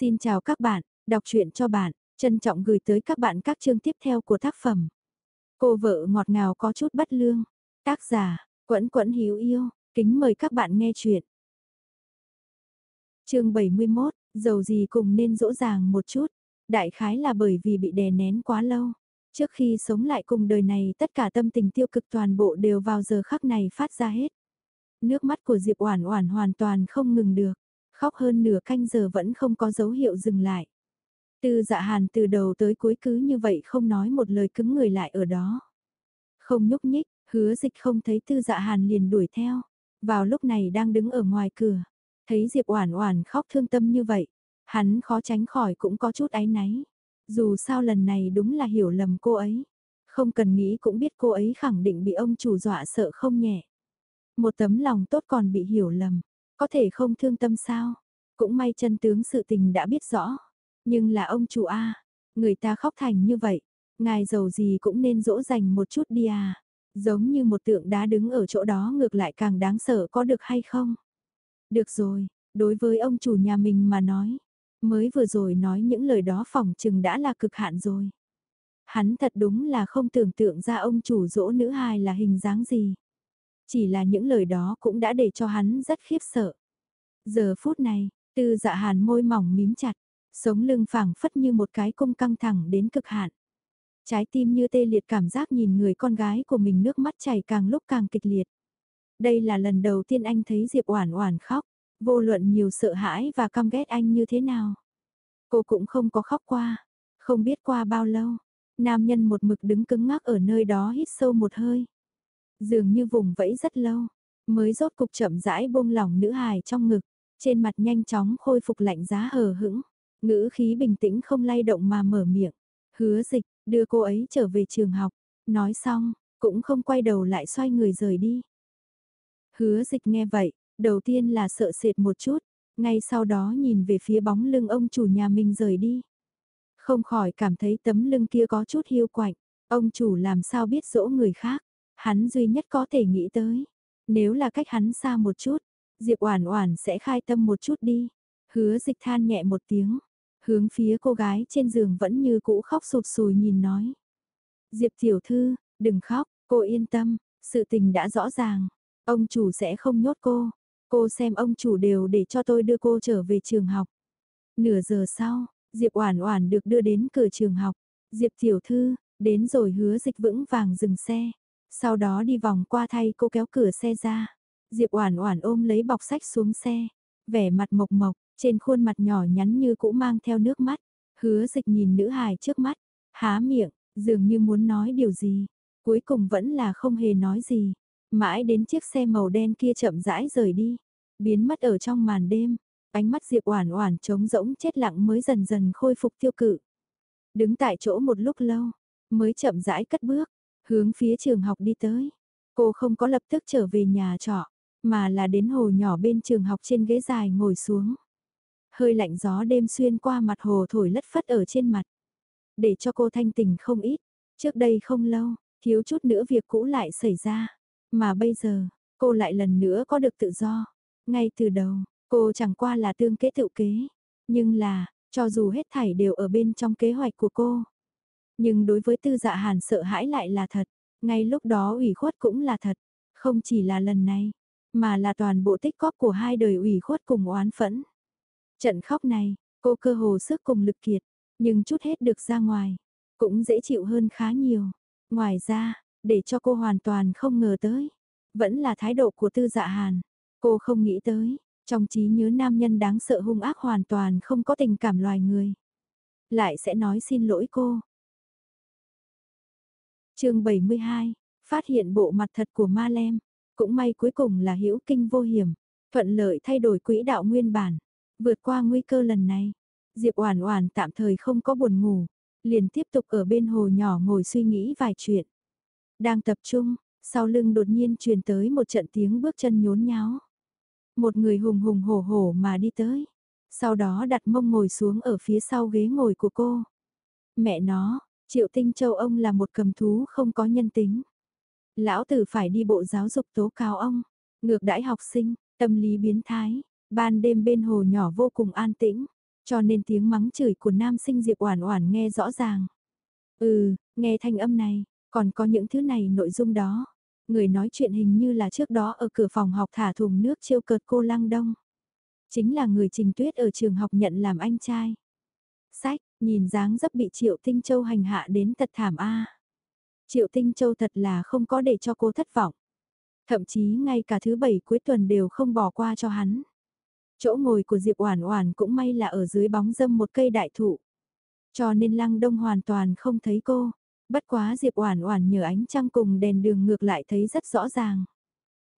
Xin chào các bạn, đọc truyện cho bạn, trân trọng gửi tới các bạn các chương tiếp theo của tác phẩm. Cô vợ ngọt ngào có chút bất lương, tác giả, quẫn quẫn hiếu yêu, kính mời các bạn nghe truyện. chương 71, dầu gì cùng nên dỗ dàng một chút, đại khái là bởi vì bị đè nén quá lâu. Trước khi sống lại cùng đời này tất cả tâm tình tiêu cực toàn bộ đều vào giờ khắc này phát ra hết. Nước mắt của Diệp Oản Oản hoàn toàn không ngừng được khóc hơn nửa canh giờ vẫn không có dấu hiệu dừng lại. Tư dạ hàn từ đầu tới cuối cứ như vậy không nói một lời cứng người lại ở đó. Không nhúc nhích, hứa dịch không thấy tư dạ hàn liền đuổi theo. Vào lúc này đang đứng ở ngoài cửa, thấy Diệp Oản Oản khóc thương tâm như vậy, hắn khó tránh khỏi cũng có chút áy náy. Dù sao lần này đúng là hiểu lầm cô ấy. Không cần nghĩ cũng biết cô ấy khẳng định bị ông chủ dọa sợ không nhẹ. Một tấm lòng tốt còn bị hiểu lầm. Có thể không thương tâm sao? Cũng may chân tướng sự tình đã biết rõ. Nhưng là ông chủ A, người ta khóc thành như vậy. Ngài giàu gì cũng nên dỗ dành một chút đi à. Giống như một tượng đá đứng ở chỗ đó ngược lại càng đáng sợ có được hay không? Được rồi, đối với ông chủ nhà mình mà nói. Mới vừa rồi nói những lời đó phỏng chừng đã là cực hạn rồi. Hắn thật đúng là không tưởng tượng ra ông chủ dỗ nữ hài là hình dáng gì. Chỉ là những lời đó cũng đã để cho hắn rất khiếp sợ. Giờ phút này, tư dạ hàn môi mỏng mím chặt, sống lưng phẳng phất như một cái cung căng thẳng đến cực hạn. Trái tim như tê liệt cảm giác nhìn người con gái của mình nước mắt chảy càng lúc càng kịch liệt. Đây là lần đầu tiên anh thấy Diệp Oản Oản khóc, vô luận nhiều sợ hãi và căm ghét anh như thế nào. Cô cũng không có khóc qua, không biết qua bao lâu, nam nhân một mực đứng cứng ngắc ở nơi đó hít sâu một hơi. Dường như vùng vẫy rất lâu, mới rốt cục chậm rãi buông lỏng nữ hài trong ngực, trên mặt nhanh chóng khôi phục lạnh giá hờ hững, ngữ khí bình tĩnh không lay động mà mở miệng, hứa dịch, đưa cô ấy trở về trường học, nói xong, cũng không quay đầu lại xoay người rời đi. Hứa dịch nghe vậy, đầu tiên là sợ sệt một chút, ngay sau đó nhìn về phía bóng lưng ông chủ nhà mình rời đi. Không khỏi cảm thấy tấm lưng kia có chút hiu quạnh, ông chủ làm sao biết dỗ người khác. Hắn duy nhất có thể nghĩ tới, nếu là cách hắn xa một chút, Diệp Oản Oản sẽ khai tâm một chút đi. Hứa Dịch than nhẹ một tiếng, hướng phía cô gái trên giường vẫn như cũ khóc sụt sùi nhìn nói. Diệp tiểu thư, đừng khóc, cô yên tâm, sự tình đã rõ ràng, ông chủ sẽ không nhốt cô. Cô xem ông chủ đều để cho tôi đưa cô trở về trường học. Nửa giờ sau, Diệp Oản Oản được đưa đến cửa trường học. Diệp tiểu thư, đến rồi hứa dịch vững vàng dừng xe. Sau đó đi vòng qua thay cô kéo cửa xe ra. Diệp Oản Oản ôm lấy bọc sách xuống xe, vẻ mặt mộc mộc, trên khuôn mặt nhỏ nhắn như cũ mang theo nước mắt. Hứa Dịch nhìn nữ hài trước mắt, há miệng, dường như muốn nói điều gì, cuối cùng vẫn là không hề nói gì. Mãi đến chiếc xe màu đen kia chậm rãi rời đi, biến mất ở trong màn đêm, ánh mắt Diệp Oản Oản trống rỗng chết lặng mới dần dần khôi phục tiêu cự. Đứng tại chỗ một lúc lâu, mới chậm rãi cất bước, hướng phía trường học đi tới. Cô không có lập tức trở về nhà trọ, mà là đến hồ nhỏ bên trường học trên ghế dài ngồi xuống. Hơi lạnh gió đêm xuyên qua mặt hồ thổi lất phất ở trên mặt. Để cho cô thanh tình không ít, trước đây không lâu, thiếu chút nữa việc cũ lại xảy ra. Mà bây giờ, cô lại lần nữa có được tự do. Ngay từ đầu, cô chẳng qua là tương kế tự kế. Nhưng là, cho dù hết thảy đều ở bên trong kế hoạch của cô, nhưng đối với tư dạ hàn sợ hãi lại là thật, ngay lúc đó ủy khuất cũng là thật, không chỉ là lần này, mà là toàn bộ tích góp của hai đời ủy khuất cùng oán phẫn. Trận khóc này, cô cơ hồ sức cùng lực kiệt, nhưng chút hết được ra ngoài, cũng dễ chịu hơn khá nhiều. Ngoài ra, để cho cô hoàn toàn không ngờ tới, vẫn là thái độ của tư dạ hàn. Cô không nghĩ tới, trong trí nhớ nam nhân đáng sợ hung ác hoàn toàn không có tình cảm loài người. Lại sẽ nói xin lỗi cô, chương 72, phát hiện bộ mặt thật của ma lem, cũng may cuối cùng là hữu kinh vô hiểm, thuận lợi thay đổi quỹ đạo nguyên bản, vượt qua nguy cơ lần này. Diệp Oản Oản tạm thời không có buồn ngủ, liền tiếp tục ở bên hồ nhỏ ngồi suy nghĩ vài chuyện. Đang tập trung, sau lưng đột nhiên truyền tới một trận tiếng bước chân nhốn nháo. Một người hùng hùng hổ hổ mà đi tới, sau đó đặt mông ngồi xuống ở phía sau ghế ngồi của cô. Mẹ nó, Triệu Tinh Châu ông là một cầm thú không có nhân tính. Lão tử phải đi bộ giáo dục tố cáo ông, ngược đãi học sinh, tâm lý biến thái, ban đêm bên hồ nhỏ vô cùng an tĩnh, Cho nên tiếng mắng chửi của nam sinh Diệp Oản Oản nghe rõ ràng. Ừ, nghe thanh âm này, còn có những thứ này nội dung đó. Người nói chuyện hình như là trước đó ở cửa phòng học thả thùng nước trêu cợt cô Lăng Đông. Chính là người Trình Tuyết ở trường học nhận làm anh trai. Sách, nhìn dáng dấp bị Triệu Tinh Châu hành hạ đến thật thảm a. Triệu Tinh Châu thật là không có để cho cô thất vọng. Thậm chí ngay cả thứ bảy cuối tuần đều không bỏ qua cho hắn. Chỗ ngồi của Diệp Oản Oản cũng may là ở dưới bóng râm một cây đại thụ. Cho nên Lăng Đông hoàn toàn không thấy cô. Bất quá Diệp Oản Oản nhờ ánh trăng cùng đèn đường ngược lại thấy rất rõ ràng.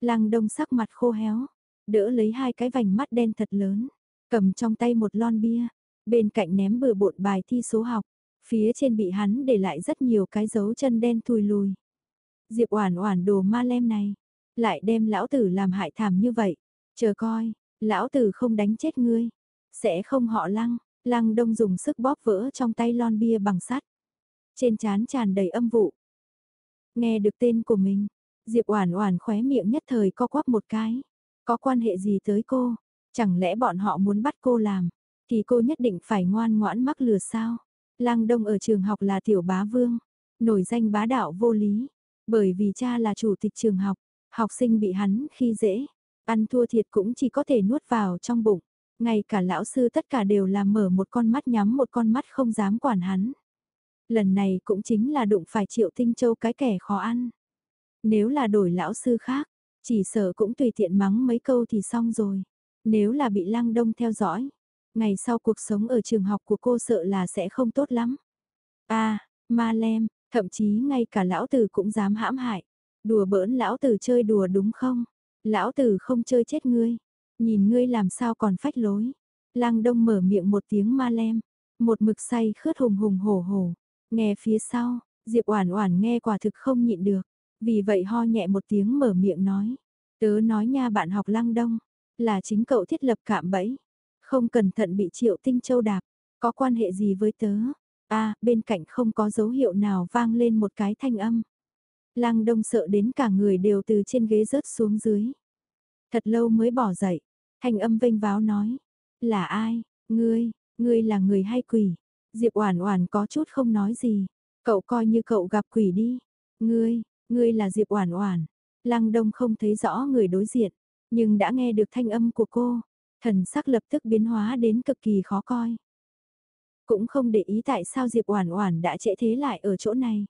Lăng Đông sắc mặt khô héo, đỡ lấy hai cái vành mắt đen thật lớn, cầm trong tay một lon bia, bên cạnh ném bừa bộn bài thi số học, phía trên bị hắn để lại rất nhiều cái dấu chân đen thùi lùi. Diệp Oản Oản đồ ma lem này, lại đem lão tử làm hại thảm như vậy, chờ coi, lão tử không đánh chết ngươi, sẽ không họ Lăng, Lăng Đông dùng sức bóp vỡ trong tay lon bia bằng sắt. Trên trán tràn đầy âm vụ. Nghe được tên của mình, Diệp Oản Oản khóe miệng nhất thời co quắp một cái. Có quan hệ gì tới cô? Chẳng lẽ bọn họ muốn bắt cô làm? Thì cô nhất định phải ngoan ngoãn mắc lừa sao? Lăng Đông ở trường học là tiểu bá vương, nổi danh bá đạo vô lý, bởi vì cha là chủ tịch trường học, học sinh bị hắn khi dễ, ăn thua thiệt cũng chỉ có thể nuốt vào trong bụng. Ngay cả lão sư tất cả đều là mở một con mắt nhắm một con mắt không dám quản hắn. Lần này cũng chính là đụng phải triệu tinh châu cái kẻ khó ăn. Nếu là đổi lão sư khác, chỉ sợ cũng tùy tiện mắng mấy câu thì xong rồi. Nếu là bị lăng đông theo dõi, ngày sau cuộc sống ở trường học của cô sợ là sẽ không tốt lắm. À, ma lem, thậm chí ngay cả lão tử cũng dám hãm hại. Đùa bỡn lão tử chơi đùa đúng không? Lão tử không chơi chết ngươi. Nhìn ngươi làm sao còn phách lối. Lăng đông mở miệng một tiếng ma lem. Một mực say khướt hùng hùng hổ hổ. Nghe phía sau, Diệp Oản Oản nghe quả thực không nhịn được. Vì vậy ho nhẹ một tiếng mở miệng nói. Tớ nói nha bạn học lăng đông. Là chính cậu thiết lập cạm bẫy. Không cẩn thận bị triệu tinh châu đạp. Có quan hệ gì với tớ? a bên cạnh không có dấu hiệu nào vang lên một cái thanh âm. Lăng đông sợ đến cả người đều từ trên ghế rớt xuống dưới. Thật lâu mới bỏ dậy, thanh âm vênh váo nói, là ai, ngươi, ngươi là người hay quỷ? Diệp Oản Oản có chút không nói gì, cậu coi như cậu gặp quỷ đi. Ngươi, ngươi là Diệp Oản Oản. Lăng Đông không thấy rõ người đối diện, nhưng đã nghe được thanh âm của cô, thần sắc lập tức biến hóa đến cực kỳ khó coi. Cũng không để ý tại sao Diệp Oản Oản đã trễ thế lại ở chỗ này.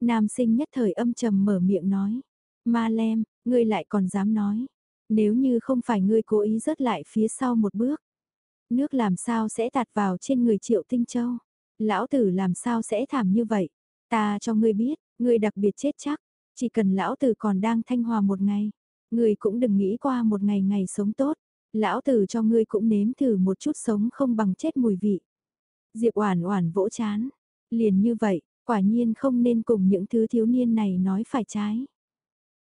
Nam sinh nhất thời âm trầm mở miệng nói, "Ma Lem, ngươi lại còn dám nói, nếu như không phải ngươi cố ý rớt lại phía sau một bước, nước làm sao sẽ tạt vào trên người Triệu Tinh Châu? Lão tử làm sao sẽ thảm như vậy? Ta cho ngươi biết, ngươi đặc biệt chết chắc, chỉ cần lão tử còn đang thanh hòa một ngày, ngươi cũng đừng nghĩ qua một ngày ngày sống tốt, lão tử cho ngươi cũng nếm thử một chút sống không bằng chết mùi vị. Diệp Oản Oản vỗ chán, liền như vậy, quả nhiên không nên cùng những thứ thiếu niên này nói phải trái.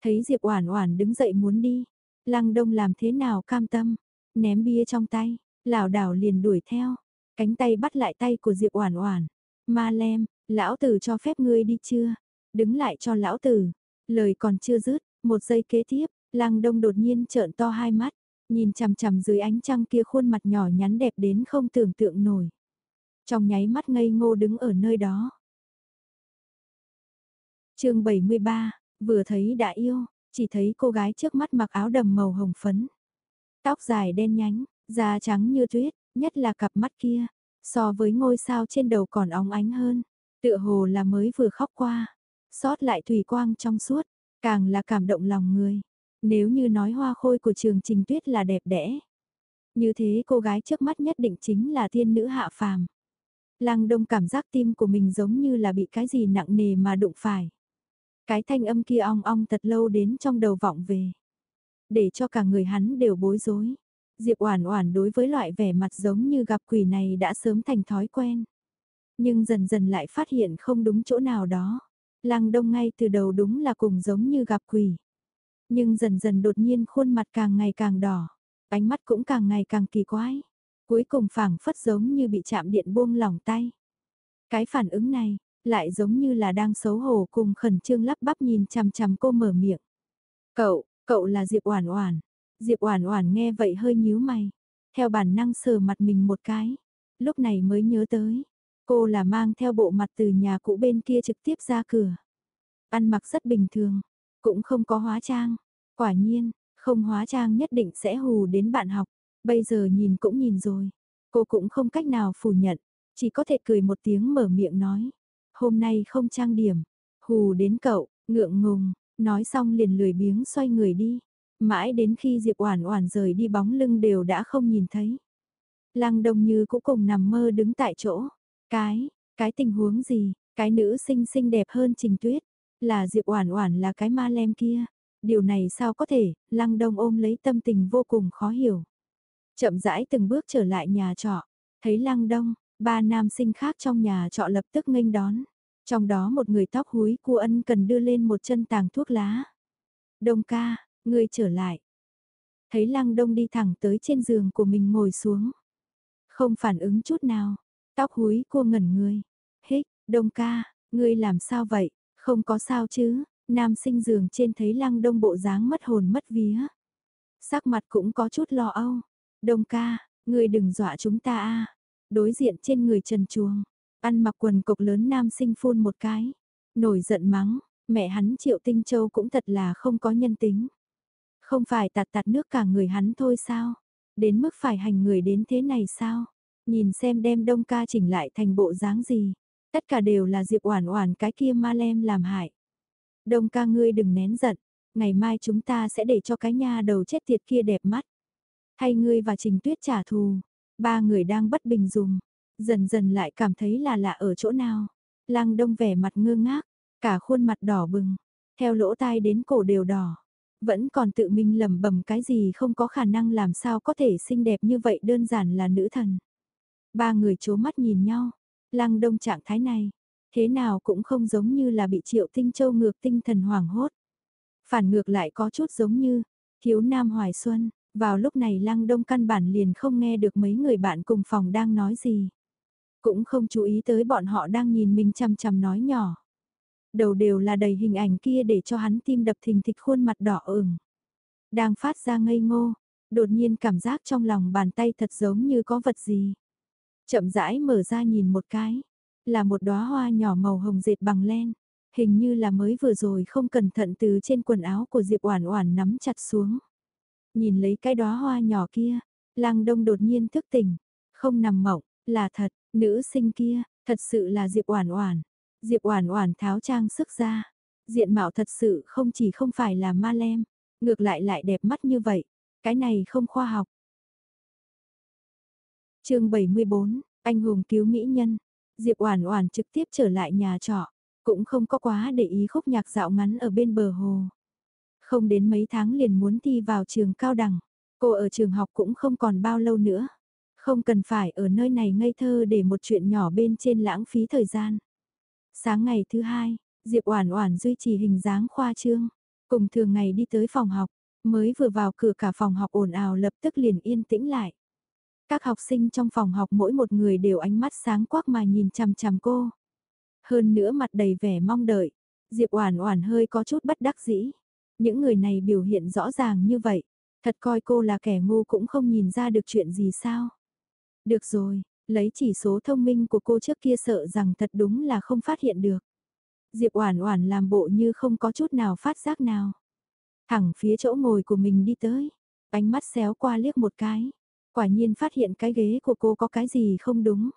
Thấy Diệp Oản Oản đứng dậy muốn đi, Lăng Đông làm thế nào cam tâm, ném bia trong tay, lão đảo liền đuổi theo, cánh tay bắt lại tay của Diệp Oản Oản. "Ma Lem, lão tử cho phép ngươi đi chưa? Đứng lại cho lão tử." Lời còn chưa dứt, một giây kế tiếp, Lăng Đông đột nhiên trợn to hai mắt, nhìn chằm chằm dưới ánh trăng kia khuôn mặt nhỏ nhắn đẹp đến không tưởng tượng nổi. Trong nháy mắt ngây ngô đứng ở nơi đó. Chương 73, vừa thấy đã yêu, chỉ thấy cô gái trước mắt mặc áo đầm màu hồng phấn. Tóc dài đen nhánh, da trắng như tuyết, nhất là cặp mắt kia, so với ngôi sao trên đầu còn óng ánh hơn, tựa hồ là mới vừa khóc qua, sót lại thủy quang trong suốt, càng là cảm động lòng người. Nếu như nói hoa khôi của trường trình tuyết là đẹp đẽ, như thế cô gái trước mắt nhất định chính là thiên nữ hạ phàm. Lăng đông cảm giác tim của mình giống như là bị cái gì nặng nề mà đụng phải. Cái thanh âm kia ong ong thật lâu đến trong đầu vọng về. Để cho cả người hắn đều bối rối. Diệp Oản Oản đối với loại vẻ mặt giống như gặp quỷ này đã sớm thành thói quen. Nhưng dần dần lại phát hiện không đúng chỗ nào đó. Lăng Đông ngay từ đầu đúng là cùng giống như gặp quỷ. Nhưng dần dần đột nhiên khuôn mặt càng ngày càng đỏ, ánh mắt cũng càng ngày càng kỳ quái. Cuối cùng phảng phất giống như bị chạm điện buông lỏng tay. Cái phản ứng này, lại giống như là đang xấu hổ cùng khẩn trương lắp bắp nhìn chằm chằm cô mở miệng. Cậu, cậu là Diệp Oản Oản. Diệp Oản Oản nghe vậy hơi nhíu mày, theo bản năng sờ mặt mình một cái. lúc này mới nhớ tới. Cô là mang theo bộ mặt từ nhà cũ bên kia trực tiếp ra cửa. Ăn mặc rất bình thường, cũng không có hóa trang. Quả nhiên, không hóa trang nhất định sẽ hù đến bạn học. Bây giờ nhìn cũng nhìn rồi. Cô cũng không cách nào phủ nhận, chỉ có thể cười một tiếng mở miệng nói. Hôm nay không trang điểm, hù đến cậu, ngượng ngùng, nói xong liền lười biếng xoay người đi. Mãi đến khi Diệp Oản Oản rời đi bóng lưng đều đã không nhìn thấy. Lăng Đông Như cũng cùng nằm mơ đứng tại chỗ. Cái, cái tình huống gì, cái nữ sinh xinh đẹp hơn Trình Tuyết, là Diệp Oản Oản là cái ma lem kia. Điều này sao có thể, Lăng Đông ôm lấy tâm tình vô cùng khó hiểu. Chậm rãi từng bước trở lại nhà trọ, thấy Lăng Đông, ba nam sinh khác trong nhà trọ lập tức nghênh đón. Trong đó một người tóc húi cua ân cần đưa lên một chân tàng thuốc lá. Đông ca, ngươi trở lại. Thấy Lăng Đông đi thẳng tới trên giường của mình ngồi xuống. Không phản ứng chút nào, tóc húi cua ngẩn người. Hích, Đông ca, ngươi làm sao vậy? Không có sao chứ? Nam sinh giường trên thấy Lăng Đông bộ dáng mất hồn mất vía. Sắc mặt cũng có chút lo âu. Đông ca, ngươi đừng dọa chúng ta a. Đối diện trên người trần chuồng, ăn mặc quần cộc lớn nam sinh phun một cái, nổi giận mắng, mẹ hắn Triệu Tinh Châu cũng thật là không có nhân tính. Không phải tạt tạt nước cả người hắn thôi sao? Đến mức phải hành người đến thế này sao? Nhìn xem đem đông ca chỉnh lại thành bộ dáng gì? Tất cả đều là Diệp Oản Oản cái kia ma lem làm hại. Đông ca ngươi đừng nén giận, ngày mai chúng ta sẽ để cho cái nha đầu chết tiệt kia đẹp mắt. Hay ngươi và Trình Tuyết trả thù, ba người đang bất bình dùng, dần dần lại cảm thấy là lạ ở chỗ nào. Lăng Đông vẻ mặt ngơ ngác, cả khuôn mặt đỏ bừng, theo lỗ tai đến cổ đều đỏ. Vẫn còn tự mình lẩm bẩm cái gì không có khả năng làm sao có thể xinh đẹp như vậy đơn giản là nữ thần. Ba người chố mắt nhìn nhau, Lăng Đông trạng thái này, thế nào cũng không giống như là bị Triệu Tinh Châu ngược tinh thần hoảng hốt. Phản ngược lại có chút giống như, thiếu nam hoài xuân, vào lúc này Lăng Đông căn bản liền không nghe được mấy người bạn cùng phòng đang nói gì. Cũng không chú ý tới bọn họ đang nhìn mình chằm chằm nói nhỏ. Đầu đều là đầy hình ảnh kia để cho hắn tim đập thình thịch khuôn mặt đỏ ửng. Đang phát ra ngây ngô, đột nhiên cảm giác trong lòng bàn tay thật giống như có vật gì. Chậm rãi mở ra nhìn một cái, là một đóa hoa nhỏ màu hồng dệt bằng len, hình như là mới vừa rồi không cẩn thận từ trên quần áo của Diệp Oản Oản nắm chặt xuống. Nhìn lấy cái đóa hoa nhỏ kia, Lăng Đông đột nhiên thức tỉnh, không nằm mộng, là thật, nữ sinh kia, thật sự là Diệp Oản Oản. Diệp Oản Oản tháo trang sức ra, diện mạo thật sự không chỉ không phải là ma lem, ngược lại lại đẹp mắt như vậy, cái này không khoa học. Chương 74, anh hùng cứu mỹ nhân. Diệp Oản Oản trực tiếp trở lại nhà trọ, cũng không có quá để ý khúc nhạc dạo ngắn ở bên bờ hồ. Không đến mấy tháng liền muốn thi vào trường cao đẳng, cô ở trường học cũng không còn bao lâu nữa. Không cần phải ở nơi này ngây thơ để một chuyện nhỏ bên trên lãng phí thời gian. Sáng ngày thứ hai, Diệp Oản Oản duy trì hình dáng khoa trương, cùng thường ngày đi tới phòng học, mới vừa vào cửa cả phòng học ồn ào lập tức liền yên tĩnh lại. Các học sinh trong phòng học mỗi một người đều ánh mắt sáng quắc mà nhìn chằm chằm cô. Hơn nữa mặt đầy vẻ mong đợi, Diệp Oản Oản hơi có chút bất đắc dĩ. Những người này biểu hiện rõ ràng như vậy, thật coi cô là kẻ ngu cũng không nhìn ra được chuyện gì sao. Được rồi, lấy chỉ số thông minh của cô trước kia sợ rằng thật đúng là không phát hiện được. Diệp Oản Oản làm bộ như không có chút nào phát giác nào. Thẳng phía chỗ ngồi của mình đi tới, ánh mắt xéo qua liếc một cái, quả nhiên phát hiện cái ghế của cô có cái gì không đúng.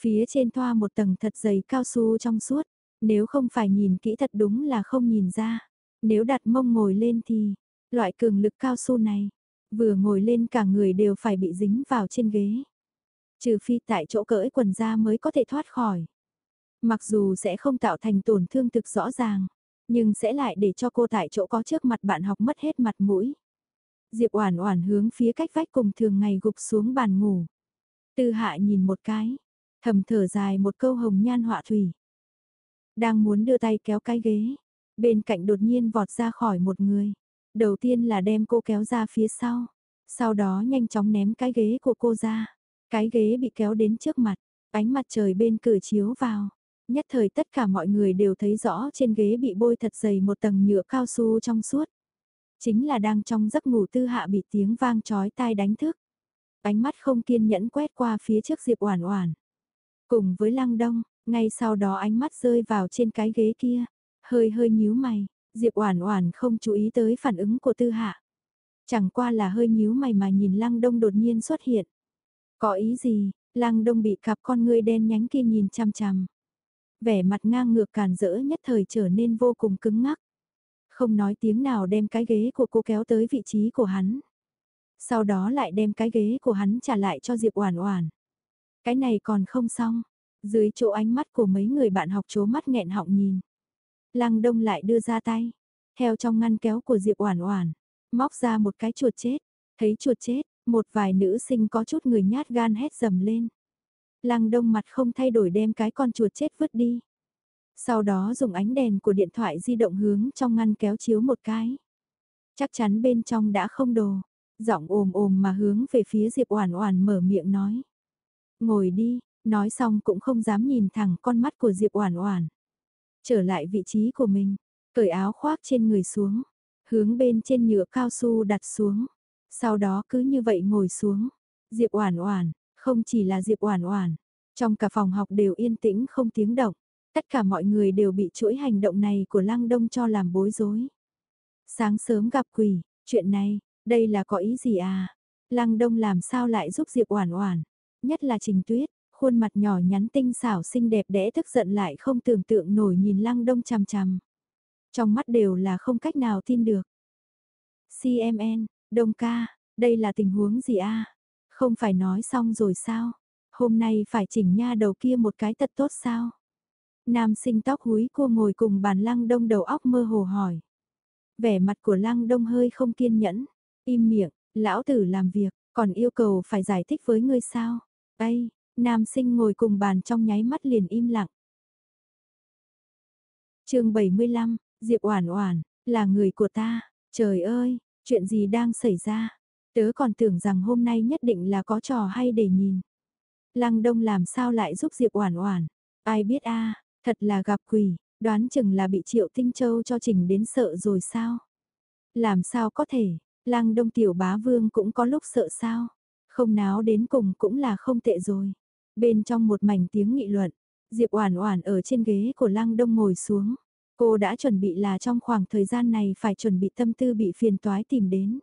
Phía trên thoa một tầng thật dày cao su trong suốt, nếu không phải nhìn kỹ thật đúng là không nhìn ra. Nếu đặt mông ngồi lên thì, loại cường lực cao su này, vừa ngồi lên cả người đều phải bị dính vào trên ghế. Trừ phi tại chỗ cởi quần ra mới có thể thoát khỏi. Mặc dù sẽ không tạo thành tổn thương thực rõ ràng, nhưng sẽ lại để cho cô tại chỗ có trước mặt bạn học mất hết mặt mũi. Diệp Oản Oản hướng phía cách vách cùng thường ngày gục xuống bàn ngủ. Tư Hạ nhìn một cái, thầm thở dài một câu hồng nhan họa thủy. Đang muốn đưa tay kéo cái ghế, bên cạnh đột nhiên vọt ra khỏi một người. Đầu tiên là đem cô kéo ra phía sau, sau đó nhanh chóng ném cái ghế của cô ra. Cái ghế bị kéo đến trước mặt, ánh mặt trời bên cửa chiếu vào. Nhất thời tất cả mọi người đều thấy rõ trên ghế bị bôi thật dày một tầng nhựa cao su trong suốt. Chính là đang trong giấc ngủ tư hạ bị tiếng vang chói tai đánh thức. ánh mắt không kiên nhẫn quét qua phía trước Diệp Oản Oản. Cùng với Lăng Đông, ngay sau đó ánh mắt rơi vào trên cái ghế kia, hơi hơi nhíu mày, Diệp Oản Oản không chú ý tới phản ứng của Tư Hạ. Chẳng qua là hơi nhíu mày mà nhìn Lăng Đông đột nhiên xuất hiện. Có ý gì? Lăng Đông bị cặp con ngươi đen nhánh kia nhìn chằm chằm. Vẻ mặt ngang ngược càn rỡ nhất thời trở nên vô cùng cứng ngắc. Không nói tiếng nào đem cái ghế của cô kéo tới vị trí của hắn. Sau đó lại đem cái ghế của hắn trả lại cho Diệp Oản Oản. Cái này còn không xong. Dưới chỗ ánh mắt của mấy người bạn học chố mắt nghẹn họng nhìn. Lăng Đông lại đưa ra tay, theo trong ngăn kéo của Diệp Oản Oản, móc ra một cái chuột chết. Thấy chuột chết, một vài nữ sinh có chút người nhát gan hét dầm lên. Lăng Đông mặt không thay đổi đem cái con chuột chết vứt đi. Sau đó dùng ánh đèn của điện thoại di động hướng trong ngăn kéo chiếu một cái. Chắc chắn bên trong đã không đồ. Giọng ồm ồm mà hướng về phía Diệp Oản Oản mở miệng nói. Ngồi đi, nói xong cũng không dám nhìn thẳng con mắt của Diệp Oản Oản. Trở lại vị trí của mình, cởi áo khoác trên người xuống, hướng bên trên nhựa cao su đặt xuống. Sau đó cứ như vậy ngồi xuống. Diệp Oản Oản, không chỉ là Diệp Oản Oản, trong cả phòng học đều yên tĩnh không tiếng động. Tất cả mọi người đều bị chuỗi hành động này của Lăng Đông cho làm bối rối. Sáng sớm gặp quỷ, chuyện này, đây là có ý gì à? Lăng Đông làm sao lại giúp Diệp Oản Oản? Nhất là Trình Tuyết, khuôn mặt nhỏ nhắn tinh xảo xinh đẹp đẽ tức giận lại không tưởng tượng nổi nhìn Lăng Đông chằm chằm. Trong mắt đều là không cách nào tin được. CMN, Đông ca, đây là tình huống gì a? Không phải nói xong rồi sao? Hôm nay phải chỉnh nha đầu kia một cái tật tốt sao? Nam sinh tóc húi cô ngồi cùng bàn lăng đông đầu óc mơ hồ hỏi. Vẻ mặt của lăng đông hơi không kiên nhẫn. Im miệng, lão tử làm việc, còn yêu cầu phải giải thích với ngươi sao? Ây, nam sinh ngồi cùng bàn trong nháy mắt liền im lặng. chương 75, Diệp Oản Oản, là người của ta, trời ơi, chuyện gì đang xảy ra? Tớ còn tưởng rằng hôm nay nhất định là có trò hay để nhìn. Lăng Đông làm sao lại giúp Diệp Oản Oản? Ai biết a, thật là gặp quỷ, đoán chừng là bị Triệu Tinh Châu cho chỉnh đến sợ rồi sao? Làm sao có thể, Lăng Đông tiểu bá vương cũng có lúc sợ sao? Không náo đến cùng cũng là không tệ rồi. Bên trong một mảnh tiếng nghị luận, Diệp Oản Oản ở trên ghế của Lăng Đông ngồi xuống. Cô đã chuẩn bị là trong khoảng thời gian này phải chuẩn bị tâm tư bị phiền toái tìm đến.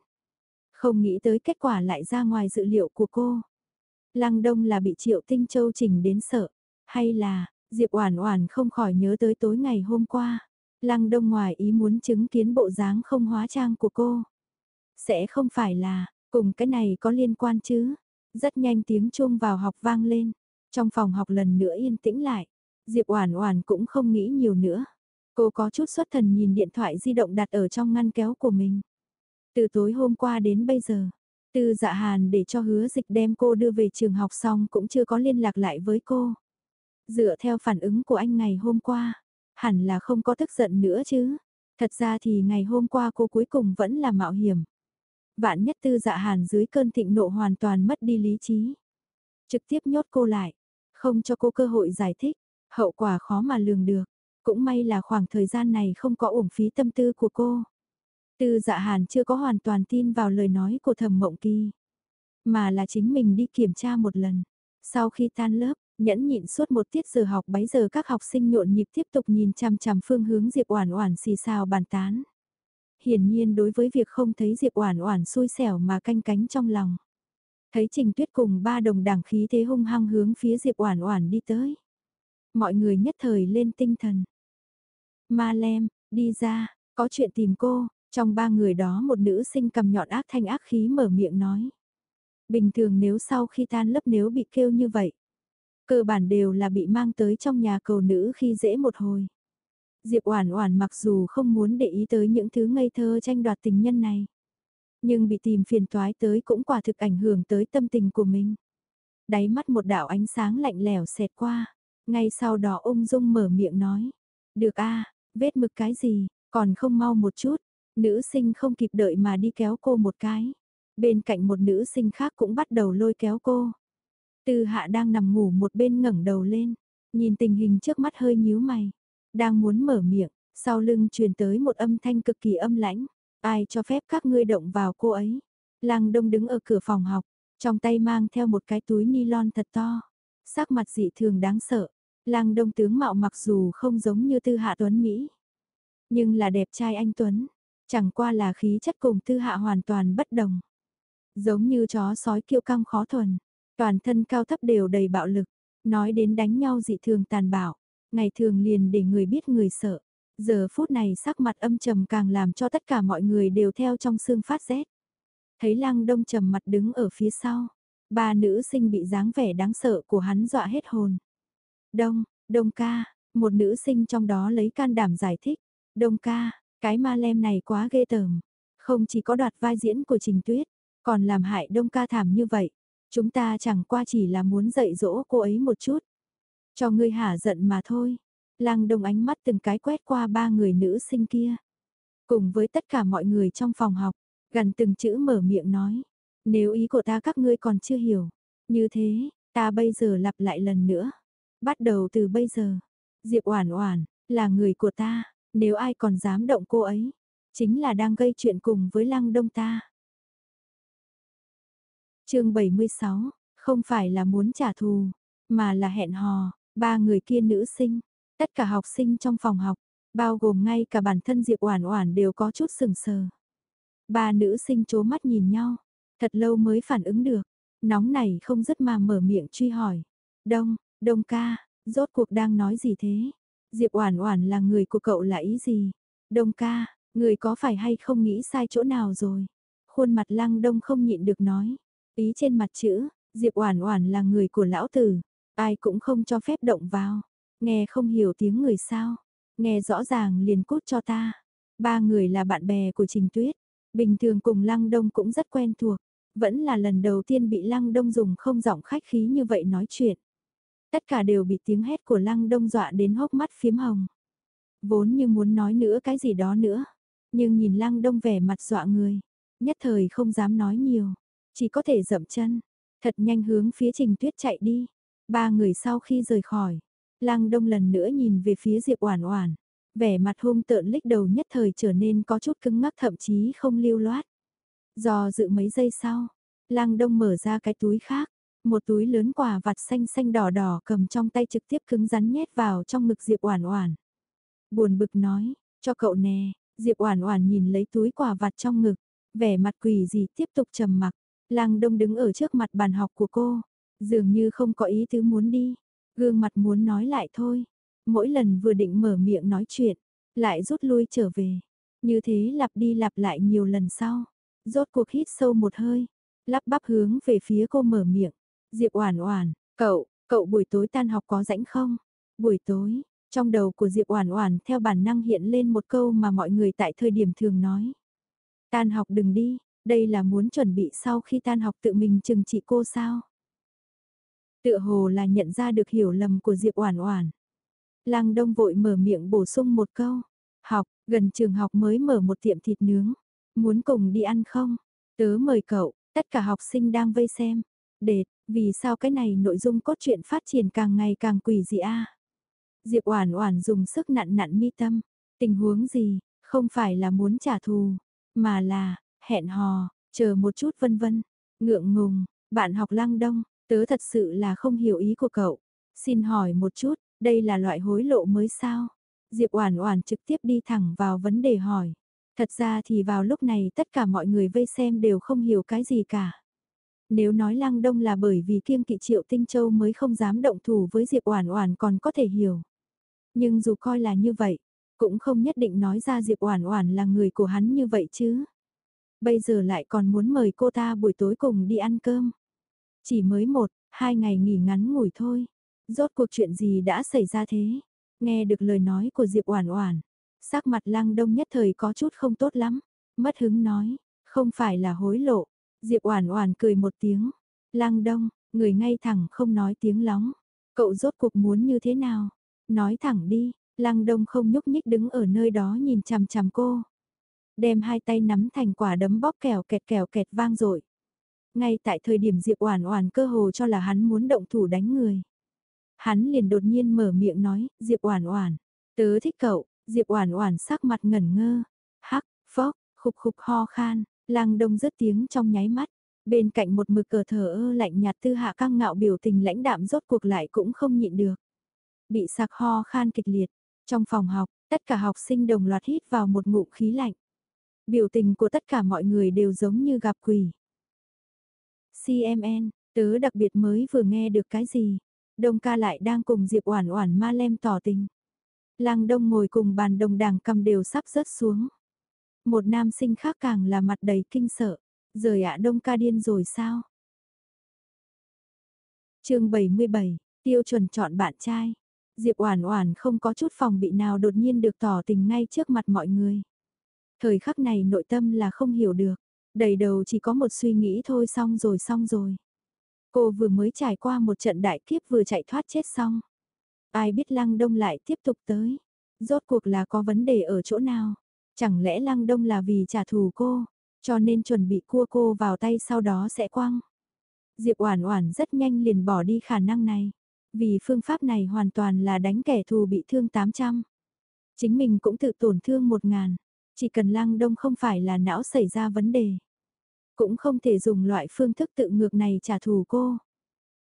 Không nghĩ tới kết quả lại ra ngoài dự liệu của cô. Lăng Đông là bị Triệu Tinh Châu chỉnh đến sợ, hay là Diệp Oản Oản không khỏi nhớ tới tối ngày hôm qua. Lăng Đông ngoài ý muốn chứng kiến bộ dáng không hóa trang của cô. Sẽ không phải là, cùng cái này có liên quan chứ. Rất nhanh tiếng chuông vào học vang lên. Trong phòng học lần nữa yên tĩnh lại. Diệp Oản Oản cũng không nghĩ nhiều nữa. Cô có chút xuất thần nhìn điện thoại di động đặt ở trong ngăn kéo của mình. Từ tối hôm qua đến bây giờ, Tư Dạ Hàn để cho hứa dịch đem cô đưa về trường học xong cũng chưa có liên lạc lại với cô. Dựa theo phản ứng của anh ngày hôm qua, hẳn là không có tức giận nữa chứ. Thật ra thì ngày hôm qua cô cuối cùng vẫn là mạo hiểm. Vạn nhất tư dạ hàn dưới cơn thịnh nộ hoàn toàn mất đi lý trí. Trực tiếp nhốt cô lại, không cho cô cơ hội giải thích, hậu quả khó mà lường được. Cũng may là khoảng thời gian này không có uổng phí tâm tư của cô. Tư dạ hàn chưa có hoàn toàn tin vào lời nói của thầm mộng kỳ. Mà là chính mình đi kiểm tra một lần. Sau khi tan lớp, nhẫn nhịn suốt một tiết giờ học bấy giờ các học sinh nhộn nhịp tiếp tục nhìn chằm chằm phương hướng Diệp Oản Oản xì xào bàn tán. Hiển nhiên đối với việc không thấy Diệp Oản Oản xui xẻo mà canh cánh trong lòng. Thấy Trình Tuyết cùng ba đồng đảng khí thế hung hăng hướng phía Diệp Oản Oản đi tới. Mọi người nhất thời lên tinh thần. Ma Lem, đi ra, có chuyện tìm cô, trong ba người đó một nữ sinh cầm nhọn ác thanh ác khí mở miệng nói. Bình thường nếu sau khi tan lớp nếu bị kêu như vậy, cơ bản đều là bị mang tới trong nhà cầu nữ khi dễ một hồi. Diệp Oản Oản mặc dù không muốn để ý tới những thứ ngây thơ tranh đoạt tình nhân này, nhưng bị tìm phiền toái tới cũng quả thực ảnh hưởng tới tâm tình của mình. Đáy mắt một đạo ánh sáng lạnh lẽo xẹt qua, ngay sau đó ung dung mở miệng nói: "Được a, vết mực cái gì, còn không mau một chút." Nữ sinh không kịp đợi mà đi kéo cô một cái. Bên cạnh một nữ sinh khác cũng bắt đầu lôi kéo cô. Tư hạ đang nằm ngủ một bên ngẩng đầu lên, nhìn tình hình trước mắt hơi nhíu mày. Đang muốn mở miệng, sau lưng truyền tới một âm thanh cực kỳ âm lãnh. Ai cho phép các ngươi động vào cô ấy? Lăng đông đứng ở cửa phòng học, Trong tay mang theo một cái túi ni lon thật to. Sắc mặt dị thường đáng sợ. Lăng đông tướng mạo mặc dù không giống như tư hạ tuấn Mỹ. Nhưng là đẹp trai anh Tuấn. Chẳng qua là khí chất cùng tư hạ hoàn toàn bất đồng. Giống như chó sói kiêu căng khó thuần. Toàn thân cao thấp đều đầy bạo lực. Nói đến đánh nhau dị thường tàn bạo. Ngày thường liền để người biết người sợ. Giờ phút này sắc mặt âm trầm càng làm cho tất cả mọi người đều theo trong xương phát rét. Thấy lăng đông trầm mặt đứng ở phía sau. Ba nữ sinh bị dáng vẻ đáng sợ của hắn dọa hết hồn. Đông, đông ca, một nữ sinh trong đó lấy can đảm giải thích. Đông ca, cái ma lem này quá ghê tởm. Không chỉ có đoạt vai diễn của Trình Tuyết, còn làm hại đông ca thảm như vậy. Chúng ta chẳng qua chỉ là muốn dạy dỗ cô ấy một chút. Cho ngươi hả giận mà thôi. Lăng đông ánh mắt từng cái quét qua ba người nữ sinh kia. Cùng với tất cả mọi người trong phòng học, gần từng chữ mở miệng nói. Nếu ý của ta các ngươi còn chưa hiểu. Như thế, ta bây giờ lặp lại lần nữa. Bắt đầu từ bây giờ. Diệp Oản Oản là người của ta, nếu ai còn dám động cô ấy, chính là đang gây chuyện cùng với Lăng Đông ta. Chương 76, không phải là muốn trả thù, mà là hẹn hò, ba người kia nữ sinh, tất cả học sinh trong phòng học, bao gồm ngay cả bản thân Diệp Oản Oản đều có chút sừng sờ. Ba nữ sinh chố mắt nhìn nhau, thật lâu mới phản ứng được, nóng này không dứt mà mở miệng truy hỏi. Đông, Đông ca, rốt cuộc đang nói gì thế? Diệp Oản Oản là người của cậu là ý gì? Đông ca, người có phải hay không nghĩ sai chỗ nào rồi? Khuôn mặt Lăng Đông không nhịn được nói. Ý trên mặt chữ, Diệp Oản Oản là người của lão tử, ai cũng không cho phép động vào. Nghe không hiểu tiếng người sao? Nghe rõ ràng liền cút cho ta. Ba người là bạn bè của Trình Tuyết, bình thường cùng Lăng Đông cũng rất quen thuộc, vẫn là lần đầu tiên bị Lăng Đông dùng không giọng khách khí như vậy nói chuyện. Tất cả đều bị tiếng hét của Lăng Đông dọa đến hốc mắt phiếm hồng. Vốn như muốn nói nữa cái gì đó nữa, nhưng nhìn Lăng Đông vẻ mặt dọa người, nhất thời không dám nói nhiều, chỉ có thể dậm chân, thật nhanh hướng phía Trình Tuyết chạy đi. Ba người sau khi rời khỏi, lang Đông lần nữa nhìn về phía Diệp Oản Oản, vẻ mặt hung tợn lích đầu nhất thời trở nên có chút cứng ngắc thậm chí không lưu loát. Do dự mấy giây sau, lang Đông mở ra cái túi khác, một túi lớn quả vặt xanh xanh đỏ đỏ cầm trong tay trực tiếp cứng rắn nhét vào trong ngực Diệp Oản Oản. Buồn bực nói, cho cậu nè, Diệp Oản Oản nhìn lấy túi quả vặt trong ngực, vẻ mặt quỷ gì tiếp tục trầm mặc. Lang Đông đứng ở trước mặt bàn học của cô, dường như không có ý tứ muốn đi, gương mặt muốn nói lại thôi. Mỗi lần vừa định mở miệng nói chuyện, lại rút lui trở về. Như thế lặp đi lặp lại nhiều lần sau. Rốt cuộc hít sâu một hơi, lắp bắp hướng về phía cô mở miệng. Diệp Oản Oản, cậu, cậu buổi tối tan học có rảnh không? Buổi tối, trong đầu của Diệp Oản Oản theo bản năng hiện lên một câu mà mọi người tại thời điểm thường nói. Tan học đừng đi, đây là muốn chuẩn bị sau khi tan học tự mình trừng trị cô sao? Tựa hồ là nhận ra được hiểu lầm của Diệp Oản Oản. Lăng Đông vội mở miệng bổ sung một câu, "Học, gần trường học mới mở một tiệm thịt nướng, muốn cùng đi ăn không? Tớ mời cậu." Tất cả học sinh đang vây xem. Đệt, vì sao cái này nội dung cốt truyện phát triển càng ngày càng quỷ dị a? Diệp Oản Oản dùng sức nặn nặn mi tâm, tình huống gì, không phải là muốn trả thù, mà là hẹn hò, chờ một chút vân vân. Ngượng ngùng, bạn học Lăng Đông, tớ thật sự là không hiểu ý của cậu. Xin hỏi một chút, đây là loại hối lộ mới sao? Diệp Oản Oản trực tiếp đi thẳng vào vấn đề hỏi. Thật ra thì vào lúc này tất cả mọi người vây xem đều không hiểu cái gì cả. Nếu nói Lăng Đông là bởi vì kiêng kỵ Triệu Tinh Châu mới không dám động thủ với Diệp Oản Oản còn có thể hiểu. Nhưng dù coi là như vậy, cũng không nhất định nói ra Diệp Oản Oản là người của hắn như vậy chứ. Bây giờ lại còn muốn mời cô ta buổi tối cùng đi ăn cơm. Chỉ mới một, hai ngày nghỉ ngắn ngủi thôi. Rốt cuộc chuyện gì đã xảy ra thế? Nghe được lời nói của Diệp Oản Oản, sắc mặt Lăng Đông nhất thời có chút không tốt lắm, mất hứng nói, không phải là hối lộ, Diệp Oản Oản cười một tiếng. Lăng Đông, người ngay thẳng không nói tiếng lóng. Cậu rốt cuộc muốn như thế nào? Nói thẳng đi. Lăng Đông không nhúc nhích đứng ở nơi đó nhìn chằm chằm cô. Đem hai tay nắm thành quả đấm bóp kèo kẹt kèo kẹt vang dội. Ngay tại thời điểm Diệp Oản Oản cơ hồ cho là hắn muốn động thủ đánh người. Hắn liền đột nhiên mở miệng nói, "Diệp Oản Oản, tớ thích cậu." Diệp Oản Oản sắc mặt ngẩn ngơ. Hắc, phốc, khục khục ho khan, Lăng Đông rớt tiếng trong nháy mắt, Bên cạnh một mực cờ thờ ơ lạnh nhạt tư hạ căng ngạo biểu tình lãnh đạm rốt cuộc lại cũng không nhịn được. Bị sặc ho khan kịch liệt. Trong phòng học, tất cả học sinh đồng loạt hít vào một ngụm khí lạnh. Biểu tình của tất cả mọi người đều giống như gặp quỷ. CMN, tớ đặc biệt mới vừa nghe được cái gì. Đông ca lại đang cùng Diệp Oản Oản ma lem tỏ tình. Lăng Đông ngồi cùng bàn đồng đảng cầm đều sắp rớt xuống. Một nam sinh khác càng là mặt đầy kinh sợ. Rời ạ Đông ca điên rồi sao? chương 77, tiêu chuẩn chọn bạn trai. Diệp Oản Oản không có chút phòng bị nào đột nhiên được tỏ tình ngay trước mặt mọi người. Thời khắc này nội tâm là không hiểu được, đầy đầu chỉ có một suy nghĩ thôi xong rồi xong rồi. Cô vừa mới trải qua một trận đại kiếp vừa chạy thoát chết xong. Ai biết Lăng Đông lại tiếp tục tới. Rốt cuộc là có vấn đề ở chỗ nào? Chẳng lẽ Lăng Đông là vì trả thù cô, cho nên chuẩn bị cua cô vào tay sau đó sẽ quăng. Diệp Oản Oản rất nhanh liền bỏ đi khả năng này, vì phương pháp này hoàn toàn là đánh kẻ thù bị thương 800. Chính mình cũng tự tổn thương 1000, chỉ cần Lăng Đông không phải là não xảy ra vấn đề, cũng không thể dùng loại phương thức tự ngược này trả thù cô.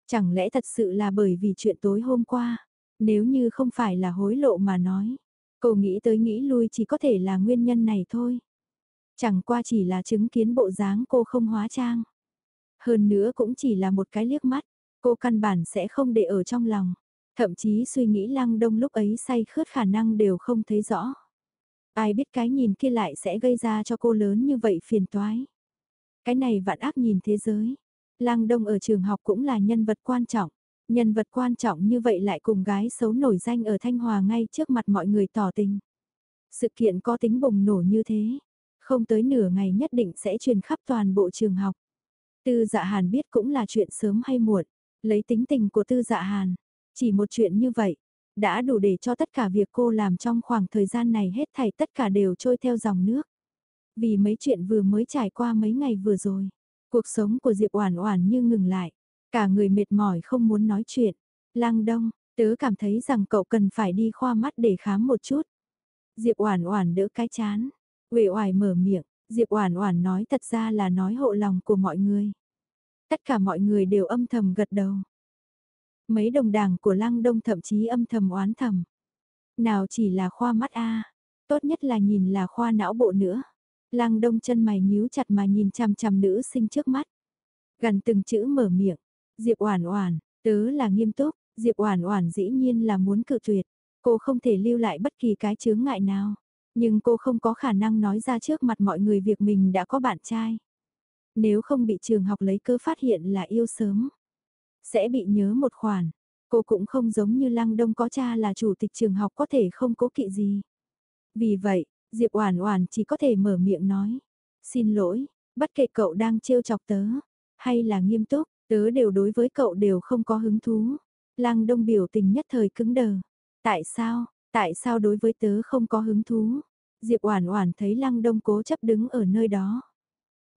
Chẳng lẽ thật sự là bởi vì chuyện tối hôm qua, nếu như không phải là hối lộ mà nói, cô nghĩ tới nghĩ lui chỉ có thể là nguyên nhân này thôi. Chẳng qua chỉ là chứng kiến bộ dáng cô không hóa trang. Hơn nữa cũng chỉ là một cái liếc mắt, cô căn bản sẽ không để ở trong lòng. Thậm chí suy nghĩ lăng đông lúc ấy say khướt khả năng đều không thấy rõ. Ai biết cái nhìn kia lại sẽ gây ra cho cô lớn như vậy phiền toái. Cái này vạn ác nhìn thế giới. Lăng đông ở trường học cũng là nhân vật quan trọng. Nhân vật quan trọng như vậy lại cùng gái xấu nổi danh ở Thanh Hòa ngay trước mặt mọi người tỏ tình. Sự kiện có tính bùng nổ như thế, không tới nửa ngày nhất định sẽ truyền khắp toàn bộ trường học. Tư dạ hàn biết cũng là chuyện sớm hay muộn, lấy tính tình của tư dạ hàn, chỉ một chuyện như vậy, đã đủ để cho tất cả việc cô làm trong khoảng thời gian này hết thảy tất cả đều trôi theo dòng nước. Vì mấy chuyện vừa mới trải qua mấy ngày vừa rồi, cuộc sống của Diệp Oản Oản như ngừng lại, cả người mệt mỏi không muốn nói chuyện. Lăng Đông, tớ cảm thấy rằng cậu cần phải đi khoa mắt để khám một chút. Diệp Oản Oản đỡ cái chán, uể oải mở miệng, Diệp Oản Oản nói thật ra là nói hộ lòng của mọi người. Tất cả mọi người đều âm thầm gật đầu. Mấy đồng đảng của Lăng Đông thậm chí âm thầm oán thầm. Nào chỉ là khoa mắt a, tốt nhất là nhìn là khoa não bộ nữa. Lăng Đông chân mày nhíu chặt mà nhìn chằm chằm nữ sinh trước mắt. Gần từng chữ mở miệng, Diệp Oản Oản, tớ là nghiêm túc, Diệp Oản Oản dĩ nhiên là muốn cự tuyệt, cô không thể lưu lại bất kỳ cái chướng ngại nào. Nhưng cô không có khả năng nói ra trước mặt mọi người việc mình đã có bạn trai. Nếu không bị trường học lấy cơ phát hiện là yêu sớm, sẽ bị nhớ một khoản. Cô cũng không giống như Lăng Đông có cha là chủ tịch trường học có thể không cố kỵ gì. Vì vậy, Diệp Oản Oản chỉ có thể mở miệng nói, "Xin lỗi, bất kể cậu đang trêu chọc tớ hay là nghiêm túc, tớ đều đối với cậu đều không có hứng thú." Lăng Đông biểu tình nhất thời cứng đờ. "Tại sao? Tại sao đối với tớ không có hứng thú? Diệp Oản Oản thấy Lăng Đông cố chấp đứng ở nơi đó.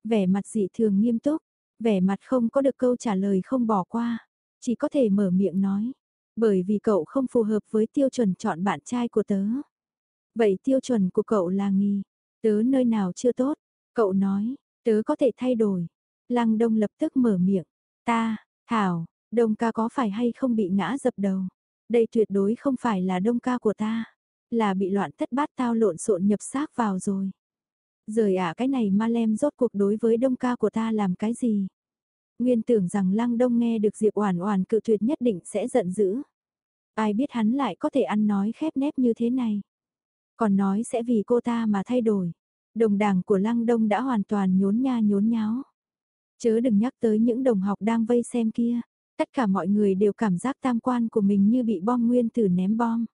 Vẻ mặt dị thường nghiêm túc, vẻ mặt không có được câu trả lời không bỏ qua, chỉ có thể mở miệng nói, bởi vì cậu không phù hợp với tiêu chuẩn chọn bạn trai của tớ. Vậy tiêu chuẩn của cậu là nghi, tớ nơi nào chưa tốt? Cậu nói, tớ có thể thay đổi. Lăng Đông lập tức mở miệng, ta, Thảo, Đông ca có phải hay không bị ngã dập đầu? Đây tuyệt đối không phải là đông ca của ta, là bị loạn thất bát tao lộn xộn nhập xác vào rồi. Rời ạ cái này ma lem rốt cuộc đối với đông ca của ta làm cái gì? Nguyên tưởng rằng lăng đông nghe được Diệp Oản Oản cự tuyệt nhất định sẽ giận dữ. Ai biết hắn lại có thể ăn nói khép nép như thế này. Còn nói sẽ vì cô ta mà thay đổi. Đồng đảng của lăng đông đã hoàn toàn nhốn nha nhốn nháo. Chớ đừng nhắc tới những đồng học đang vây xem kia. Tất cả mọi người đều cảm giác tam quan của mình như bị bom nguyên tử ném bom.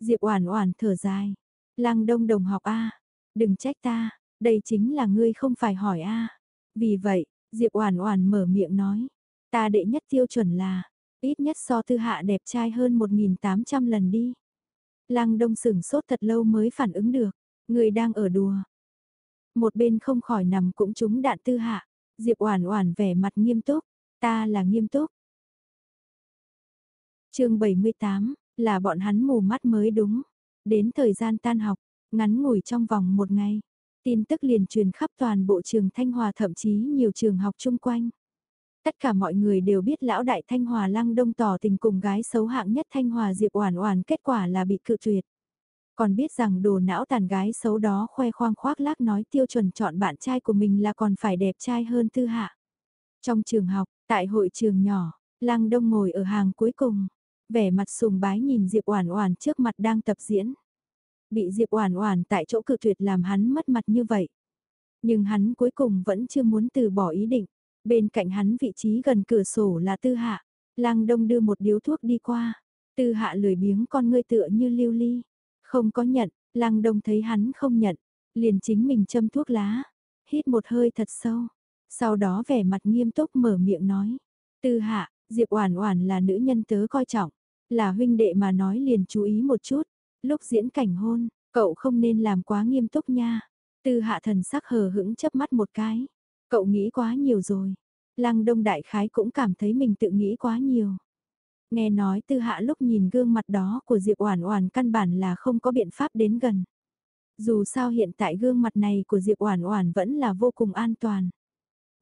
Diệp Oản Oản thở dài, "Lăng Đông đồng học a, đừng trách ta, đây chính là ngươi không phải hỏi a." Vì vậy, Diệp Oản Oản mở miệng nói, "Ta đệ nhất tiêu chuẩn là ít nhất so Tư Hạ đẹp trai hơn 1800 lần đi." Lăng Đông sững sốt thật lâu mới phản ứng được, người đang ở đùa. Một bên không khỏi nằm cũng trúng đạn Tư Hạ, Diệp Oản Oản vẻ mặt nghiêm túc, "Ta là nghiêm túc." chương 78, là bọn hắn mù mắt mới đúng. Đến thời gian tan học, ngắn ngủi trong vòng một ngày. Tin tức liền truyền khắp toàn bộ trường Thanh Hòa thậm chí nhiều trường học chung quanh. Tất cả mọi người đều biết lão đại Thanh Hòa Lăng Đông tỏ tình cùng gái xấu hạng nhất Thanh Hòa Diệp Oản Oản kết quả là bị cự tuyệt. Còn biết rằng đồ não tàn gái xấu đó khoe khoang khoác lác nói tiêu chuẩn chọn bạn trai của mình là còn phải đẹp trai hơn tư hạ. Trong trường học, tại hội trường nhỏ, Lăng Đông ngồi ở hàng cuối cùng, vẻ mặt sùng bái nhìn Diệp Oản Oản trước mặt đang tập diễn. Bị Diệp Oản Oản tại chỗ cự tuyệt làm hắn mất mặt như vậy. Nhưng hắn cuối cùng vẫn chưa muốn từ bỏ ý định. Bên cạnh hắn vị trí gần cửa sổ là Tư Hạ. Lăng Đông đưa một điếu thuốc đi qua. Tư Hạ lười biếng con ngươi tựa như lưu ly. Không có nhận, Lăng Đông thấy hắn không nhận, liền chính mình châm thuốc lá. Hít một hơi thật sâu. Sau đó vẻ mặt nghiêm túc mở miệng nói. Tư Hạ, Diệp Oản Oản là nữ nhân tớ coi trọng. Là huynh đệ mà nói liền chú ý một chút. Lúc diễn cảnh hôn, cậu không nên làm quá nghiêm túc nha. Tư hạ thần sắc hờ hững chớp mắt một cái. Cậu nghĩ quá nhiều rồi. Lăng đông đại khái cũng cảm thấy mình tự nghĩ quá nhiều. Nghe nói tư hạ lúc nhìn gương mặt đó của Diệp Oản Oản căn bản là không có biện pháp đến gần. Dù sao hiện tại gương mặt này của Diệp Oản Oản vẫn là vô cùng an toàn.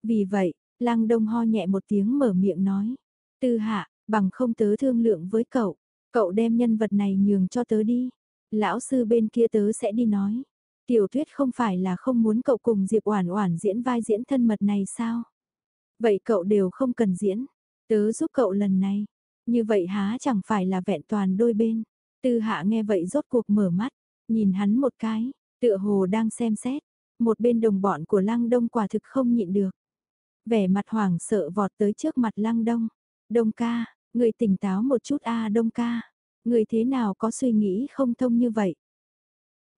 Vì vậy, Lăng Đông ho nhẹ một tiếng mở miệng nói, "Tư Hạ, bằng không tớ thương lượng với cậu, cậu đem nhân vật này nhường cho tớ đi, lão sư bên kia tớ sẽ đi nói." Tiểu thuyết không phải là không muốn cậu cùng Diệp Oản Oản diễn vai diễn thân mật này sao? Vậy cậu đều không cần diễn, tớ giúp cậu lần này. Như vậy há chẳng phải là vẹn toàn đôi bên. Tư Hạ nghe vậy rốt cuộc mở mắt, nhìn hắn một cái, tựa hồ đang xem xét. Một bên đồng bọn của Lăng Đông quả thực không nhịn được. Vẻ mặt hoảng sợ vọt tới trước mặt Lăng Đông. Đông ca, người tỉnh táo một chút a Đông ca. Người thế nào có suy nghĩ không thông như vậy?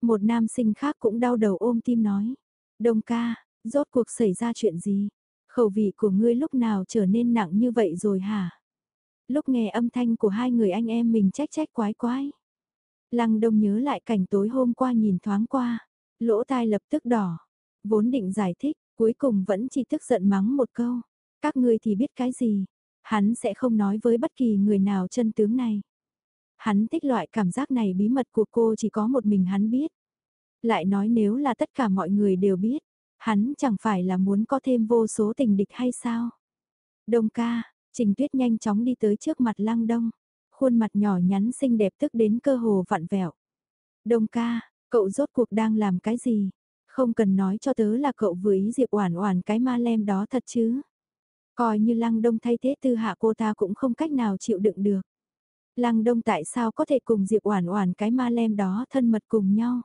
Một nam sinh khác cũng đau đầu ôm tim nói. Đông ca, rốt cuộc xảy ra chuyện gì? Khẩu vị của ngươi lúc nào trở nên nặng như vậy rồi hả? Lúc nghe âm thanh của hai người anh em mình trách trách quái quái. Lăng đông nhớ lại cảnh tối hôm qua nhìn thoáng qua. Lỗ tai lập tức đỏ. Vốn định giải thích, cuối cùng vẫn chỉ tức giận mắng một câu. Các ngươi thì biết cái gì? Hắn sẽ không nói với bất kỳ người nào chân tướng này. Hắn thích loại cảm giác này bí mật của cô chỉ có một mình hắn biết. Lại nói nếu là tất cả mọi người đều biết, hắn chẳng phải là muốn có thêm vô số tình địch hay sao? Đông ca, Trình Tuyết nhanh chóng đi tới trước mặt Lăng Đông, khuôn mặt nhỏ nhắn xinh đẹp tức đến cơ hồ vặn vẹo. Đông ca, cậu rốt cuộc đang làm cái gì? Không cần nói cho tớ là cậu vừa ý Diệp Oản Oản cái ma lem đó thật chứ? Coi như Lăng Đông thay thế tư hạ cô ta cũng không cách nào chịu đựng được. Lăng Đông tại sao có thể cùng Diệp Oản Oản cái ma lem đó thân mật cùng nhau?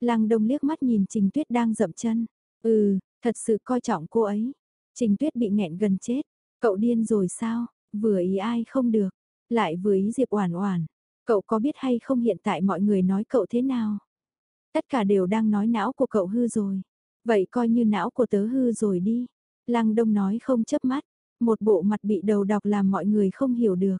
Lăng Đông liếc mắt nhìn Trình Tuyết đang dậm chân. Ừ, thật sự coi trọng cô ấy. Trình Tuyết bị nghẹn gần chết. Cậu điên rồi sao? Vừa ý ai không được, lại vừa ý Diệp Oản Oản. Cậu có biết hay không hiện tại mọi người nói cậu thế nào? Tất cả đều đang nói não của cậu hư rồi. Vậy coi như não của tớ hư rồi đi. Lăng Đông nói không chớp mắt, một bộ mặt bị đầu độc làm mọi người không hiểu được.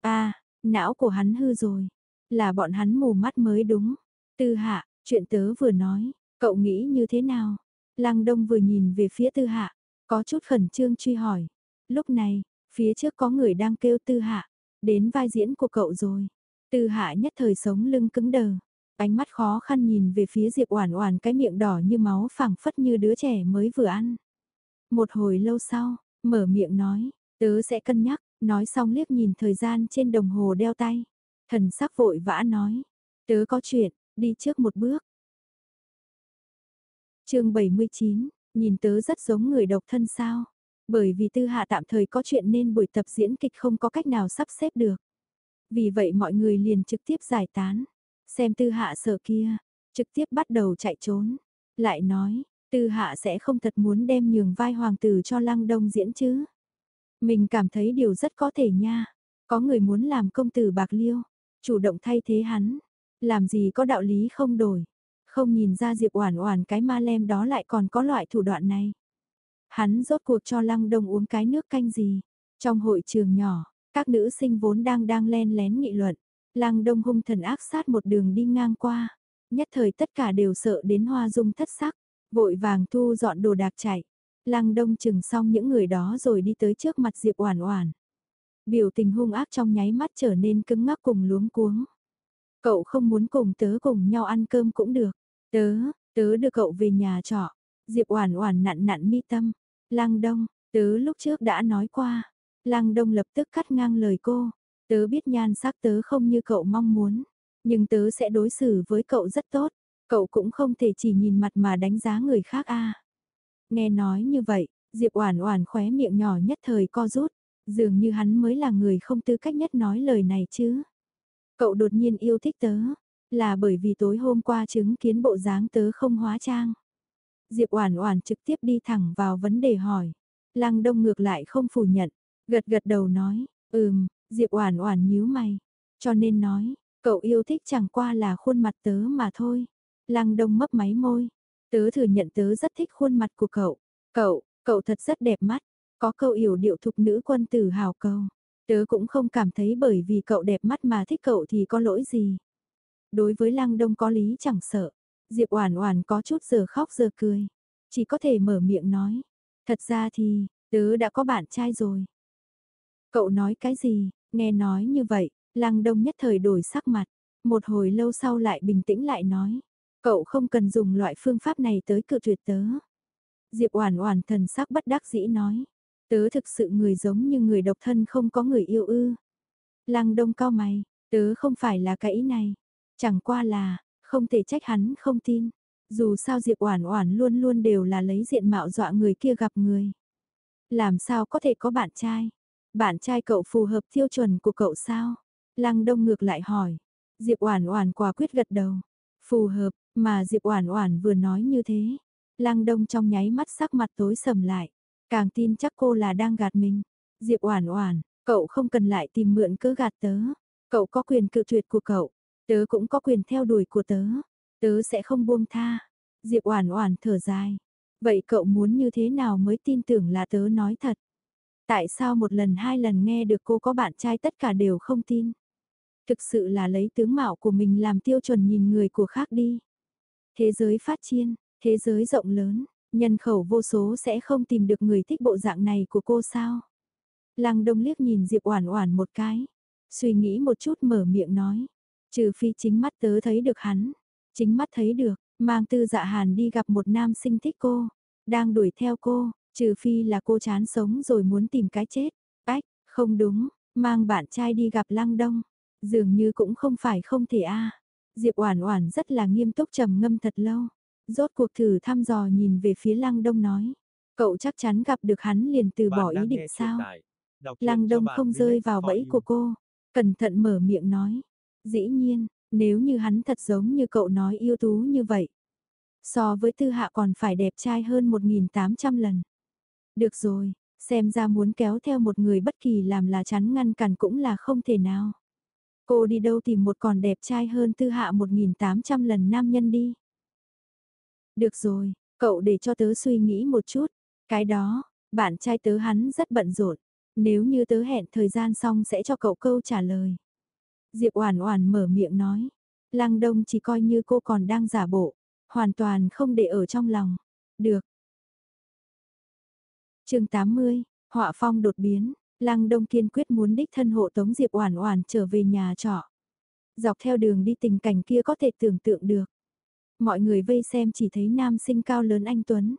A, à, não của hắn hư rồi, là bọn hắn mù mắt mới đúng. Tư Hạ, chuyện tớ vừa nói, cậu nghĩ như thế nào? Lăng Đông vừa nhìn về phía Tư Hạ, có chút khẩn trương truy hỏi. Lúc này, phía trước có người đang kêu tư hạ, đến vai diễn của cậu rồi. Tư hạ nhất thời sống lưng cứng đờ, ánh mắt khó khăn nhìn về phía Diệp Oản Oản cái miệng đỏ như máu phẳng phất như đứa trẻ mới vừa ăn. Một hồi lâu sau, mở miệng nói, tớ sẽ cân nhắc, nói xong liếc nhìn thời gian trên đồng hồ đeo tay. Thần sắc vội vã nói, tớ có chuyện, đi trước một bước. chương 79, nhìn tớ rất giống người độc thân sao. Bởi vì tư hạ tạm thời có chuyện nên buổi tập diễn kịch không có cách nào sắp xếp được. Vì vậy mọi người liền trực tiếp giải tán. Xem tư hạ sợ kia, trực tiếp bắt đầu chạy trốn. Lại nói, tư hạ sẽ không thật muốn đem nhường vai hoàng tử cho lăng đông diễn chứ. Mình cảm thấy điều rất có thể nha. Có người muốn làm công tử bạc liêu, chủ động thay thế hắn. Làm gì có đạo lý không đổi. Không nhìn ra Diệp Oản Oản cái ma lem đó lại còn có loại thủ đoạn này. Hắn rốt cuộc cho Lăng Đông uống cái nước canh gì. Trong hội trường nhỏ, các nữ sinh vốn đang đang len lén nghị luận. Lăng Đông hung thần ác sát một đường đi ngang qua. Nhất thời tất cả đều sợ đến hoa dung thất sắc. Vội vàng thu dọn đồ đạc chạy. Lăng Đông chừng xong những người đó rồi đi tới trước mặt Diệp Oản Oản. Biểu tình hung ác trong nháy mắt trở nên cứng ngắc cùng luống cuống. Cậu không muốn cùng tớ cùng nhau ăn cơm cũng được. Tớ, tớ đưa cậu về nhà trọ. Diệp Oản Oản nặn nặn mi tâm. Lăng Đông, tớ lúc trước đã nói qua. Lăng Đông lập tức cắt ngang lời cô. Tớ biết nhan sắc tớ không như cậu mong muốn, nhưng tớ sẽ đối xử với cậu rất tốt. Cậu cũng không thể chỉ nhìn mặt mà đánh giá người khác a. Nghe nói như vậy, Diệp Oản Oản khóe miệng nhỏ nhất thời co rút, dường như hắn mới là người không tư cách nhất nói lời này chứ. Cậu đột nhiên yêu thích tớ, là bởi vì tối hôm qua chứng kiến bộ dáng tớ không hóa trang. Diệp Oản Oản trực tiếp đi thẳng vào vấn đề hỏi. Lăng Đông ngược lại không phủ nhận, gật gật đầu nói, "Ừm." Diệp Oản Oản nhíu mày, cho nên nói, cậu yêu thích chẳng qua là khuôn mặt tớ mà thôi. Lăng Đông mấp máy môi, tớ thừa nhận tớ rất thích khuôn mặt của cậu. Cậu, cậu thật rất đẹp mắt, có câu yểu điệu thục nữ quân tử hào câu. Tớ cũng không cảm thấy bởi vì cậu đẹp mắt mà thích cậu thì có lỗi gì. Đối với Lăng Đông có lý chẳng sợ, Diệp Oản Oản có chút giờ khóc giờ cười, chỉ có thể mở miệng nói, thật ra thì, tớ đã có bạn trai rồi. Cậu nói cái gì? Nghe nói như vậy, Lăng Đông nhất thời đổi sắc mặt, một hồi lâu sau lại bình tĩnh lại nói, cậu không cần dùng loại phương pháp này tới cự tuyệt tớ. Diệp Oản Oản thần sắc bất đắc dĩ nói, tớ thực sự người giống như người độc thân không có người yêu ư? Lăng Đông cao mày, tớ không phải là cái ý này, chẳng qua là không thể trách hắn không tin. Dù sao Diệp Oản Oản luôn luôn đều là lấy diện mạo dọa người kia gặp người. Làm sao có thể có bạn trai? Bạn trai cậu phù hợp tiêu chuẩn của cậu sao? Lăng Đông ngược lại hỏi. Diệp Oản Oản quả quyết gật đầu. Phù hợp, mà Diệp Oản Oản vừa nói như thế, Lăng Đông trong nháy mắt sắc mặt tối sầm lại, càng tin chắc cô là đang gạt mình. Diệp Oản Oản, cậu không cần lại tìm mượn cớ gạt tớ, cậu có quyền cự tuyệt của cậu, tớ cũng có quyền theo đuổi của tớ, tớ sẽ không buông tha. Diệp Oản Oản thở dài, vậy cậu muốn như thế nào mới tin tưởng là tớ nói thật? Tại sao một lần hai lần nghe được cô có bạn trai tất cả đều không tin? Thực sự là lấy tướng mạo của mình làm tiêu chuẩn nhìn người của khác đi. Thế giới phát triển, thế giới rộng lớn, nhân khẩu vô số sẽ không tìm được người thích bộ dạng này của cô sao? Lăng Đông liếc nhìn Diệp Oản Oản một cái, suy nghĩ một chút mở miệng nói, trừ phi chính mắt tớ thấy được hắn, chính mắt thấy được, mang Tư Dạ Hàn đi gặp một nam sinh thích cô, đang đuổi theo cô, Trừ phi là cô chán sống rồi muốn tìm cái chết. Ách, không đúng, mang bạn trai đi gặp Lăng Đông. Dường như cũng không phải không thể a. Diệp Oản Oản rất là nghiêm túc trầm ngâm thật lâu. Rốt cuộc thử thăm dò nhìn về phía Lăng Đông nói, cậu chắc chắn gặp được hắn liền từ bỏ ý định sao? Lăng Đông không rơi vào bẫy của cô, cẩn thận mở miệng nói, dĩ nhiên, nếu như hắn thật giống như cậu nói yêu tú như vậy, so với Tư Hạ còn phải đẹp trai hơn 1.800 lần. Được rồi, xem ra muốn kéo theo một người bất kỳ làm là chắn ngăn cản cũng là không thể nào. Cô đi đâu tìm một còn đẹp trai hơn tư hạ 1.800 lần nam nhân đi. Được rồi, cậu để cho tớ suy nghĩ một chút. Cái đó, bạn trai tớ hắn rất bận rộn. Nếu như tớ hẹn thời gian xong sẽ cho cậu câu trả lời. Diệp Oản Oản mở miệng nói. Lăng Đông chỉ coi như cô còn đang giả bộ, hoàn toàn không để ở trong lòng. Được, chương 80, họa phong đột biến, Lăng Đông kiên quyết muốn đích thân hộ tống Diệp Oản Oản trở về nhà trọ. Dọc theo đường đi tình cảnh kia có thể tưởng tượng được. Mọi người vây xem chỉ thấy nam sinh cao lớn anh Tuấn.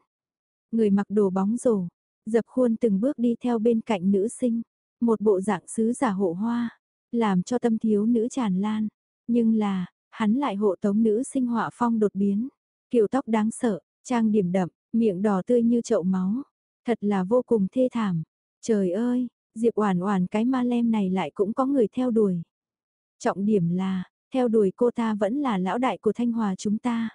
Người mặc đồ bóng rổ, dập khuôn từng bước đi theo bên cạnh nữ sinh. Một bộ dạng sứ giả hộ hoa, làm cho tâm thiếu nữ tràn lan. Nhưng là, hắn lại hộ tống nữ sinh họa phong đột biến. Kiểu tóc đáng sợ, trang điểm đậm, miệng đỏ tươi như chậu máu. Thật là vô cùng thê thảm. Trời ơi, Diệp Oản Oản cái ma lem này lại cũng có người theo đuổi. Trọng điểm là, theo đuổi cô ta vẫn là lão đại của Thanh Hòa chúng ta.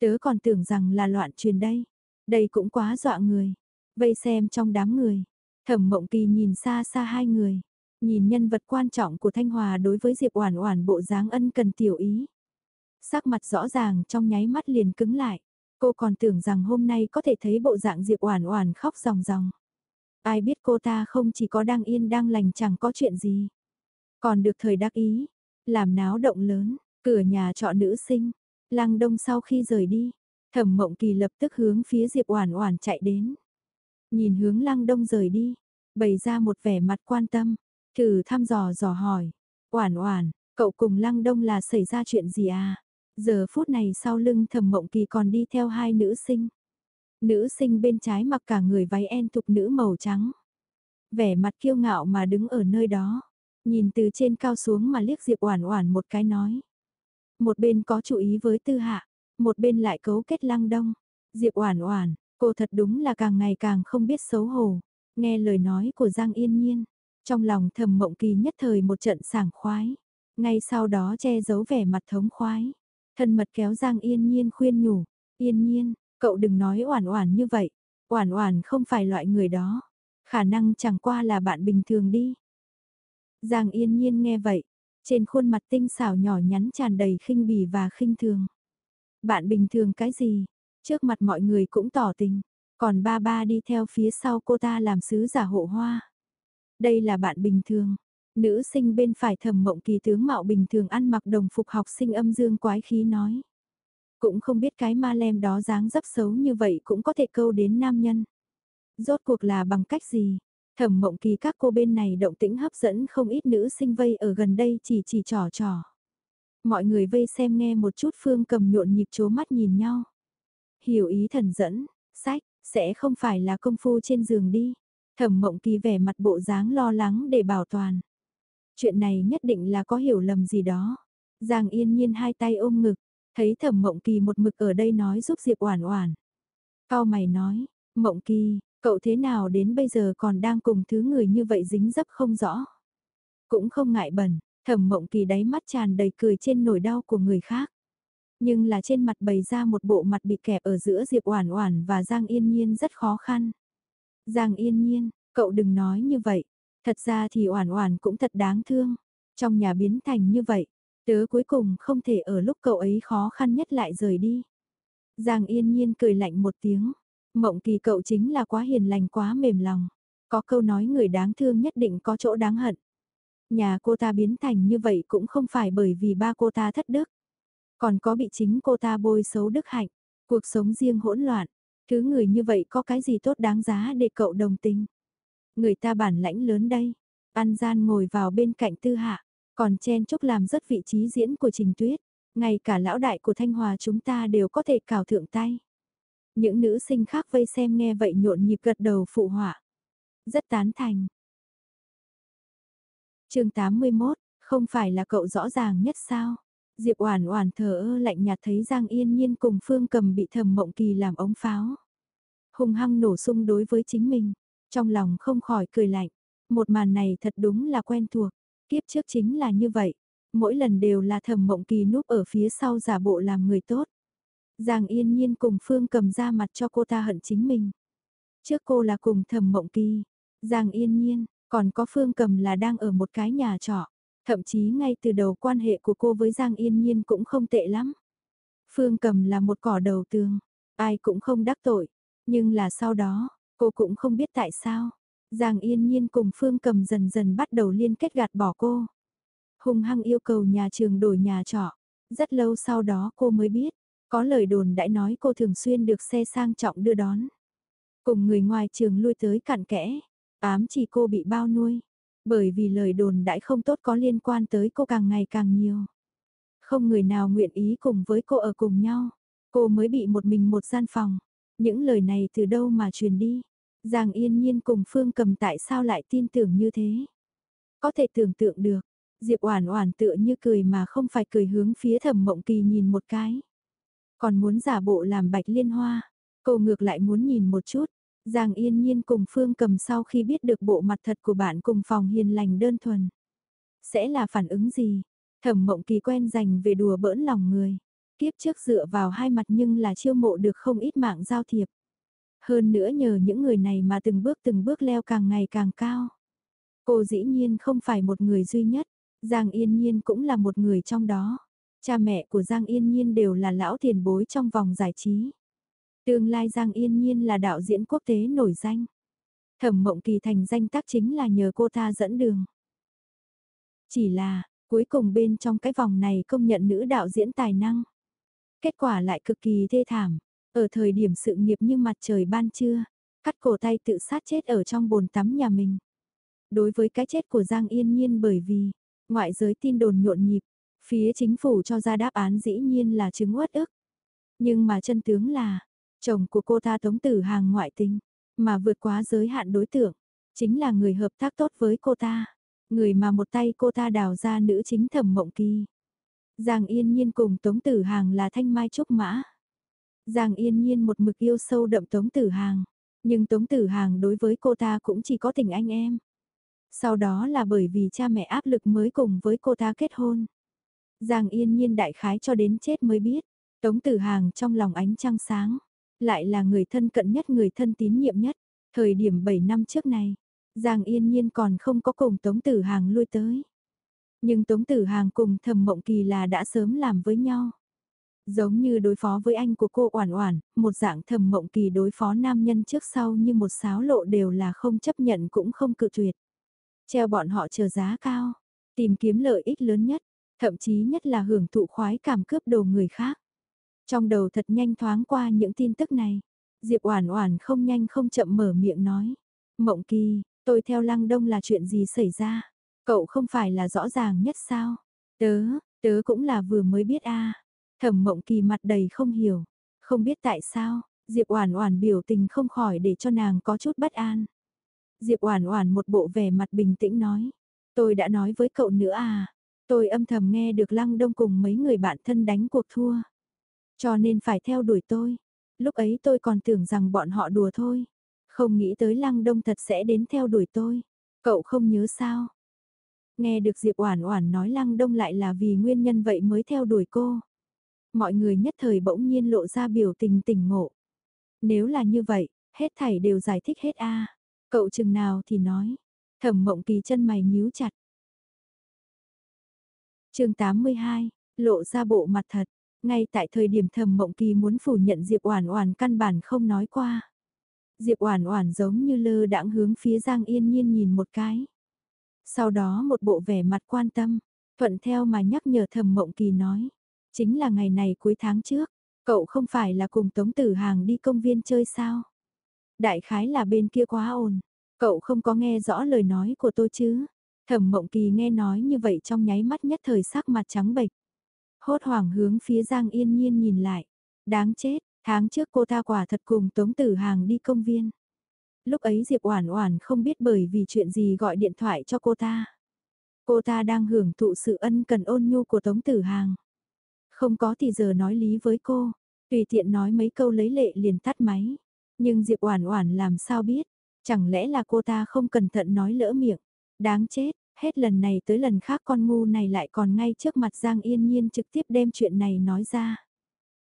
Tớ còn tưởng rằng là loạn truyền đây. Đây cũng quá dọa người. Vây xem trong đám người. Thẩm Mộng Kỳ nhìn xa xa hai người, nhìn nhân vật quan trọng của Thanh Hòa đối với Diệp Oản Oản bộ dáng ân cần tiểu ý. Sắc mặt rõ ràng trong nháy mắt liền cứng lại. Cô còn tưởng rằng hôm nay có thể thấy bộ dạng Diệp Oản Oản khóc ròng ròng. Ai biết cô ta không chỉ có đang yên đang lành chẳng có chuyện gì. Còn được thời đắc ý, làm náo động lớn, cửa nhà trọ nữ sinh. Lăng Đông sau khi rời đi, Thẩm Mộng Kỳ lập tức hướng phía Diệp Oản Oản chạy đến. Nhìn hướng Lăng Đông rời đi, bày ra một vẻ mặt quan tâm, thử thăm dò dò hỏi, "Oản Oản, cậu cùng Lăng Đông là xảy ra chuyện gì à?" Giờ phút này sau lưng thẩm mộng kỳ còn đi theo hai nữ sinh. Nữ sinh bên trái mặc cả người váy en thục nữ màu trắng. Vẻ mặt kiêu ngạo mà đứng ở nơi đó. Nhìn từ trên cao xuống mà liếc Diệp Oản Oản một cái nói. Một bên có chú ý với Tư Hạ, một bên lại cấu kết Lăng Đông. Diệp Oản Oản, cô thật đúng là càng ngày càng không biết xấu hổ. Nghe lời nói của Giang Yên Nhiên, trong lòng Thẩm Mộng Kỳ nhất thời một trận sảng khoái, ngay sau đó che giấu vẻ mặt thống khoái. Thân mật kéo Giang Yên Nhiên khuyên nhủ, "Yên Nhiên, cậu đừng nói Oản Oản như vậy, Oản Oản không phải loại người đó, khả năng chẳng qua là bạn bình thường đi." Giang Yên Nhiên nghe vậy, trên khuôn mặt tinh xảo nhỏ nhắn tràn đầy khinh bỉ và khinh thường. Bạn bình thường cái gì? Trước mặt mọi người cũng tỏ tình, còn ba ba đi theo phía sau cô ta làm sứ giả hộ hoa. Đây là bạn bình thường. Nữ sinh bên phải thầm mộng kỳ tướng mạo bình thường ăn mặc đồng phục học sinh âm dương quái khí nói. Cũng không biết cái ma lem đó dáng dấp xấu như vậy cũng có thể câu đến nam nhân. Rốt cuộc là bằng cách gì? Thẩm mộng kỳ các cô bên này động tĩnh hấp dẫn không ít nữ sinh vây ở gần đây chỉ chỉ trò trò. Mọi người vây xem nghe một chút phương cầm nhộn nhịp chố mắt nhìn nhau. Hiểu ý thần dẫn, sách, sẽ không phải là công phu trên giường đi. Thẩm mộng kỳ vẻ mặt bộ dáng lo lắng để bảo toàn. Chuyện này nhất định là có hiểu lầm gì đó. Giang yên nhiên hai tay ôm ngực, thấy thẩm mộng kỳ một mực ở đây nói giúp Diệp Oản Oản. Cao mày nói, mộng kỳ, cậu thế nào đến bây giờ còn đang cùng thứ người như vậy dính dấp không rõ. Cũng không ngại bẩn, thẩm mộng kỳ đáy mắt tràn đầy cười trên nỗi đau của người khác. Nhưng là trên mặt bày ra một bộ mặt bị kẹp ở giữa Diệp Oản Oản và Giang Yên Nhiên rất khó khăn. Giang Yên Nhiên, cậu đừng nói như vậy, thật ra thì Oản Oản cũng thật đáng thương, trong nhà biến thành như vậy, tớ cuối cùng không thể ở lúc cậu ấy khó khăn nhất lại rời đi. Giang Yên Nhiên cười lạnh một tiếng, Mộng Kỳ cậu chính là quá hiền lành quá mềm lòng, có câu nói người đáng thương nhất định có chỗ đáng hận. Nhà cô ta biến thành như vậy cũng không phải bởi vì ba cô ta thất đức. Còn có bị chính cô ta bôi xấu đức hạnh, cuộc sống riêng hỗn loạn, thứ người như vậy có cái gì tốt đáng giá để cậu đồng tình. Người ta bản lãnh lớn đây, An Gian ngồi vào bên cạnh tư hạ, còn chen chúc làm rất vị trí diễn của Trình Tuyết, ngay cả lão đại của Thanh Hòa chúng ta đều có thể cào thượng tay. Những nữ sinh khác vây xem nghe vậy nhộn nhịp gật đầu phụ họa. Rất tán thành. chương 81, không phải là cậu rõ ràng nhất sao? Diệp Oản Oản thờ ơ lạnh nhạt thấy Giang Yên Nhiên cùng Phương Cầm bị Thẩm Mộng Kỳ làm ống pháo. Hung hăng nổ sung đối với chính mình, trong lòng không khỏi cười lạnh. Một màn này thật đúng là quen thuộc, kiếp trước chính là như vậy, mỗi lần đều là Thẩm Mộng Kỳ núp ở phía sau giả bộ làm người tốt. Giang Yên Nhiên cùng Phương Cầm ra mặt cho cô ta hận chính mình. Trước cô là cùng Thẩm Mộng Kỳ, Giang Yên Nhiên, còn có Phương Cầm là đang ở một cái nhà trọ. Thậm chí ngay từ đầu quan hệ của cô với Giang Yên Nhiên cũng không tệ lắm. Phương Cầm là một cỏ đầu tường, ai cũng không đắc tội. Nhưng là sau đó, cô cũng không biết tại sao. Giang Yên Nhiên cùng Phương Cầm dần dần bắt đầu liên kết gạt bỏ cô. Hùng hăng yêu cầu nhà trường đổi nhà trọ. Rất lâu sau đó cô mới biết, có lời đồn đã nói cô thường xuyên được xe sang trọng đưa đón. Cùng người ngoài trường lui tới cặn kẽ, ám chỉ cô bị bao nuôi. Bởi vì lời đồn đãi không tốt có liên quan tới cô càng ngày càng nhiều. Không người nào nguyện ý cùng với cô ở cùng nhau. Cô mới bị một mình một gian phòng. Những lời này từ đâu mà truyền đi. Giang yên nhiên cùng Phương cầm tại sao lại tin tưởng như thế. Có thể tưởng tượng được. Diệp Oản Oản tựa như cười mà không phải cười hướng phía Thẩm Mộng Kỳ nhìn một cái. Còn muốn giả bộ làm Bạch Liên Hoa, cô ngược lại muốn nhìn một chút, Giang Yên Nhiên cùng Phương Cầm sau khi biết được bộ mặt thật của bạn cùng phòng hiền lành đơn thuần. Sẽ là phản ứng gì? Thẩm mộng kỳ quen dành về đùa bỡn lòng người. Kiếp trước dựa vào hai mặt nhưng là chiêu mộ được không ít mạng giao thiệp. Hơn nữa nhờ những người này mà từng bước từng bước leo càng ngày càng cao. Cô dĩ nhiên không phải một người duy nhất, Giang Yên Nhiên cũng là một người trong đó. Cha mẹ của Giang Yên Nhiên đều là lão tiền bối trong vòng giải trí. Tương lai Giang Yên Nhiên là đạo diễn quốc tế nổi danh. Thẩm Mộng Kỳ thành danh tác chính là nhờ cô ta dẫn đường. Chỉ là, cuối cùng bên trong cái vòng này công nhận nữ đạo diễn tài năng. Kết quả lại cực kỳ thê thảm. Ở thời điểm sự nghiệp như mặt trời ban trưa, cắt cổ tay tự sát chết ở trong bồn tắm nhà mình. Đối với cái chết của Giang Yên Nhiên bởi vì, ngoại giới tin đồn nhộn nhịp, Phía chính phủ cho ra đáp án dĩ nhiên là chứng uất ức. Nhưng mà chân tướng là, chồng của cô ta tống tử hàng ngoại tình, mà vượt quá giới hạn đối tượng, chính là người hợp tác tốt với cô ta, người mà một tay cô ta đào ra nữ chính thẩm mộng kỳ. Giang yên nhiên cùng tống tử hàng là thanh mai trúc mã. Giang yên nhiên một mực yêu sâu đậm tống tử hàng, nhưng tống tử hàng đối với cô ta cũng chỉ có tình anh em. Sau đó là bởi vì cha mẹ áp lực mới cùng với cô ta kết hôn. Giang yên nhiên đại khái cho đến chết mới biết, Tống Tử Hàng trong lòng ánh trăng sáng, lại là người thân cận nhất người thân tín nhiệm nhất, thời điểm 7 năm trước này, Giang yên nhiên còn không có cùng Tống Tử Hàng lui tới. Nhưng Tống Tử Hàng cùng Thẩm Mộng Kỳ là đã sớm làm với nhau. Giống như đối phó với anh của cô Oản Oản, một dạng thầm Mộng Kỳ đối phó nam nhân trước sau như một sáo lộ đều là không chấp nhận cũng không cự tuyệt. Treo bọn họ chờ giá cao, tìm kiếm lợi ích lớn nhất, thậm chí nhất là hưởng thụ khoái cảm cướp đồ người khác. Trong đầu thật nhanh thoáng qua những tin tức này, Diệp Oản Oản không nhanh không chậm mở miệng nói, "Mộng Kỳ, tôi theo Lăng Đông là chuyện gì xảy ra? Cậu không phải là rõ ràng nhất sao?" "Tớ, tớ cũng là vừa mới biết a." Thẩm Mộng Kỳ mặt đầy không hiểu, không biết tại sao, Diệp Oản Oản biểu tình không khỏi để cho nàng có chút bất an. Diệp Oản Oản một bộ vẻ mặt bình tĩnh nói, "Tôi đã nói với cậu nữa à, tôi âm thầm nghe được Lăng Đông cùng mấy người bạn thân đánh cuộc thua, cho nên phải theo đuổi tôi. Lúc ấy tôi còn tưởng rằng bọn họ đùa thôi, không nghĩ tới Lăng Đông thật sẽ đến theo đuổi tôi. Cậu không nhớ sao?" Nghe được Diệp Oản Oản nói Lăng Đông lại là vì nguyên nhân vậy mới theo đuổi cô. Mọi người nhất thời bỗng nhiên lộ ra biểu tình tỉnh ngộ. Nếu là như vậy, hết thảy đều giải thích hết a. Cậu chừng nào thì nói. Thẩm mộng kỳ chân mày nhíu chặt. chương 82, lộ ra bộ mặt thật. Ngay tại thời điểm thẩm mộng kỳ muốn phủ nhận Diệp Oản Oản căn bản không nói qua. Diệp Oản Oản giống như lơ đãng hướng phía Giang Yên Nhiên nhìn một cái. Sau đó một bộ vẻ mặt quan tâm, thuận theo mà nhắc nhở Thẩm Mộng Kỳ nói, chính là ngày này cuối tháng trước, cậu không phải là cùng Tống Tử Hàng đi công viên chơi sao? Đại khái là bên kia quá ồn, cậu không có nghe rõ lời nói của tôi chứ? Thẩm Mộng Kỳ nghe nói như vậy trong nháy mắt nhất thời sắc mặt trắng bệch. Hốt hoảng hướng phía Giang Yên Nhiên nhìn lại. Đáng chết, tháng trước cô ta quả thật cùng Tống Tử Hàng đi công viên. Lúc ấy Diệp Oản Oản không biết bởi vì chuyện gì gọi điện thoại cho cô ta. Cô ta đang hưởng thụ sự ân cần ôn nhu của Tống Tử Hàng. Không có thì giờ nói lý với cô, tùy tiện nói mấy câu lấy lệ liền tắt máy. Nhưng Diệp Oản Oản làm sao biết, chẳng lẽ là cô ta không cẩn thận nói lỡ miệng. Đáng chết, hết lần này tới lần khác con ngu này lại còn ngay trước mặt Giang Yên Nhiên trực tiếp đem chuyện này nói ra.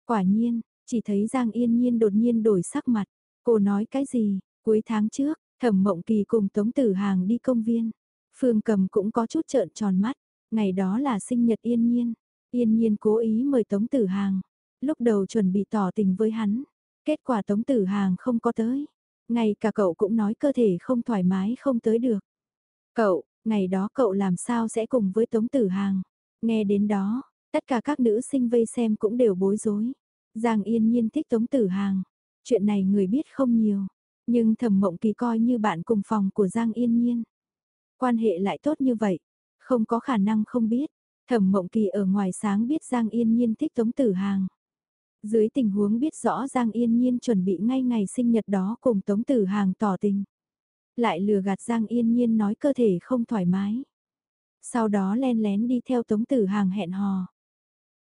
Quả nhiên, chỉ thấy Giang Yên Nhiên đột nhiên đổi sắc mặt. Cô nói cái gì? Cuối tháng trước, Thẩm Mộng Kỳ cùng Tống Tử Hàng đi công viên. Phương Cầm cũng có chút trợn tròn mắt. Ngày đó là sinh nhật Yên Nhiên. Yên Nhiên cố ý mời Tống Tử Hàng. Lúc đầu chuẩn bị tỏ tình với hắn. Kết quả Tống Tử Hàng không có tới. Ngay cả cậu cũng nói cơ thể không thoải mái không tới được. Cậu, ngày đó cậu làm sao sẽ cùng với Tống Tử Hàng. Nghe đến đó, tất cả các nữ sinh vây xem cũng đều bối rối. Giang yên nhiên thích Tống Tử Hàng. Chuyện này người biết không nhiều. Nhưng thẩm mộng kỳ coi như bạn cùng phòng của Giang yên nhiên. Quan hệ lại tốt như vậy. Không có khả năng không biết. Thẩm mộng kỳ ở ngoài sáng biết Giang yên nhiên thích Tống Tử Hàng. Dưới tình huống biết rõ Giang Yên Nhiên chuẩn bị ngay ngày sinh nhật đó cùng Tống Tử Hàng tỏ tình. Lại lừa gạt Giang Yên Nhiên nói cơ thể không thoải mái. Sau đó len lén đi theo Tống Tử Hàng hẹn hò.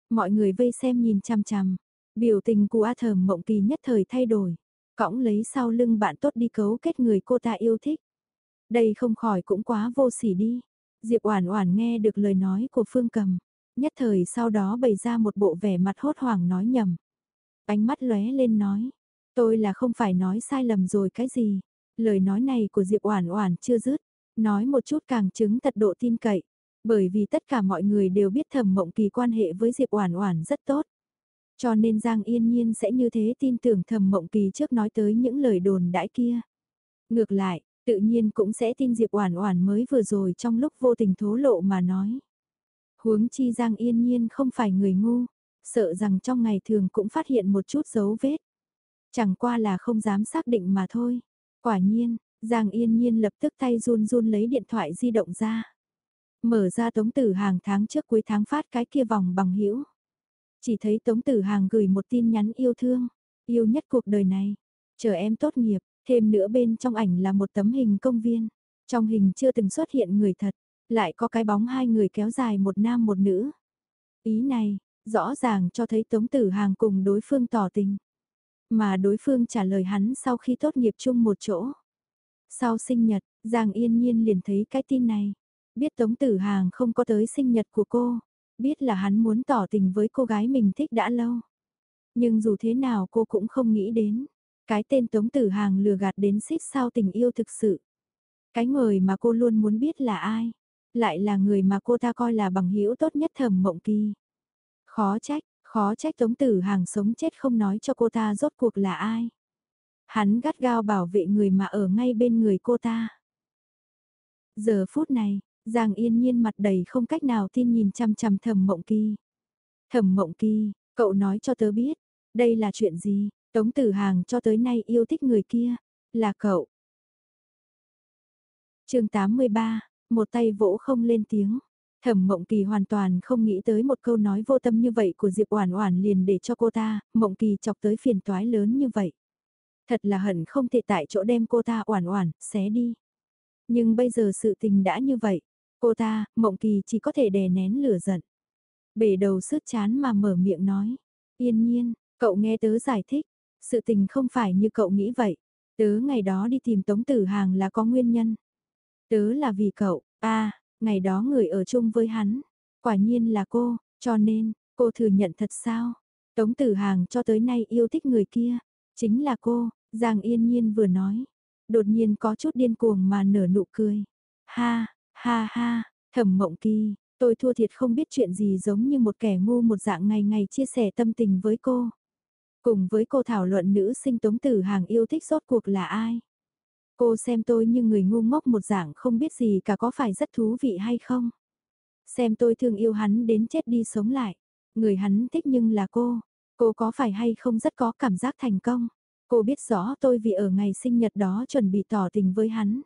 Mọi người vây xem nhìn chằm chằm, biểu tình của A Thẩm Mộng Kỳ nhất thời thay đổi, cõng lấy sau lưng bạn tốt đi cấu kết người cô ta yêu thích. Đây không khỏi cũng quá vô sỉ đi. Diệp Oản Oản nghe được lời nói của Phương Cầm, nhất thời sau đó bày ra một bộ vẻ mặt hốt hoảng nói nhầm. Ánh mắt lóe lên nói, tôi là không phải nói sai lầm rồi cái gì. Lời nói này của Diệp Oản Oản chưa dứt, nói một chút càng chứng thật độ tin cậy, bởi vì tất cả mọi người đều biết Thẩm Mộng Kỳ quan hệ với Diệp Oản Oản rất tốt. Cho nên Giang Yên Nhiên sẽ như thế tin tưởng Thẩm Mộng Kỳ trước nói tới những lời đồn đãi kia. Ngược lại, tự nhiên cũng sẽ tin Diệp Oản Oản mới vừa rồi trong lúc vô tình thố lộ mà nói. Huống chi Giang Yên Nhiên không phải người ngu, sợ rằng trong ngày thường cũng phát hiện một chút dấu vết. Chẳng qua là không dám xác định mà thôi. Quả nhiên, Giang Yên Nhiên lập tức tay run run lấy điện thoại di động ra. Mở ra tống tử hàng tháng trước cuối tháng phát cái kia vòng bằng hữu Chỉ thấy tống tử hàng gửi một tin nhắn yêu thương, yêu nhất cuộc đời này, chờ em tốt nghiệp, thêm nữa bên trong ảnh là một tấm hình công viên. Trong hình chưa từng xuất hiện người thật, lại có cái bóng hai người kéo dài một nam một nữ. Ý này, rõ ràng cho thấy Tống Tử Hàng cùng đối phương tỏ tình. Mà đối phương trả lời hắn sau khi tốt nghiệp chung một chỗ. Sau sinh nhật, Giang Yên Nhiên liền thấy cái tin này. Biết Tống Tử Hàng không có tới sinh nhật của cô. Biết là hắn muốn tỏ tình với cô gái mình thích đã lâu. Nhưng dù thế nào cô cũng không nghĩ đến. Cái tên Tống Tử Hàng lừa gạt đến xít sao tình yêu thực sự. Cái người mà cô luôn muốn biết là ai. Lại là người mà cô ta coi là bằng hữu tốt nhất thầm mộng kỳ. Khó trách, khó trách Tống Tử Hàng sống chết không nói cho cô ta rốt cuộc là ai. Hắn gắt gao bảo vệ người mà ở ngay bên người cô ta. Giờ phút này, Giang yên nhiên mặt đầy không cách nào tin nhìn chăm chăm thầm mộng kỳ. Thầm mộng kỳ, cậu nói cho tớ biết, đây là chuyện gì, Tống Tử Hàng cho tới nay yêu thích người kia, là cậu. chương 83, một tay vỗ không lên tiếng. Thẩm Mộng Kỳ hoàn toàn không nghĩ tới một câu nói vô tâm như vậy của Diệp Oản Oản liền để cho cô ta, Mộng Kỳ chọc tới phiền toái lớn như vậy. Thật là hận không thể tại chỗ đem cô ta Oản Oản xé đi. Nhưng bây giờ sự tình đã như vậy, cô ta, Mộng Kỳ chỉ có thể đè nén lửa giận. Bể đầu sứt chán mà mở miệng nói, "Yên Nhiên, cậu nghe tớ giải thích, sự tình không phải như cậu nghĩ vậy. Tớ ngày đó đi tìm Tống Tử Hàng là có nguyên nhân. Tớ là vì cậu, a ngày đó người ở chung với hắn, quả nhiên là cô, cho nên, cô thừa nhận thật sao? Tống Tử Hàng cho tới nay yêu thích người kia, chính là cô, Giang Yên Nhiên vừa nói. Đột nhiên có chút điên cuồng mà nở nụ cười. Ha, ha ha, thẩm mộng kỳ, tôi thua thiệt không biết chuyện gì giống như một kẻ ngu một dạng ngày ngày chia sẻ tâm tình với cô. Cùng với cô thảo luận nữ sinh Tống Tử Hàng yêu thích rốt cuộc là ai. Cô xem tôi như người ngu ngốc một dạng không biết gì cả có phải rất thú vị hay không. Xem tôi thương yêu hắn đến chết đi sống lại. Người hắn thích nhưng là cô. Cô có phải hay không rất có cảm giác thành công. Cô biết rõ tôi vì ở ngày sinh nhật đó chuẩn bị tỏ tình với hắn.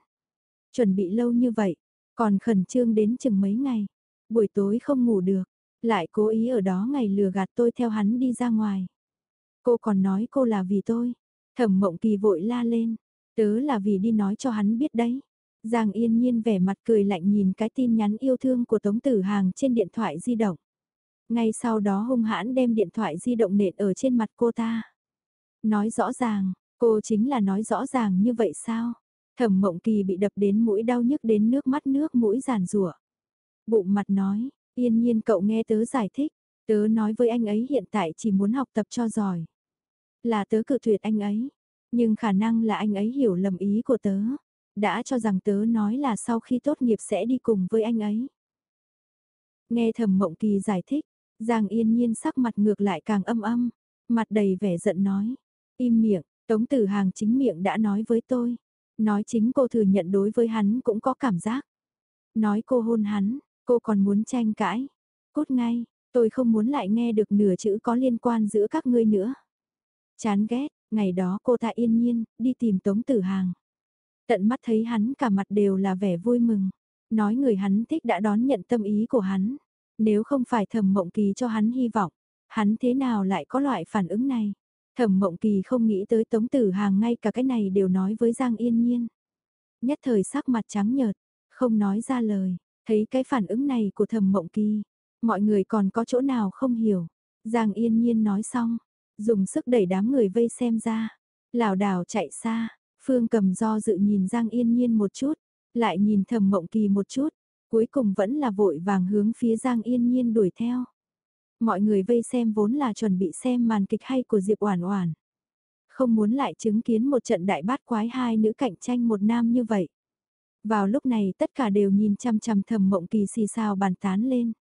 Chuẩn bị lâu như vậy, còn khẩn trương đến chừng mấy ngày. Buổi tối không ngủ được, lại cố ý ở đó ngày lừa gạt tôi theo hắn đi ra ngoài. Cô còn nói cô là vì tôi. Thẩm mộng kỳ vội la lên. Tớ là vì đi nói cho hắn biết đấy. Giang yên nhiên vẻ mặt cười lạnh nhìn cái tin nhắn yêu thương của Tống Tử Hàng trên điện thoại di động. Ngay sau đó hung hãn đem điện thoại di động nện ở trên mặt cô ta. Nói rõ ràng, cô chính là nói rõ ràng như vậy sao? Thẩm mộng kỳ bị đập đến mũi đau nhức đến nước mắt nước mũi giàn rủa Bụng mặt nói, yên nhiên cậu nghe tớ giải thích, tớ nói với anh ấy hiện tại chỉ muốn học tập cho giỏi. Là tớ cự tuyệt anh ấy, nhưng khả năng là anh ấy hiểu lầm ý của tớ. Đã cho rằng tớ nói là sau khi tốt nghiệp sẽ đi cùng với anh ấy. Nghe thầm mộng kỳ giải thích, Giang yên nhiên sắc mặt ngược lại càng âm âm, mặt đầy vẻ giận nói. Im miệng, Tống Tử Hàng chính miệng đã nói với tôi. Nói chính cô thừa nhận đối với hắn cũng có cảm giác. Nói cô hôn hắn, cô còn muốn tranh cãi. Cút ngay, tôi không muốn lại nghe được nửa chữ có liên quan giữa các ngươi nữa. Chán ghét, ngày đó cô ta yên nhiên, đi tìm Tống Tử Hàng. Tận mắt thấy hắn cả mặt đều là vẻ vui mừng. Nói người hắn thích đã đón nhận tâm ý của hắn. Nếu không phải thầm mộng kỳ cho hắn hy vọng, hắn thế nào lại có loại phản ứng này? Thẩm mộng kỳ không nghĩ tới Tống Tử Hàng ngay cả cái này đều nói với Giang Yên Nhiên. Nhất thời sắc mặt trắng nhợt, không nói ra lời, thấy cái phản ứng này của thẩm mộng kỳ, mọi người còn có chỗ nào không hiểu. Giang Yên Nhiên nói xong, dùng sức đẩy đám người vây xem ra, lảo đảo chạy xa, Phương cầm do dự nhìn Giang Yên Nhiên một chút, lại nhìn thầm mộng kỳ một chút, cuối cùng vẫn là vội vàng hướng phía Giang Yên Nhiên đuổi theo. Mọi người vây xem vốn là chuẩn bị xem màn kịch hay của Diệp Oản Oản. Không muốn lại chứng kiến một trận đại bát quái hai nữ cạnh tranh một nam như vậy. Vào lúc này tất cả đều nhìn chăm chăm thầm mộng kỳ xì xào bàn tán lên.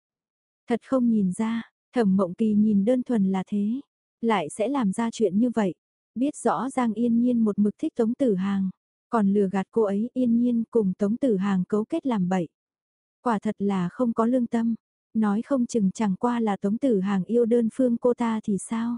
Thật không nhìn ra, thầm mộng kỳ nhìn đơn thuần là thế lại sẽ làm ra chuyện như vậy. Biết rõ Giang Yên Nhiên một mực thích Tống Tử Hàng, còn lừa gạt cô ấy Yên Nhiên cùng Tống Tử Hàng cấu kết làm bậy. Quả thật là không có lương tâm, nói không chừng chẳng qua là Tống Tử Hàng yêu đơn phương cô ta thì sao?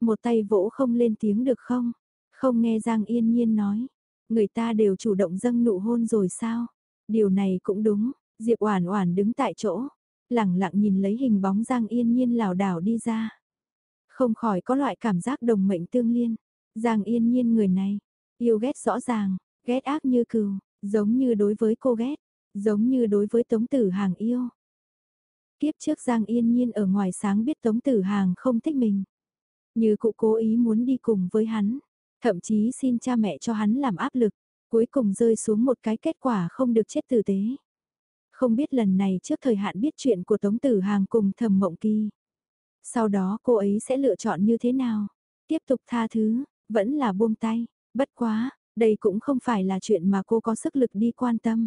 Một tay vỗ không lên tiếng được không? Không nghe Giang Yên Nhiên nói, người ta đều chủ động dâng nụ hôn rồi sao? Điều này cũng đúng, Diệp Oản Oản đứng tại chỗ, lẳng lặng nhìn lấy hình bóng Giang Yên Nhiên lảo đảo đi ra. Không khỏi có loại cảm giác đồng mệnh tương liên. Giang Yên Nhiên người này, yêu ghét rõ ràng, ghét ác như cừu, giống như đối với cô ghét, giống như đối với Tống Tử Hàng yêu. Kiếp trước Giang Yên Nhiên ở ngoài sáng biết Tống Tử Hàng không thích mình. Như cụ cố ý muốn đi cùng với hắn, thậm chí xin cha mẹ cho hắn làm áp lực, cuối cùng rơi xuống một cái kết quả không được chết tử tế. Không biết lần này trước thời hạn biết chuyện của Tống Tử Hàng cùng thầm mộng kỳ. Sau đó cô ấy sẽ lựa chọn như thế nào? Tiếp tục tha thứ, vẫn là buông tay, bất quá, đây cũng không phải là chuyện mà cô có sức lực đi quan tâm.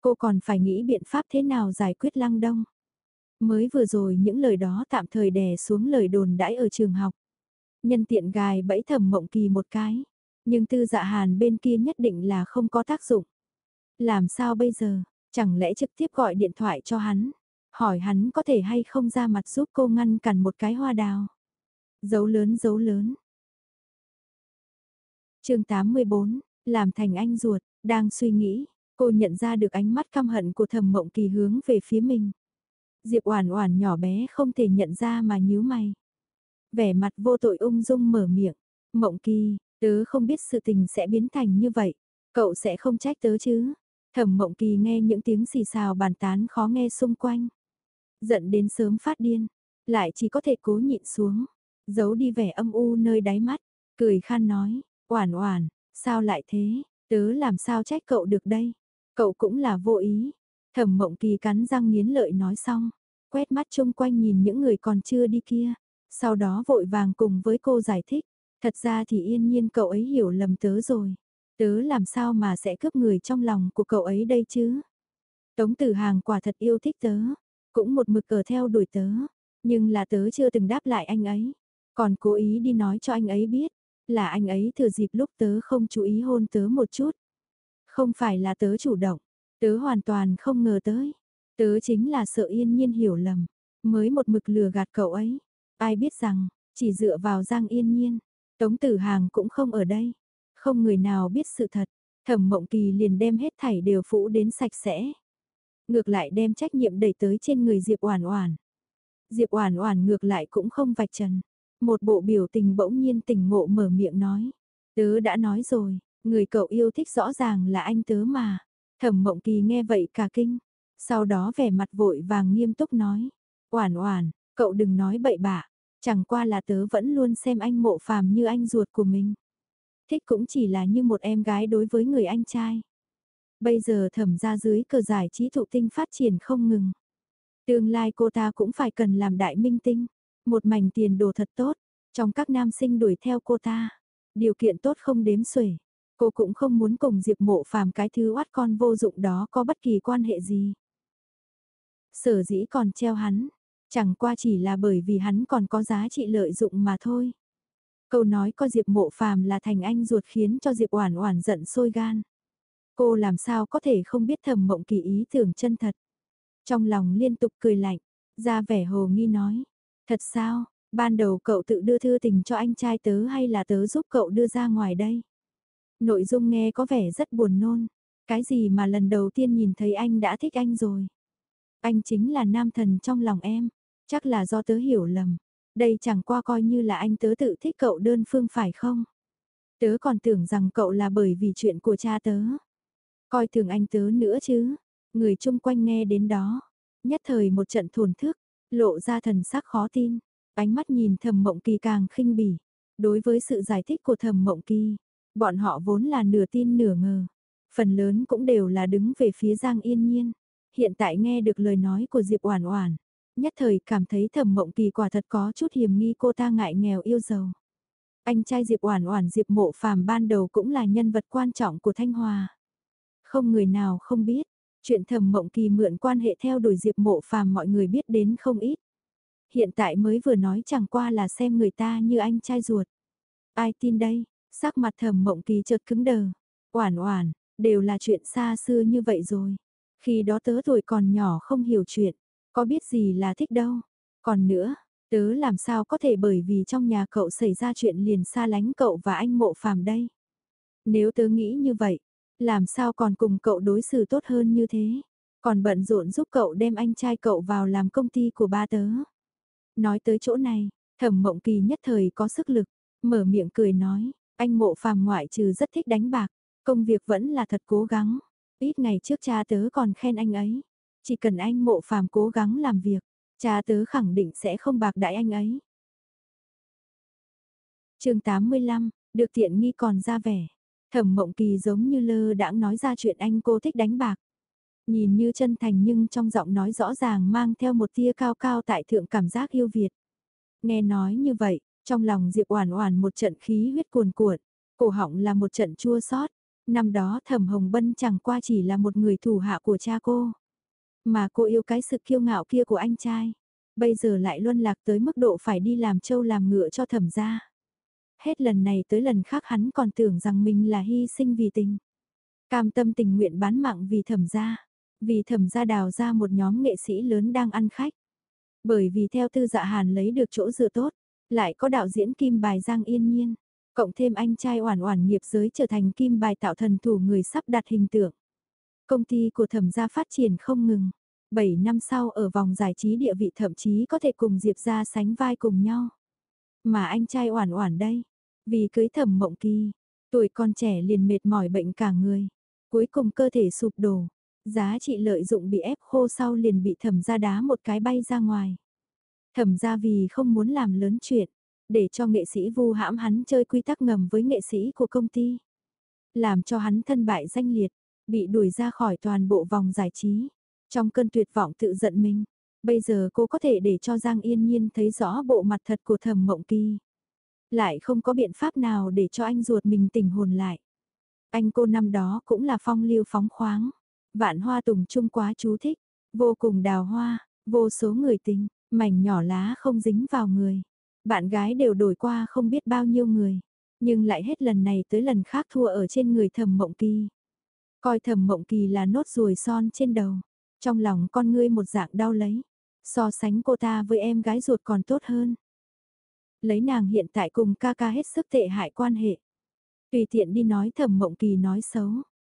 Cô còn phải nghĩ biện pháp thế nào giải quyết lăng đông. Mới vừa rồi những lời đó tạm thời đè xuống lời đồn đãi ở trường học. Nhân tiện gài bẫy thầm mộng kỳ một cái. Nhưng tư dạ hàn bên kia nhất định là không có tác dụng. Làm sao bây giờ, chẳng lẽ trực tiếp gọi điện thoại cho hắn. Hỏi hắn có thể hay không ra mặt giúp cô ngăn cản một cái hoa đào. Dấu lớn dấu lớn. chương 84, làm thành anh ruột, đang suy nghĩ, cô nhận ra được ánh mắt căm hận của thầm mộng kỳ hướng về phía mình. Diệp Oản Oản nhỏ bé không thể nhận ra mà nhíu mày. Vẻ mặt vô tội ung dung mở miệng, "Mộng Kỳ, tớ không biết sự tình sẽ biến thành như vậy, cậu sẽ không trách tớ chứ?" Thẩm Mộng Kỳ nghe những tiếng xì xào bàn tán khó nghe xung quanh, giận đến sớm phát điên, lại chỉ có thể cố nhịn xuống, giấu đi vẻ âm u nơi đáy mắt, cười khan nói, "Oản Oản, sao lại thế? Tớ làm sao trách cậu được đây? Cậu cũng là vô ý." Thẩm mộng kỳ cắn răng nghiến lợi nói xong, quét mắt chung quanh nhìn những người còn chưa đi kia, sau đó vội vàng cùng với cô giải thích, thật ra thì yên nhiên cậu ấy hiểu lầm tớ rồi, tớ làm sao mà sẽ cướp người trong lòng của cậu ấy đây chứ. Tống tử hàng quả thật yêu thích tớ, cũng một mực cờ theo đuổi tớ, nhưng là tớ chưa từng đáp lại anh ấy, còn cố ý đi nói cho anh ấy biết, là anh ấy thừa dịp lúc tớ không chú ý hôn tớ một chút. Không phải là tớ chủ động, Tớ hoàn toàn không ngờ tới. Tớ chính là sợ yên nhiên hiểu lầm. Mới một mực lừa gạt cậu ấy. Ai biết rằng, chỉ dựa vào Giang yên nhiên. Tống tử hàng cũng không ở đây. Không người nào biết sự thật. Thẩm mộng kỳ liền đem hết thảy đều phủ đến sạch sẽ. Ngược lại đem trách nhiệm đẩy tới trên người Diệp Oản Oản. Diệp Oản Oản ngược lại cũng không vạch trần. Một bộ biểu tình bỗng nhiên tỉnh ngộ mở miệng nói. Tớ đã nói rồi, người cậu yêu thích rõ ràng là anh tớ mà. Thẩm mộng kỳ nghe vậy cả kinh, sau đó vẻ mặt vội vàng nghiêm túc nói, oản oản, cậu đừng nói bậy bạ, chẳng qua là tớ vẫn luôn xem anh mộ phàm như anh ruột của mình. Thích cũng chỉ là như một em gái đối với người anh trai. Bây giờ thẩm ra dưới cờ giải trí thụ tinh phát triển không ngừng. Tương lai cô ta cũng phải cần làm đại minh tinh, một mảnh tiền đồ thật tốt, trong các nam sinh đuổi theo cô ta. Điều kiện tốt không đếm xuể, Cô cũng không muốn cùng Diệp mộ phàm cái thứ oát con vô dụng đó có bất kỳ quan hệ gì. Sở dĩ còn treo hắn, chẳng qua chỉ là bởi vì hắn còn có giá trị lợi dụng mà thôi. Câu nói có Diệp mộ phàm là thành anh ruột khiến cho Diệp oản oản giận sôi gan. Cô làm sao có thể không biết thầm mộng kỳ ý tưởng chân thật. Trong lòng liên tục cười lạnh, ra vẻ hồ nghi nói. Thật sao, ban đầu cậu tự đưa thư tình cho anh trai tớ hay là tớ giúp cậu đưa ra ngoài đây? Nội dung nghe có vẻ rất buồn nôn. Cái gì mà lần đầu tiên nhìn thấy anh đã thích anh rồi. Anh chính là nam thần trong lòng em. Chắc là do tớ hiểu lầm. Đây chẳng qua coi như là anh tớ tự thích cậu đơn phương phải không? Tớ còn tưởng rằng cậu là bởi vì chuyện của cha tớ. Coi thường anh tớ nữa chứ. Người chung quanh nghe đến đó. Nhất thời một trận thổn thức. Lộ ra thần sắc khó tin. Ánh mắt nhìn thầm mộng kỳ càng khinh bỉ. Đối với sự giải thích của thầm mộng kỳ, Bọn họ vốn là nửa tin nửa ngờ. Phần lớn cũng đều là đứng về phía Giang Yên Nhiên. Hiện tại nghe được lời nói của Diệp Oản Oản, nhất thời cảm thấy Thẩm Mộng Kỳ quả thật có chút hiềm nghi cô ta ngại nghèo yêu giàu. Anh trai Diệp Oản Oản Diệp Mộ Phàm ban đầu cũng là nhân vật quan trọng của Thanh Hòa. Không người nào không biết, chuyện Thẩm Mộng Kỳ mượn quan hệ theo đuổi Diệp Mộ Phàm mọi người biết đến không ít. Hiện tại mới vừa nói chẳng qua là xem người ta như anh trai ruột. Ai tin đây? Sắc mặt thầm mộng kỳ chợt cứng đờ. Oản oản, đều là chuyện xa xưa như vậy rồi. Khi đó tớ tuổi còn nhỏ không hiểu chuyện, có biết gì là thích đâu. Còn nữa, tớ làm sao có thể bởi vì trong nhà cậu xảy ra chuyện liền xa lánh cậu và anh mộ phàm đây. Nếu tớ nghĩ như vậy, làm sao còn cùng cậu đối xử tốt hơn như thế. Còn bận rộn giúp cậu đem anh trai cậu vào làm công ty của ba tớ. Nói tới chỗ này, thẩm mộng kỳ nhất thời có sức lực, mở miệng cười nói, anh mộ phàm ngoại trừ rất thích đánh bạc, công việc vẫn là thật cố gắng. Ít ngày trước cha tớ còn khen anh ấy. Chỉ cần anh mộ phàm cố gắng làm việc, cha tớ khẳng định sẽ không bạc đãi anh ấy. chương 85, được tiện nghi còn ra vẻ. Thẩm mộng kỳ giống như lơ đãng nói ra chuyện anh cô thích đánh bạc. Nhìn như chân thành nhưng trong giọng nói rõ ràng mang theo một tia cao cao tại thượng cảm giác yêu Việt. Nghe nói như vậy, trong lòng Diệp Oản Oản một trận khí huyết cuồn cuộn, cổ họng là một trận chua xót. Năm đó Thẩm Hồng Bân chẳng qua chỉ là một người thủ hạ của cha cô, mà cô yêu cái sự kiêu ngạo kia của anh trai, bây giờ lại luân lạc tới mức độ phải đi làm trâu làm ngựa cho Thẩm gia. Hết lần này tới lần khác hắn còn tưởng rằng mình là hy sinh vì tình. Cam tâm tình nguyện bán mạng vì Thẩm gia, vì Thẩm gia đào ra một nhóm nghệ sĩ lớn đang ăn khách. Bởi vì theo Tư Dạ Hàn lấy được chỗ dựa tốt, lại có đạo diễn kim bài Giang Yên Nhiên, cộng thêm anh trai oản oản nghiệp giới trở thành kim bài tạo thần thủ người sắp đặt hình tượng. Công ty của thẩm gia phát triển không ngừng. 7 năm sau ở vòng giải trí địa vị thậm chí có thể cùng Diệp gia sánh vai cùng nhau. Mà anh trai oản oản đây, vì cưới thẩm mộng kỳ, tuổi con trẻ liền mệt mỏi bệnh cả người. Cuối cùng cơ thể sụp đổ, giá trị lợi dụng bị ép khô sau liền bị thẩm gia đá một cái bay ra ngoài. Thẩm gia vì không muốn làm lớn chuyện, để cho nghệ sĩ vu hãm hắn chơi quy tắc ngầm với nghệ sĩ của công ty. Làm cho hắn thân bại danh liệt, bị đuổi ra khỏi toàn bộ vòng giải trí. Trong cơn tuyệt vọng tự giận mình, bây giờ cô có thể để cho Giang Yên Nhiên thấy rõ bộ mặt thật của thẩm mộng kỳ. Lại không có biện pháp nào để cho anh ruột mình tỉnh hồn lại. Anh cô năm đó cũng là phong lưu phóng khoáng. Vạn hoa tùng trung quá chú thích, vô cùng đào hoa, vô số người tình, mảnh nhỏ lá không dính vào người. Bạn gái đều đổi qua không biết bao nhiêu người, nhưng lại hết lần này tới lần khác thua ở trên người thầm mộng kỳ. Coi thầm mộng kỳ là nốt ruồi son trên đầu, trong lòng con ngươi một dạng đau lấy, so sánh cô ta với em gái ruột còn tốt hơn. Lấy nàng hiện tại cùng ca ca hết sức tệ hại quan hệ. Tùy tiện đi nói thầm mộng kỳ nói xấu,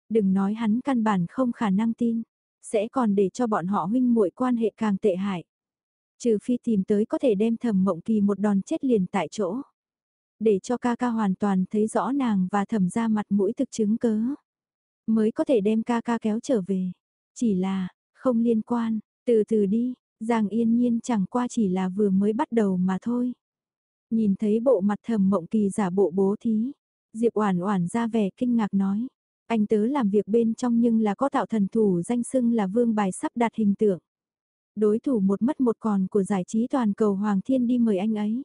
đừng nói hắn căn bản không khả năng tin, sẽ còn để cho bọn họ huynh muội quan hệ càng tệ hại. Trừ phi tìm tới có thể đem thẩm mộng kỳ một đòn chết liền tại chỗ. Để cho ca ca hoàn toàn thấy rõ nàng và thẩm ra mặt mũi thực chứng cớ. Mới có thể đem ca ca kéo trở về. Chỉ là, không liên quan, từ từ đi, Giang yên nhiên chẳng qua chỉ là vừa mới bắt đầu mà thôi. Nhìn thấy bộ mặt thầm mộng kỳ giả bộ bố thí. Diệp Oản Oản ra vẻ kinh ngạc nói, anh tớ làm việc bên trong nhưng là có tạo thần thủ danh xưng là vương bài sắp đặt hình tượng đối thủ một mất một còn của giải trí toàn cầu Hoàng Thiên đi mời anh ấy.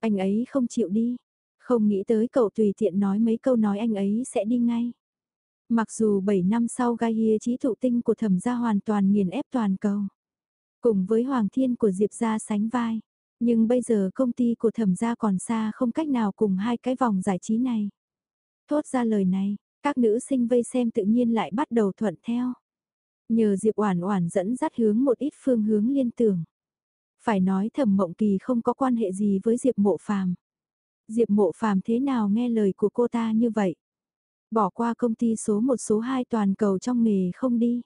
Anh ấy không chịu đi, không nghĩ tới cậu tùy tiện nói mấy câu nói anh ấy sẽ đi ngay. Mặc dù 7 năm sau Gaia hia trí thụ tinh của thẩm gia hoàn toàn nghiền ép toàn cầu. Cùng với Hoàng Thiên của Diệp gia sánh vai. Nhưng bây giờ công ty của thẩm gia còn xa không cách nào cùng hai cái vòng giải trí này. Thốt ra lời này, các nữ sinh vây xem tự nhiên lại bắt đầu thuận theo. Nhờ Diệp Oản Oản dẫn dắt hướng một ít phương hướng liên tưởng. Phải nói Thẩm Mộng Kỳ không có quan hệ gì với Diệp Mộ Phàm. Diệp Mộ Phàm thế nào nghe lời của cô ta như vậy? Bỏ qua công ty số một số hai toàn cầu trong nghề không đi.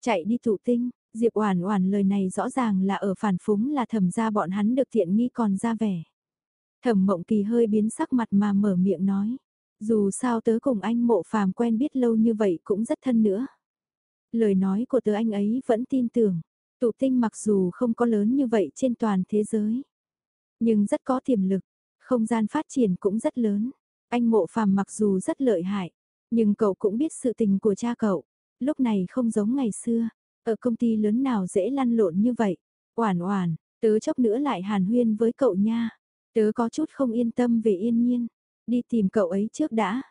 Chạy đi tụ tinh, Diệp Oản Oản lời này rõ ràng là ở phản phúng là thẩm gia bọn hắn được tiện nghi còn ra vẻ. Thẩm Mộng Kỳ hơi biến sắc mặt mà mở miệng nói, dù sao tớ cùng anh Mộ Phàm quen biết lâu như vậy cũng rất thân nữa. Lời nói của tớ anh ấy vẫn tin tưởng, tụ tinh mặc dù không có lớn như vậy trên toàn thế giới, nhưng rất có tiềm lực, không gian phát triển cũng rất lớn. Anh mộ phàm mặc dù rất lợi hại, nhưng cậu cũng biết sự tình của cha cậu, lúc này không giống ngày xưa, ở công ty lớn nào dễ lăn lộn như vậy. Oản oản, tớ chốc nữa lại hàn huyên với cậu nha. Tớ có chút không yên tâm về yên nhiên, đi tìm cậu ấy trước đã.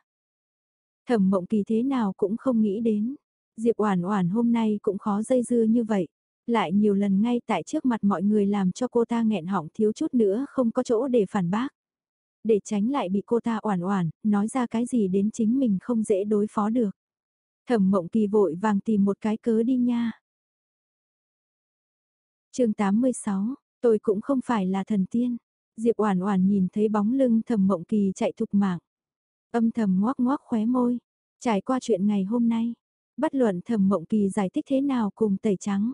Thẩm mộng kỳ thế nào cũng không nghĩ đến, Diệp Oản Oản hôm nay cũng khó dây dưa như vậy, lại nhiều lần ngay tại trước mặt mọi người làm cho cô ta nghẹn họng thiếu chút nữa không có chỗ để phản bác. Để tránh lại bị cô ta oản oản, nói ra cái gì đến chính mình không dễ đối phó được. Thẩm Mộng Kỳ vội vàng tìm một cái cớ đi nha. Chương 86, tôi cũng không phải là thần tiên. Diệp Oản Oản nhìn thấy bóng lưng Thẩm Mộng Kỳ chạy thục mạng, âm thầm ngoác ngoác khóe môi, trải qua chuyện ngày hôm nay, Bất luận thẩm mộng kỳ giải thích thế nào cùng tẩy trắng.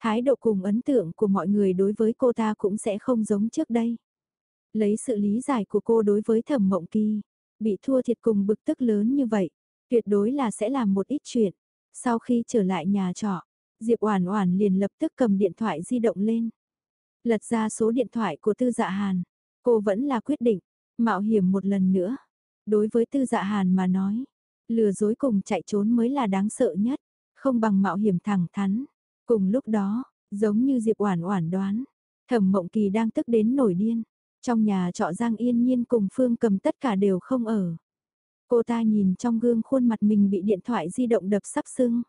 Thái độ cùng ấn tượng của mọi người đối với cô ta cũng sẽ không giống trước đây. Lấy sự lý giải của cô đối với thẩm mộng kỳ, bị thua thiệt cùng bực tức lớn như vậy, tuyệt đối là sẽ làm một ít chuyện. Sau khi trở lại nhà trọ, Diệp Oản Oản liền lập tức cầm điện thoại di động lên. Lật ra số điện thoại của Tư Dạ Hàn, cô vẫn là quyết định mạo hiểm một lần nữa. Đối với Tư Dạ Hàn mà nói, lừa dối cùng chạy trốn mới là đáng sợ nhất, không bằng mạo hiểm thẳng thắn. Cùng lúc đó, giống như Diệp Oản Oản đoán, Thẩm Mộng Kỳ đang tức đến nổi điên. Trong nhà trọ Giang Yên Nhiên cùng Phương Cầm tất cả đều không ở. Cô ta nhìn trong gương khuôn mặt mình bị điện thoại di động đập sắp sưng.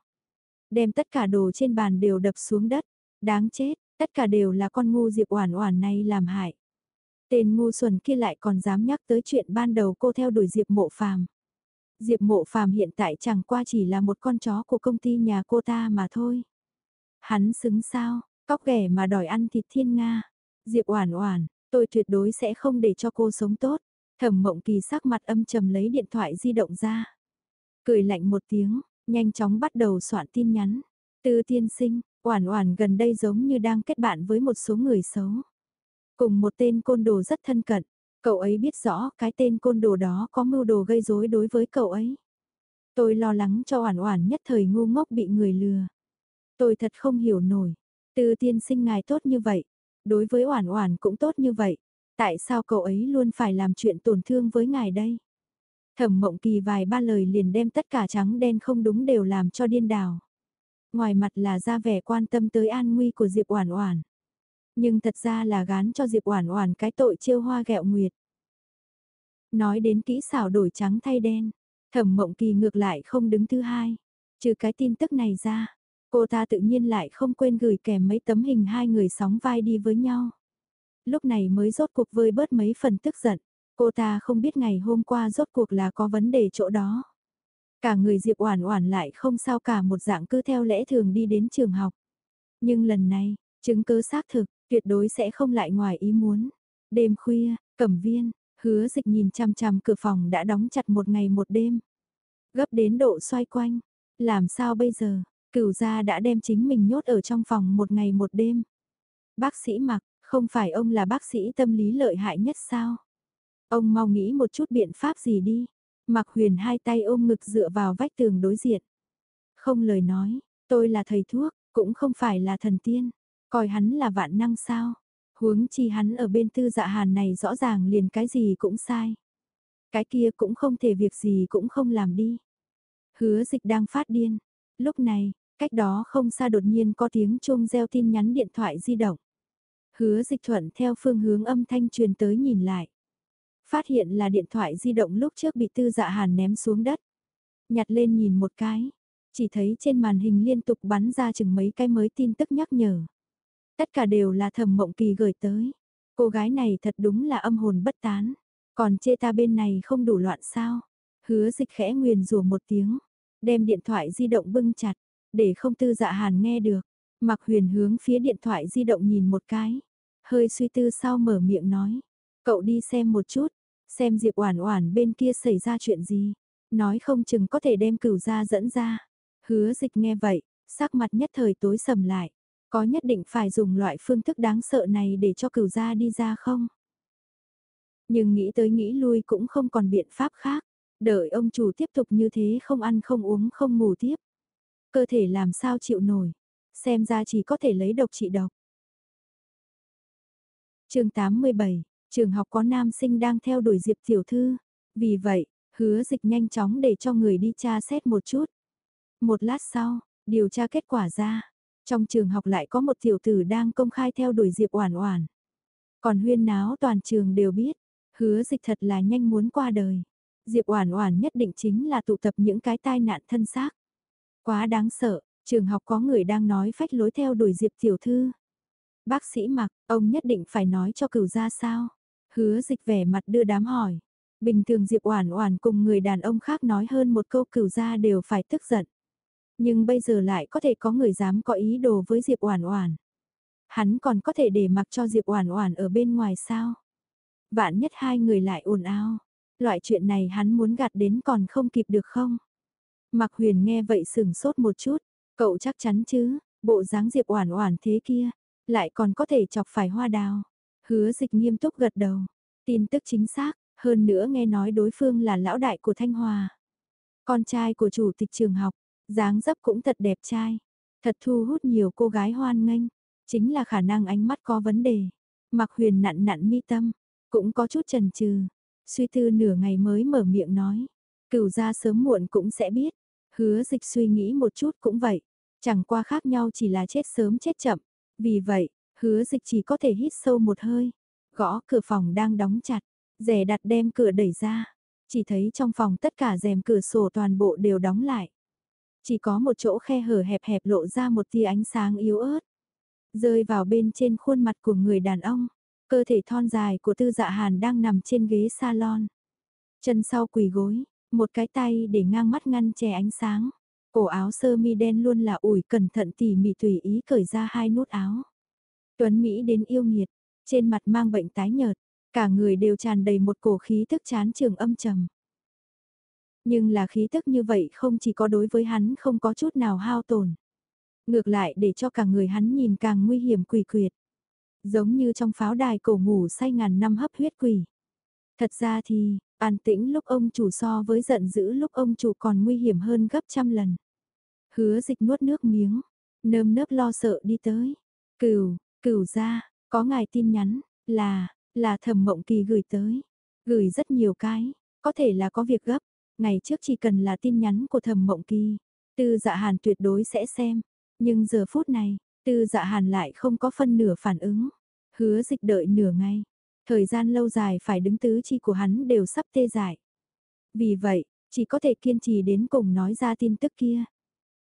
Đem tất cả đồ trên bàn đều đập xuống đất. Đáng chết, tất cả đều là con ngu Diệp Oản Oản này làm hại. Tên ngu xuẩn kia lại còn dám nhắc tới chuyện ban đầu cô theo đuổi Diệp Mộ Phàm. Diệp Mộ Phàm hiện tại chẳng qua chỉ là một con chó của công ty nhà cô ta mà thôi. Hắn xứng sao, cóc ghẻ mà đòi ăn thịt thiên nga. Diệp Oản Oản, tôi tuyệt đối sẽ không để cho cô sống tốt. Thẩm Mộng Kỳ sắc mặt âm trầm lấy điện thoại di động ra. Cười lạnh một tiếng, nhanh chóng bắt đầu soạn tin nhắn. Tư tiên sinh, Oản Oản gần đây giống như đang kết bạn với một số người xấu. Cùng một tên côn đồ rất thân cận, cậu ấy biết rõ cái tên côn đồ đó có mưu đồ gây rối đối với cậu ấy. Tôi lo lắng cho Oản Oản nhất thời ngu ngốc bị người lừa. Tôi thật không hiểu nổi, Tư tiên sinh ngài tốt như vậy, đối với Oản Oản cũng tốt như vậy, tại sao cậu ấy luôn phải làm chuyện tổn thương với ngài đây? Thẩm Mộng Kỳ vài ba lời liền đem tất cả trắng đen không đúng đều làm cho điên đảo. Ngoài mặt là ra vẻ quan tâm tới an nguy của Diệp Oản Oản, nhưng thật ra là gán cho Diệp Oản Oản cái tội trêu hoa ghẹo nguyệt. Nói đến kỹ xảo đổi trắng thay đen, Thẩm Mộng Kỳ ngược lại không đứng thứ hai, trừ cái tin tức này ra, cô ta tự nhiên lại không quên gửi kèm mấy tấm hình hai người sóng vai đi với nhau. Lúc này mới rốt cuộc vơi bớt mấy phần tức giận, cô ta không biết ngày hôm qua rốt cuộc là có vấn đề chỗ đó. Cả người Diệp Oản Oản lại không sao cả một dạng cứ theo lẽ thường đi đến trường học. Nhưng lần này, chứng cứ xác thực, tuyệt đối sẽ không lại ngoài ý muốn. Đêm khuya, Cẩm Viên, Hứa Dịch nhìn chằm chằm cửa phòng đã đóng chặt một ngày một đêm. Gấp đến độ xoay quanh, làm sao bây giờ? Cửu gia đã đem chính mình nhốt ở trong phòng một ngày một đêm. Bác sĩ mặc, không phải ông là bác sĩ tâm lý lợi hại nhất sao? Ông mau nghĩ một chút biện pháp gì đi. Mặc huyền hai tay ôm ngực dựa vào vách tường đối diện. Không lời nói, tôi là thầy thuốc, cũng không phải là thần tiên. Coi hắn là vạn năng sao? Huống chi hắn ở bên tư dạ hàn này rõ ràng liền cái gì cũng sai. Cái kia cũng không thể việc gì cũng không làm đi. Hứa dịch đang phát điên. Lúc này, cách đó không xa đột nhiên có tiếng chuông reo tin nhắn điện thoại di động. Hứa dịch thuận theo phương hướng âm thanh truyền tới nhìn lại. Phát hiện là điện thoại di động lúc trước bị tư dạ hàn ném xuống đất. Nhặt lên nhìn một cái. Chỉ thấy trên màn hình liên tục bắn ra chừng mấy cái mới tin tức nhắc nhở. Tất cả đều là thẩm mộng kỳ gửi tới. Cô gái này thật đúng là âm hồn bất tán. Còn chê ta bên này không đủ loạn sao. Hứa dịch khẽ nguyền rủa một tiếng. Đem điện thoại di động bưng chặt. Để không tư dạ hàn nghe được. Mặc huyền hướng phía điện thoại di động nhìn một cái. Hơi suy tư sau mở miệng nói. Cậu đi xem một chút. Xem Diệp Oản Oản bên kia xảy ra chuyện gì. Nói không chừng có thể đem cửu gia dẫn ra. Hứa dịch nghe vậy. Sắc mặt nhất thời tối sầm lại. Có nhất định phải dùng loại phương thức đáng sợ này để cho cửu gia đi ra không? Nhưng nghĩ tới nghĩ lui cũng không còn biện pháp khác. Đợi ông chủ tiếp tục như thế không ăn không uống không ngủ tiếp. Cơ thể làm sao chịu nổi. Xem ra chỉ có thể lấy độc trị độc. chương 87, trường học có nam sinh đang theo đuổi Diệp Tiểu Thư. Vì vậy, hứa dịch nhanh chóng để cho người đi tra xét một chút. Một lát sau, điều tra kết quả ra. Trong trường học lại có một tiểu tử đang công khai theo đuổi Diệp Oản Oản. Còn huyên náo toàn trường đều biết, hứa dịch thật là nhanh muốn qua đời. Diệp Oản Oản nhất định chính là tụ tập những cái tai nạn thân xác. Quá đáng sợ, trường học có người đang nói phách lối theo đuổi Diệp tiểu thư. Bác sĩ Mặc, ông nhất định phải nói cho cửu gia sao? Hứa dịch vẻ mặt đưa đám hỏi. Bình thường Diệp Oản Oản cùng người đàn ông khác nói hơn một câu cửu gia đều phải tức giận. Nhưng bây giờ lại có thể có người dám có ý đồ với Diệp Oản Oản. Hắn còn có thể để mặc cho Diệp Oản Oản ở bên ngoài sao? Vạn nhất hai người lại ồn ào, loại chuyện này hắn muốn gạt đến còn không kịp được không? Mạc Huyền nghe vậy sừng sốt một chút, cậu chắc chắn chứ, bộ dáng Diệp Oản Oản thế kia, lại còn có thể chọc phải hoa đào. Hứa Dịch nghiêm túc gật đầu, tin tức chính xác, hơn nữa nghe nói đối phương là lão đại của Thanh Hòa. Con trai của chủ tịch trường học, dáng dấp cũng thật đẹp trai, thật thu hút nhiều cô gái hoan nghênh, chính là khả năng ánh mắt có vấn đề. mặc Huyền nặn nặn mi tâm, cũng có chút chần chừ, suy tư nửa ngày mới mở miệng nói, cửu gia sớm muộn cũng sẽ biết. Hứa Dịch suy nghĩ một chút cũng vậy, chẳng qua khác nhau chỉ là chết sớm chết chậm, vì vậy, Hứa Dịch chỉ có thể hít sâu một hơi, gõ cửa phòng đang đóng chặt, rẻ đặt đem cửa đẩy ra, chỉ thấy trong phòng tất cả rèm cửa sổ toàn bộ đều đóng lại. Chỉ có một chỗ khe hở hẹp hẹp lộ ra một tia ánh sáng yếu ớt, rơi vào bên trên khuôn mặt của người đàn ông. Cơ thể thon dài của tư dạ hàn đang nằm trên ghế salon. Chân sau quỳ gối, một cái tay để ngang mắt ngăn che ánh sáng. Cổ áo sơ mi đen luôn là ủi cẩn thận tỉ mỉ tùy ý cởi ra hai nút áo. Tuấn Mỹ đến yêu nghiệt, trên mặt mang bệnh tái nhợt, cả người đều tràn đầy một cổ khí tức chán trường âm trầm. Nhưng là khí tức như vậy không chỉ có đối với hắn không có chút nào hao tổn. Ngược lại để cho cả người hắn nhìn càng nguy hiểm quỷ quyệt. Giống như trong pháo đài cổ ngủ say ngàn năm hấp huyết quỷ. Thật ra thì, an tĩnh lúc ông chủ so với giận dữ lúc ông chủ còn nguy hiểm hơn gấp trăm lần. Hứa dịch nuốt nước miếng, nơm nớp lo sợ đi tới. Cửu, cửu ra, có ngài tin nhắn, là, là thẩm mộng kỳ gửi tới. Gửi rất nhiều cái, có thể là có việc gấp. Ngày trước chỉ cần là tin nhắn của thẩm mộng kỳ, tư dạ hàn tuyệt đối sẽ xem. Nhưng giờ phút này, tư dạ hàn lại không có phân nửa phản ứng. Hứa dịch đợi nửa ngày. Thời gian lâu dài phải đứng tứ chi của hắn đều sắp tê dại. Vì vậy, chỉ có thể kiên trì đến cùng nói ra tin tức kia.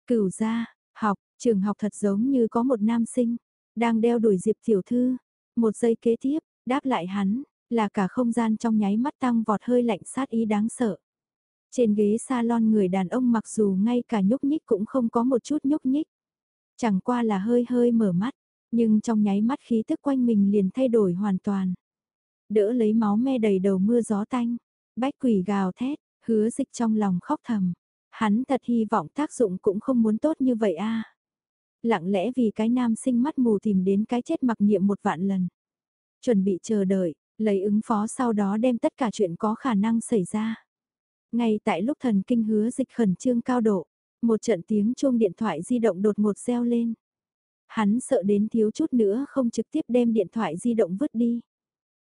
Cửu ra, học, trường học thật giống như có một nam sinh, đang đeo đuổi Diệp Tiểu Thư. Một giây kế tiếp, đáp lại hắn, là cả không gian trong nháy mắt tăng vọt hơi lạnh sát ý đáng sợ. Trên ghế salon người đàn ông mặc dù ngay cả nhúc nhích cũng không có một chút nhúc nhích. Chẳng qua là hơi hơi mở mắt, nhưng trong nháy mắt khí tức quanh mình liền thay đổi hoàn toàn. Đỡ lấy máu me đầy đầu mưa gió tanh, bách quỷ gào thét, hứa dịch trong lòng khóc thầm. Hắn thật hy vọng tác dụng cũng không muốn tốt như vậy a. Lặng lẽ vì cái nam sinh mắt mù tìm đến cái chết mặc niệm một vạn lần. Chuẩn bị chờ đợi, lấy ứng phó sau đó đem tất cả chuyện có khả năng xảy ra. Ngay tại lúc thần kinh hứa dịch khẩn trương cao độ, một trận tiếng chuông điện thoại di động đột ngột reo lên. Hắn sợ đến thiếu chút nữa không trực tiếp đem điện thoại di động vứt đi.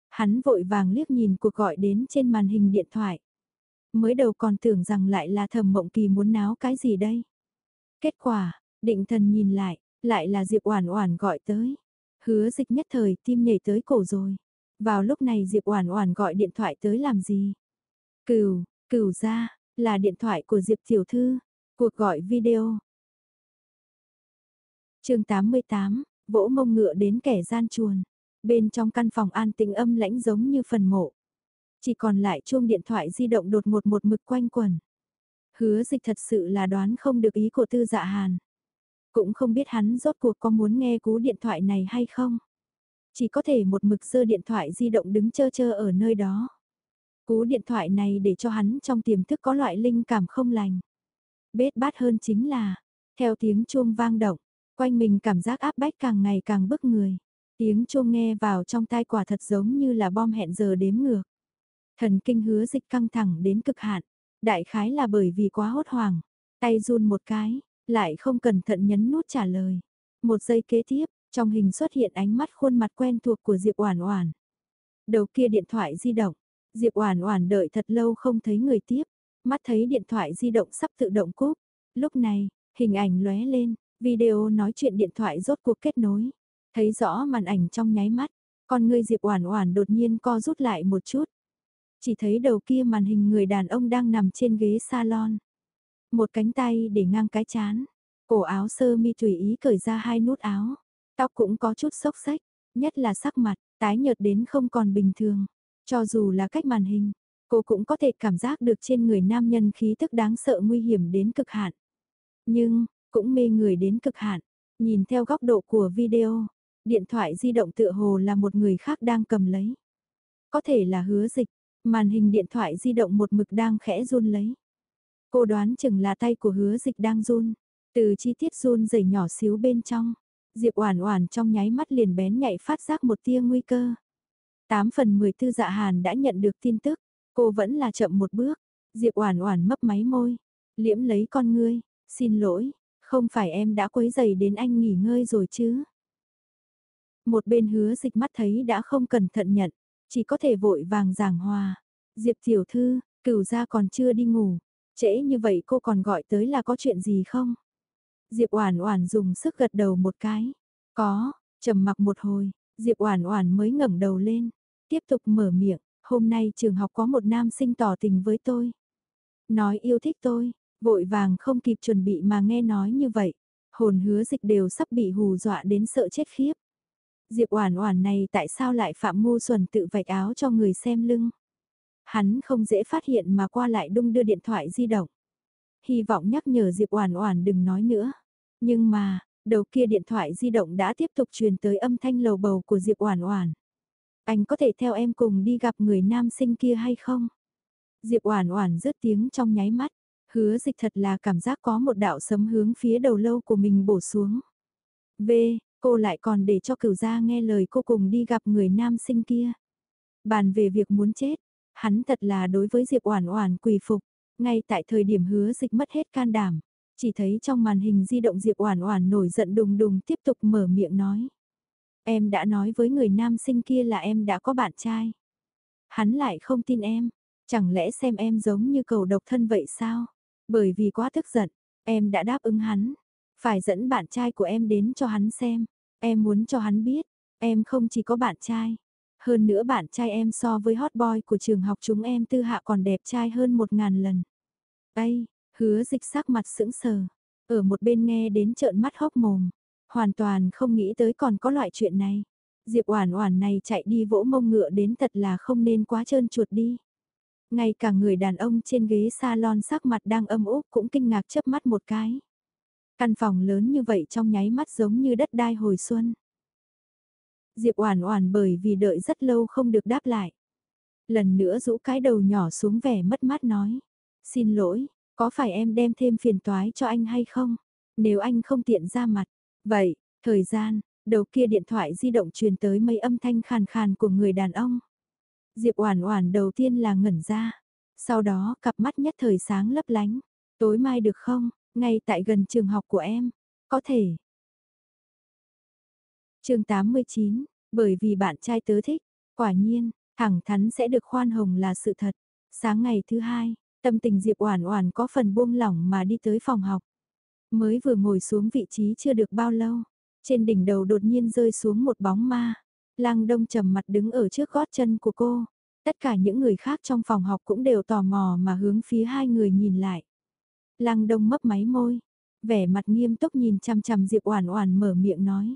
Hắn vội vàng liếc nhìn cuộc gọi đến trên màn hình điện thoại. Mới đầu còn tưởng rằng lại là thầm mộng kỳ muốn náo cái gì đây. Kết quả, định thần nhìn lại, lại là Diệp Oản Oản gọi tới. Hứa dịch nhất thời tim nhảy tới cổ rồi. Vào lúc này Diệp Oản Oản gọi điện thoại tới làm gì? Cửu, cửu ra, là điện thoại của Diệp tiểu thư. Cuộc gọi video. chương 88, vỗ mông ngựa đến kẻ gian chuồn. Bên trong căn phòng an tĩnh âm lãnh giống như phần mộ. Chỉ còn lại chuông điện thoại di động đột ngột một mực quanh quẩn Hứa dịch thật sự là đoán không được ý của tư dạ hàn. Cũng không biết hắn rốt cuộc có muốn nghe cú điện thoại này hay không. Chỉ có thể một mực dơ điện thoại di động đứng chơ chơ ở nơi đó. Cú điện thoại này để cho hắn trong tiềm thức có loại linh cảm không lành. Bết bát hơn chính là, theo tiếng chuông vang động, quanh mình cảm giác áp bách càng ngày càng bức người. Tiếng chuông nghe vào trong tai quả thật giống như là bom hẹn giờ đếm ngược. Thần kinh hứa dịch căng thẳng đến cực hạn, đại khái là bởi vì quá hốt hoảng, tay run một cái, lại không cẩn thận nhấn nút trả lời. Một giây kế tiếp, trong hình xuất hiện ánh mắt khuôn mặt quen thuộc của Diệp Oản Oản. Đầu kia điện thoại di động, Diệp Oản Oản đợi thật lâu không thấy người tiếp, mắt thấy điện thoại di động sắp tự động cúp. Lúc này, hình ảnh lóe lên, video nói chuyện điện thoại rốt cuộc kết nối. Thấy rõ màn ảnh trong nháy mắt, con ngươi Diệp Oản Oản đột nhiên co rút lại một chút. Chỉ thấy đầu kia màn hình người đàn ông đang nằm trên ghế salon. Một cánh tay để ngang cái chán, cổ áo sơ mi tùy ý cởi ra hai nút áo, tóc cũng có chút xốc xách, nhất là sắc mặt tái nhợt đến không còn bình thường. Cho dù là cách màn hình, cô cũng có thể cảm giác được trên người nam nhân khí tức đáng sợ nguy hiểm đến cực hạn. Nhưng, cũng mê người đến cực hạn. Nhìn theo góc độ của video, điện thoại di động tựa hồ là một người khác đang cầm lấy. Có thể là hứa dịch, màn hình điện thoại di động một mực đang khẽ run lấy. Cô đoán chừng là tay của hứa dịch đang run. Từ chi tiết run rẩy nhỏ xíu bên trong. Diệp Oản Oản trong nháy mắt liền bén nhạy phát giác một tia nguy cơ. 8 phần 10 tư dạ hàn đã nhận được tin tức, cô vẫn là chậm một bước. Diệp Oản Oản mấp máy môi, liễm lấy con ngươi, xin lỗi, không phải em đã quấy rầy đến anh nghỉ ngơi rồi chứ. Một bên hứa dịch mắt thấy đã không cẩn thận nhận, chỉ có thể vội vàng giảng hòa. Diệp tiểu thư, cửu gia còn chưa đi ngủ, trễ như vậy cô còn gọi tới là có chuyện gì không? Diệp Oản Oản dùng sức gật đầu một cái. Có, trầm mặc một hồi, Diệp Oản Oản mới ngẩng đầu lên, tiếp tục mở miệng, "Hôm nay trường học có một nam sinh tỏ tình với tôi." Nói yêu thích tôi, vội vàng không kịp chuẩn bị mà nghe nói như vậy, hồn hứa dịch đều sắp bị hù dọa đến sợ chết khiếp. Diệp Oản Oản này tại sao lại phạm ngu xuẩn tự vạch áo cho người xem lưng? Hắn không dễ phát hiện mà qua lại đung đưa điện thoại di động. Hy vọng nhắc nhở Diệp Oản Oản đừng nói nữa. Nhưng mà, đầu kia điện thoại di động đã tiếp tục truyền tới âm thanh lầu bầu của Diệp Oản Oản. Anh có thể theo em cùng đi gặp người nam sinh kia hay không? Diệp Oản Oản rớt tiếng trong nháy mắt, hứa dịch thật là cảm giác có một đạo sấm hướng phía đầu lâu của mình bổ xuống. V, cô lại còn để cho cửu gia nghe lời cô cùng đi gặp người nam sinh kia. Bàn về việc muốn chết, hắn thật là đối với Diệp Oản Oản quỳ phục, ngay tại thời điểm hứa dịch mất hết can đảm, chỉ thấy trong màn hình di động Diệp Oản Oản nổi giận đùng đùng tiếp tục mở miệng nói: "Em đã nói với người nam sinh kia là em đã có bạn trai. Hắn lại không tin em, chẳng lẽ xem em giống như cầu độc thân vậy sao? Bởi vì quá tức giận, em đã đáp ứng hắn, phải dẫn bạn trai của em đến cho hắn xem, em muốn cho hắn biết, em không chỉ có bạn trai, hơn nữa bạn trai em so với hot boy của trường học chúng em tư hạ còn đẹp trai hơn một ngàn lần. Ây, hứa dịch sắc mặt sững sờ, ở một bên nghe đến trợn mắt hốc mồm, hoàn toàn không nghĩ tới còn có loại chuyện này. Diệp Oản Oản này chạy đi vỗ mông ngựa đến thật là không nên quá trơn chuột đi. Ngay cả người đàn ông trên ghế salon sắc mặt đang âm úp cũng kinh ngạc chớp mắt một cái. Căn phòng lớn như vậy trong nháy mắt giống như đất đai hồi xuân. Diệp Oản Oản bởi vì đợi rất lâu không được đáp lại. Lần nữa rũ cái đầu nhỏ xuống vẻ mất mát nói. Xin lỗi, có phải em đem thêm phiền toái cho anh hay không? Nếu anh không tiện ra mặt. Vậy, thời gian, đầu kia điện thoại di động truyền tới mấy âm thanh khàn khàn của người đàn ông. Diệp Oản Oản đầu tiên là ngẩn ra, sau đó cặp mắt nhất thời sáng lấp lánh. Tối mai được không? Ngay tại gần trường học của em. Có thể, chương 89, bởi vì bạn trai tớ thích, quả nhiên, thẳng thắn sẽ được khoan hồng là sự thật. Sáng ngày thứ hai, tâm tình Diệp Oản Oản có phần buông lỏng mà đi tới phòng học. Mới vừa ngồi xuống vị trí chưa được bao lâu, trên đỉnh đầu đột nhiên rơi xuống một bóng ma. Lăng Đông trầm mặt đứng ở trước gót chân của cô. Tất cả những người khác trong phòng học cũng đều tò mò mà hướng phía hai người nhìn lại. Lăng Đông mấp máy môi, vẻ mặt nghiêm túc nhìn chằm chằm Diệp Oản Oản mở miệng nói: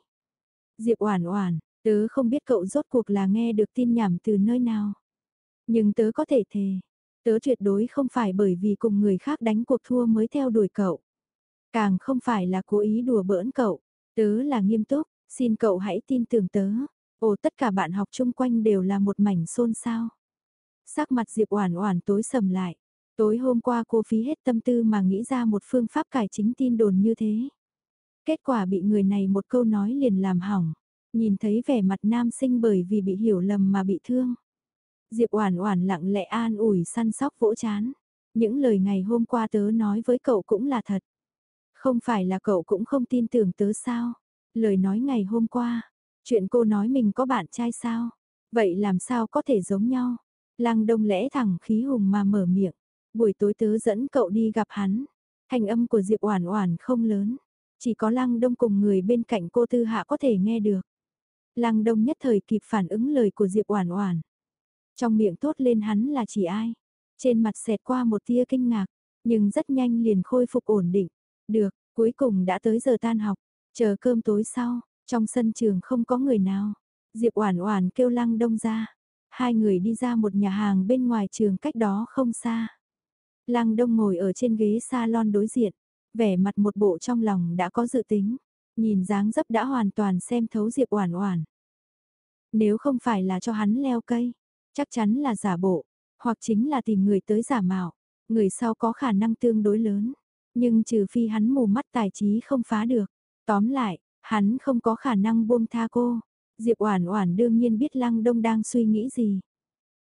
Diệp Oản Oản, tớ không biết cậu rốt cuộc là nghe được tin nhảm từ nơi nào. Nhưng tớ có thể thề, tớ tuyệt đối không phải bởi vì cùng người khác đánh cuộc thua mới theo đuổi cậu. Càng không phải là cố ý đùa bỡn cậu, tớ là nghiêm túc, xin cậu hãy tin tưởng tớ. Ồ tất cả bạn học chung quanh đều là một mảnh xôn xao. Sắc mặt Diệp Oản Oản tối sầm lại. Tối hôm qua cô phí hết tâm tư mà nghĩ ra một phương pháp cải chính tin đồn như thế. Kết quả bị người này một câu nói liền làm hỏng. Nhìn thấy vẻ mặt nam sinh bởi vì bị hiểu lầm mà bị thương. Diệp Oản Oản lặng lẽ an ủi săn sóc vỗ chán. Những lời ngày hôm qua tớ nói với cậu cũng là thật. Không phải là cậu cũng không tin tưởng tớ sao? Lời nói ngày hôm qua, chuyện cô nói mình có bạn trai sao? Vậy làm sao có thể giống nhau? Lăng Đông lẽ thẳng khí hùng mà mở miệng. Buổi tối tớ dẫn cậu đi gặp hắn. Thanh âm của Diệp Oản Oản không lớn, chỉ có Lăng Đông cùng người bên cạnh cô Tư Hạ có thể nghe được. Lăng Đông nhất thời kịp phản ứng lời của Diệp Oản Oản. Trong miệng tốt lên hắn là chỉ ai? Trên mặt xẹt qua một tia kinh ngạc, nhưng rất nhanh liền khôi phục ổn định. Được, cuối cùng đã tới giờ tan học, chờ cơm tối sau, trong sân trường không có người nào. Diệp Oản Oản kêu Lăng Đông ra. Hai người đi ra một nhà hàng bên ngoài trường cách đó không xa. Lăng Đông ngồi ở trên ghế salon đối diện, vẻ mặt một bộ trong lòng đã có dự tính, nhìn dáng dấp đã hoàn toàn xem thấu Diệp Oản Oản. Nếu không phải là cho hắn leo cây, chắc chắn là giả bộ, hoặc chính là tìm người tới giả mạo. người sau có khả năng tương đối lớn, nhưng trừ phi hắn mù mắt tài trí không phá được. Tóm lại, hắn không có khả năng buông tha cô. Diệp Oản Oản đương nhiên biết Lăng Đông đang suy nghĩ gì.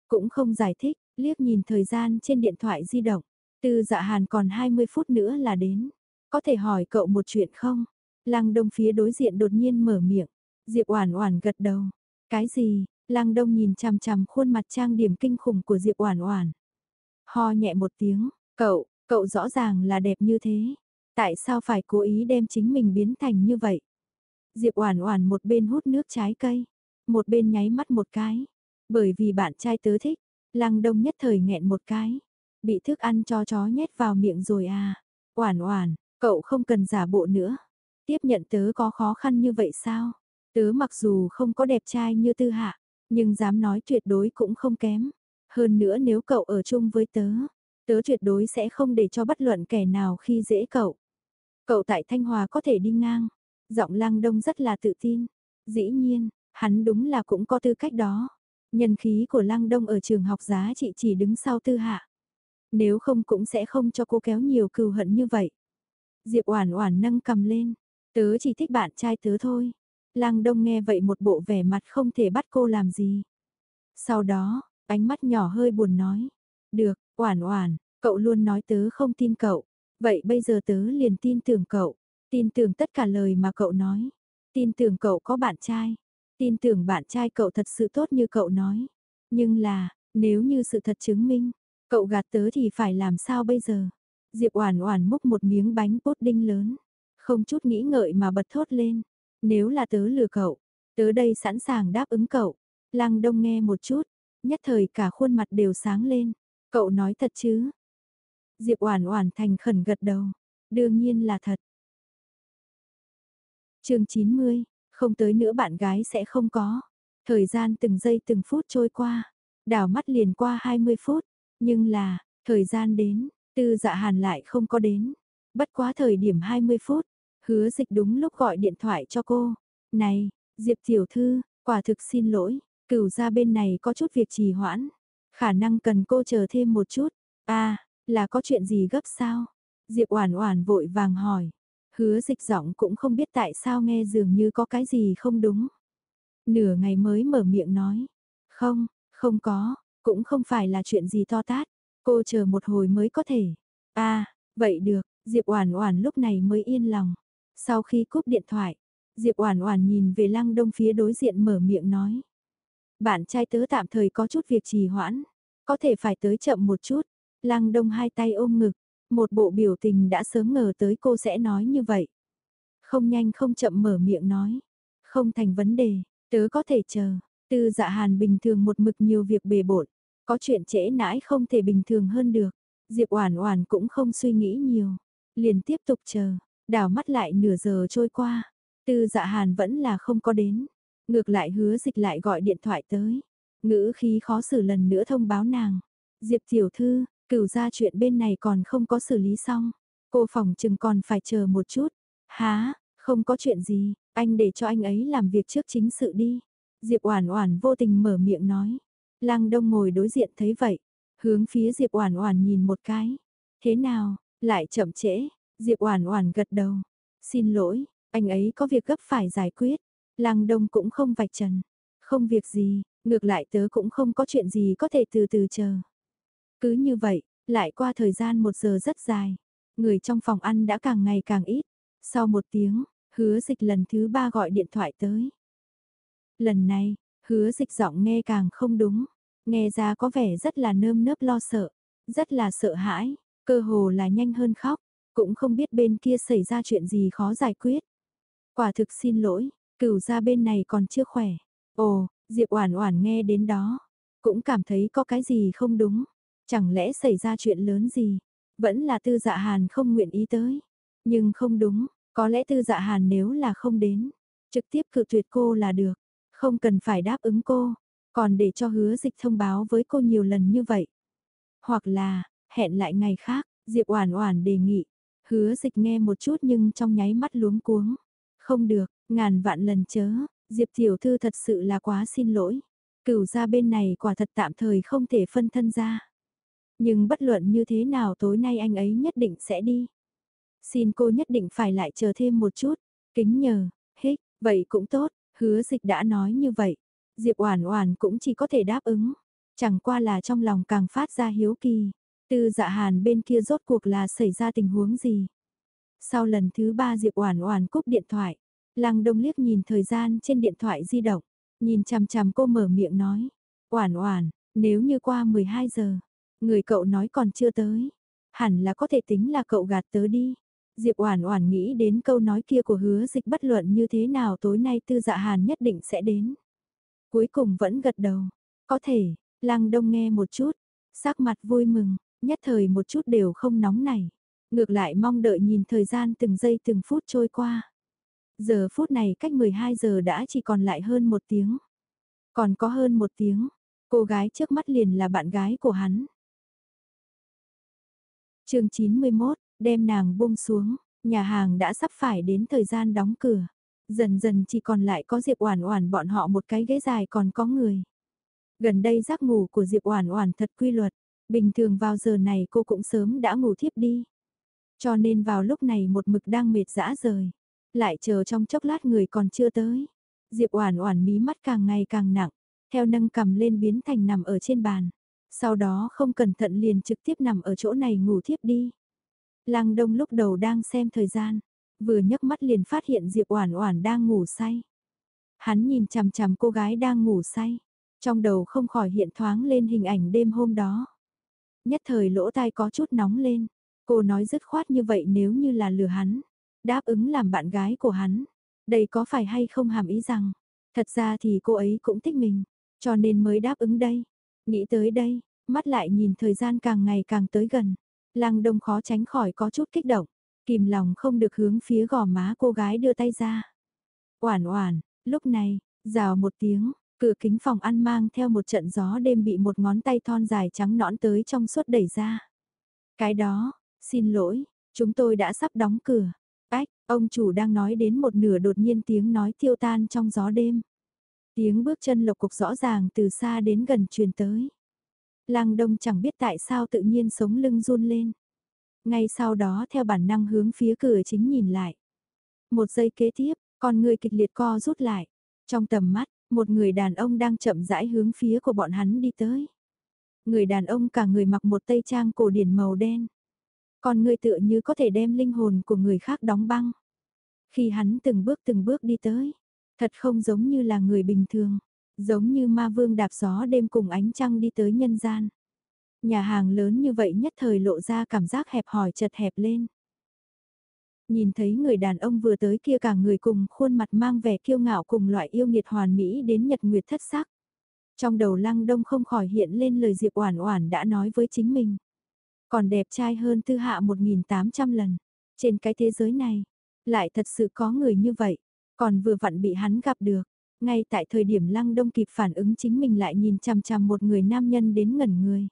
Cũng không giải thích, liếc nhìn thời gian trên điện thoại di động. Từ dạ hàn còn 20 phút nữa là đến. Có thể hỏi cậu một chuyện không? Lăng Đông phía đối diện đột nhiên mở miệng. Diệp Oản Oản gật đầu. Cái gì? Lăng Đông nhìn chằm chằm khuôn mặt trang điểm kinh khủng của Diệp Oản Oản. Ho nhẹ một tiếng, "Cậu, cậu rõ ràng là đẹp như thế, tại sao phải cố ý đem chính mình biến thành như vậy?" Diệp Oản Oản một bên hút nước trái cây, một bên nháy mắt một cái, bởi vì bạn trai tớ thích, Lăng Đông nhất thời nghẹn một cái, bị thức ăn cho chó nhét vào miệng rồi à. Oản Oản, cậu không cần giả bộ nữa. Tiếp nhận tớ có khó khăn như vậy sao? Tớ mặc dù không có đẹp trai như Tư Hạ, nhưng dám nói tuyệt đối cũng không kém. Hơn nữa nếu cậu ở chung với tớ, tớ tuyệt đối sẽ không để cho bất luận kẻ nào khi dễ cậu. Cậu tại Thanh Hòa có thể đi ngang. Giọng Lăng Đông rất là tự tin. Dĩ nhiên, hắn đúng là cũng có tư cách đó. Nhân khí của Lăng Đông ở trường học giá trị chỉ đứng sau tư hạ. Nếu không cũng sẽ không cho cô kéo nhiều cừu hận như vậy. Diệp Oản Oản nâng cầm lên, tớ chỉ thích bạn trai tớ thôi. Lăng Đông nghe vậy một bộ vẻ mặt không thể bắt cô làm gì. Sau đó, ánh mắt nhỏ hơi buồn nói, "Được, Oản Oản, cậu luôn nói tớ không tin cậu, vậy bây giờ tớ liền tin tưởng cậu, tin tưởng tất cả lời mà cậu nói, tin tưởng cậu có bạn trai, tin tưởng bạn trai cậu thật sự tốt như cậu nói. Nhưng là, nếu như sự thật chứng minh, cậu gạt tớ thì phải làm sao bây giờ?" Diệp Oản Oản múc một miếng bánh pudding lớn, không chút nghĩ ngợi mà bật thốt lên, nếu là tớ lừa cậu, tớ đây sẵn sàng đáp ứng cậu. Lăng Đông nghe một chút, nhất thời cả khuôn mặt đều sáng lên. Cậu nói thật chứ? Diệp Oản Oản thành khẩn gật đầu. Đương nhiên là thật. Chương 90, không tới nữa bạn gái sẽ không có. Thời gian từng giây từng phút trôi qua, đảo mắt liền qua 20 phút, nhưng là, thời gian đến, Tư Dạ Hàn lại không có đến. Bất quá thời điểm 20 phút, Hứa dịch đúng lúc gọi điện thoại cho cô. Này, Diệp Tiểu Thư, quả thực xin lỗi, cửu ra bên này có chút việc trì hoãn. Khả năng cần cô chờ thêm một chút. à, là có chuyện gì gấp sao? Diệp Oản Oản vội vàng hỏi. Hứa dịch giọng cũng không biết tại sao nghe dường như có cái gì không đúng. Nửa ngày mới mở miệng nói. Không, không có, cũng không phải là chuyện gì to tát. Cô chờ một hồi mới có thể. à, vậy được, Diệp Oản Oản lúc này mới yên lòng. Sau khi cúp điện thoại, Diệp Oản Oản nhìn về Lăng Đông phía đối diện mở miệng nói: "Bạn trai tớ tạm thời có chút việc trì hoãn, có thể phải tới chậm một chút." Lăng Đông hai tay ôm ngực, một bộ biểu tình đã sớm ngờ tới cô sẽ nói như vậy. Không nhanh không chậm mở miệng nói: "Không thành vấn đề, tớ có thể chờ." Tư Dạ Hàn bình thường một mực nhiều việc bề bộn, có chuyện trễ nãi không thể bình thường hơn được. Diệp Oản Oản cũng không suy nghĩ nhiều, liền tiếp tục chờ. Đảo mắt lại nửa giờ trôi qua, tư dạ hàn vẫn là không có đến. Ngược lại hứa dịch lại gọi điện thoại tới. Ngữ khí khó xử lần nữa thông báo nàng. Diệp tiểu thư, cửu gia chuyện bên này còn không có xử lý xong. Cô phòng chừng còn phải chờ một chút. Há, không có chuyện gì, anh để cho anh ấy làm việc trước chính sự đi. Diệp Oản Oản vô tình mở miệng nói. Lăng Đông ngồi đối diện thấy vậy, hướng phía Diệp Oản Oản nhìn một cái. Thế nào, lại chậm trễ, Diệp Oản Oản gật đầu. Xin lỗi, anh ấy có việc gấp phải giải quyết. Lăng Đông cũng không vạch trần. Không việc gì, ngược lại tớ cũng không có chuyện gì có thể từ từ chờ. Cứ như vậy, lại qua thời gian một giờ rất dài. Người trong phòng ăn đã càng ngày càng ít. Sau một tiếng, hứa dịch lần thứ ba gọi điện thoại tới. Lần này, hứa dịch giọng nghe càng không đúng. Nghe ra có vẻ rất là nơm nớp lo sợ. Rất là sợ hãi, cơ hồ là nhanh hơn khóc. Cũng không biết bên kia xảy ra chuyện gì khó giải quyết. Quả thực xin lỗi, cửu ra bên này còn chưa khỏe. Ồ, Diệp Oản Oản nghe đến đó, cũng cảm thấy có cái gì không đúng. Chẳng lẽ xảy ra chuyện lớn gì? Vẫn là Tư Dạ Hàn không nguyện ý tới. Nhưng không đúng, có lẽ Tư Dạ Hàn nếu là không đến, trực tiếp cự tuyệt cô là được, không cần phải đáp ứng cô, còn để cho hứa dịch thông báo với cô nhiều lần như vậy. Hoặc là, hẹn lại ngày khác, Diệp Oản Oản đề nghị, Hứa dịch nghe một chút nhưng trong nháy mắt luống cuống. Không được, ngàn vạn lần chớ, Diệp tiểu thư thật sự là quá xin lỗi. Cửu ra bên này quả thật tạm thời không thể phân thân ra. Nhưng bất luận như thế nào tối nay anh ấy nhất định sẽ đi. Xin cô nhất định phải lại chờ thêm một chút. Kính nhờ, hích, vậy cũng tốt, hứa dịch đã nói như vậy. Diệp Oản Oản cũng chỉ có thể đáp ứng. Chẳng qua là trong lòng càng phát ra hiếu kỳ. Tư dạ hàn bên kia rốt cuộc là xảy ra tình huống gì? Sau lần thứ ba Diệp Oản Oản cúp điện thoại, Lăng Đông liếc nhìn thời gian trên điện thoại di động, nhìn chằm chằm cô mở miệng nói, "Oản Oản, nếu như qua 12 giờ, người cậu nói còn chưa tới, hẳn là có thể tính là cậu gạt tớ đi." Diệp Oản Oản nghĩ đến câu nói kia của Hứa Dịch bất luận như thế nào tối nay Tư Dạ Hàn nhất định sẽ đến. Cuối cùng vẫn gật đầu, "Có thể." Lăng Đông nghe một chút, sắc mặt vui mừng, nhất thời một chút đều không nóng nảy. Ngược lại mong đợi nhìn thời gian từng giây từng phút trôi qua. Giờ phút này cách 12 giờ đã chỉ còn lại hơn một tiếng. Còn có hơn một tiếng, cô gái trước mắt liền là bạn gái của hắn. chương 91, đem nàng buông xuống, nhà hàng đã sắp phải đến thời gian đóng cửa. Dần dần chỉ còn lại có Diệp Oản Oản bọn họ một cái ghế dài còn có người. Gần đây giấc ngủ của Diệp Oản Oản thật quy luật, bình thường vào giờ này cô cũng sớm đã ngủ thiếp đi. Cho nên vào lúc này một mực đang mệt dã rời. Lại chờ trong chốc lát người còn chưa tới. Diệp Oản Oản mí mắt càng ngày càng nặng, theo nâng cầm lên biến thành nằm ở trên bàn. Sau đó không cẩn thận liền trực tiếp nằm ở chỗ này ngủ thiếp đi. Lăng Đông lúc đầu đang xem thời gian, vừa nhấc mắt liền phát hiện Diệp Oản Oản đang ngủ say. Hắn nhìn chằm chằm cô gái đang ngủ say, trong đầu không khỏi hiện thoáng lên hình ảnh đêm hôm đó. Nhất thời lỗ tai có chút nóng lên, Cô nói dứt khoát như vậy nếu như là lừa hắn, đáp ứng làm bạn gái của hắn, đây có phải hay không hàm ý rằng, thật ra thì cô ấy cũng thích mình, cho nên mới đáp ứng đây. Nghĩ tới đây, mắt lại nhìn thời gian càng ngày càng tới gần, lăng đông khó tránh khỏi có chút kích động, kìm lòng không được hướng phía gò má cô gái đưa tay ra. Oản oản, lúc này, rào một tiếng, cửa kính phòng ăn mang theo một trận gió đêm bị một ngón tay thon dài trắng nõn tới trong suốt đẩy ra. Cái đó, Xin lỗi, chúng tôi đã sắp đóng cửa. Ách, ông chủ đang nói đến một nửa đột nhiên tiếng nói tiêu tan trong gió đêm. Tiếng bước chân lộc cục rõ ràng từ xa đến gần truyền tới. Lăng đông chẳng biết tại sao tự nhiên sống lưng run lên. Ngay sau đó theo bản năng hướng phía cửa chính nhìn lại. Một giây kế tiếp, con người kịch liệt co rút lại. Trong tầm mắt, một người đàn ông đang chậm rãi hướng phía của bọn hắn đi tới. Người đàn ông cả người mặc một tây trang cổ điển màu đen. Còn người tựa như có thể đem linh hồn của người khác đóng băng. Khi hắn từng bước từng bước đi tới, thật không giống như là người bình thường, giống như ma vương đạp gió đêm cùng ánh trăng đi tới nhân gian. Nhà hàng lớn như vậy nhất thời lộ ra cảm giác hẹp hòi chật hẹp lên. Nhìn thấy người đàn ông vừa tới kia cả người cùng khuôn mặt mang vẻ kiêu ngạo cùng loại yêu nghiệt hoàn mỹ đến nhật nguyệt thất sắc. Trong đầu lăng đông không khỏi hiện lên lời Diệp Oản Oản đã nói với chính mình. Còn đẹp trai hơn tư hạ 1.800 lần. Trên cái thế giới này, lại thật sự có người như vậy. Còn vừa vặn bị hắn gặp được. Ngay tại thời điểm lăng đông kịp phản ứng chính mình lại nhìn chằm chằm một người nam nhân đến ngẩn người.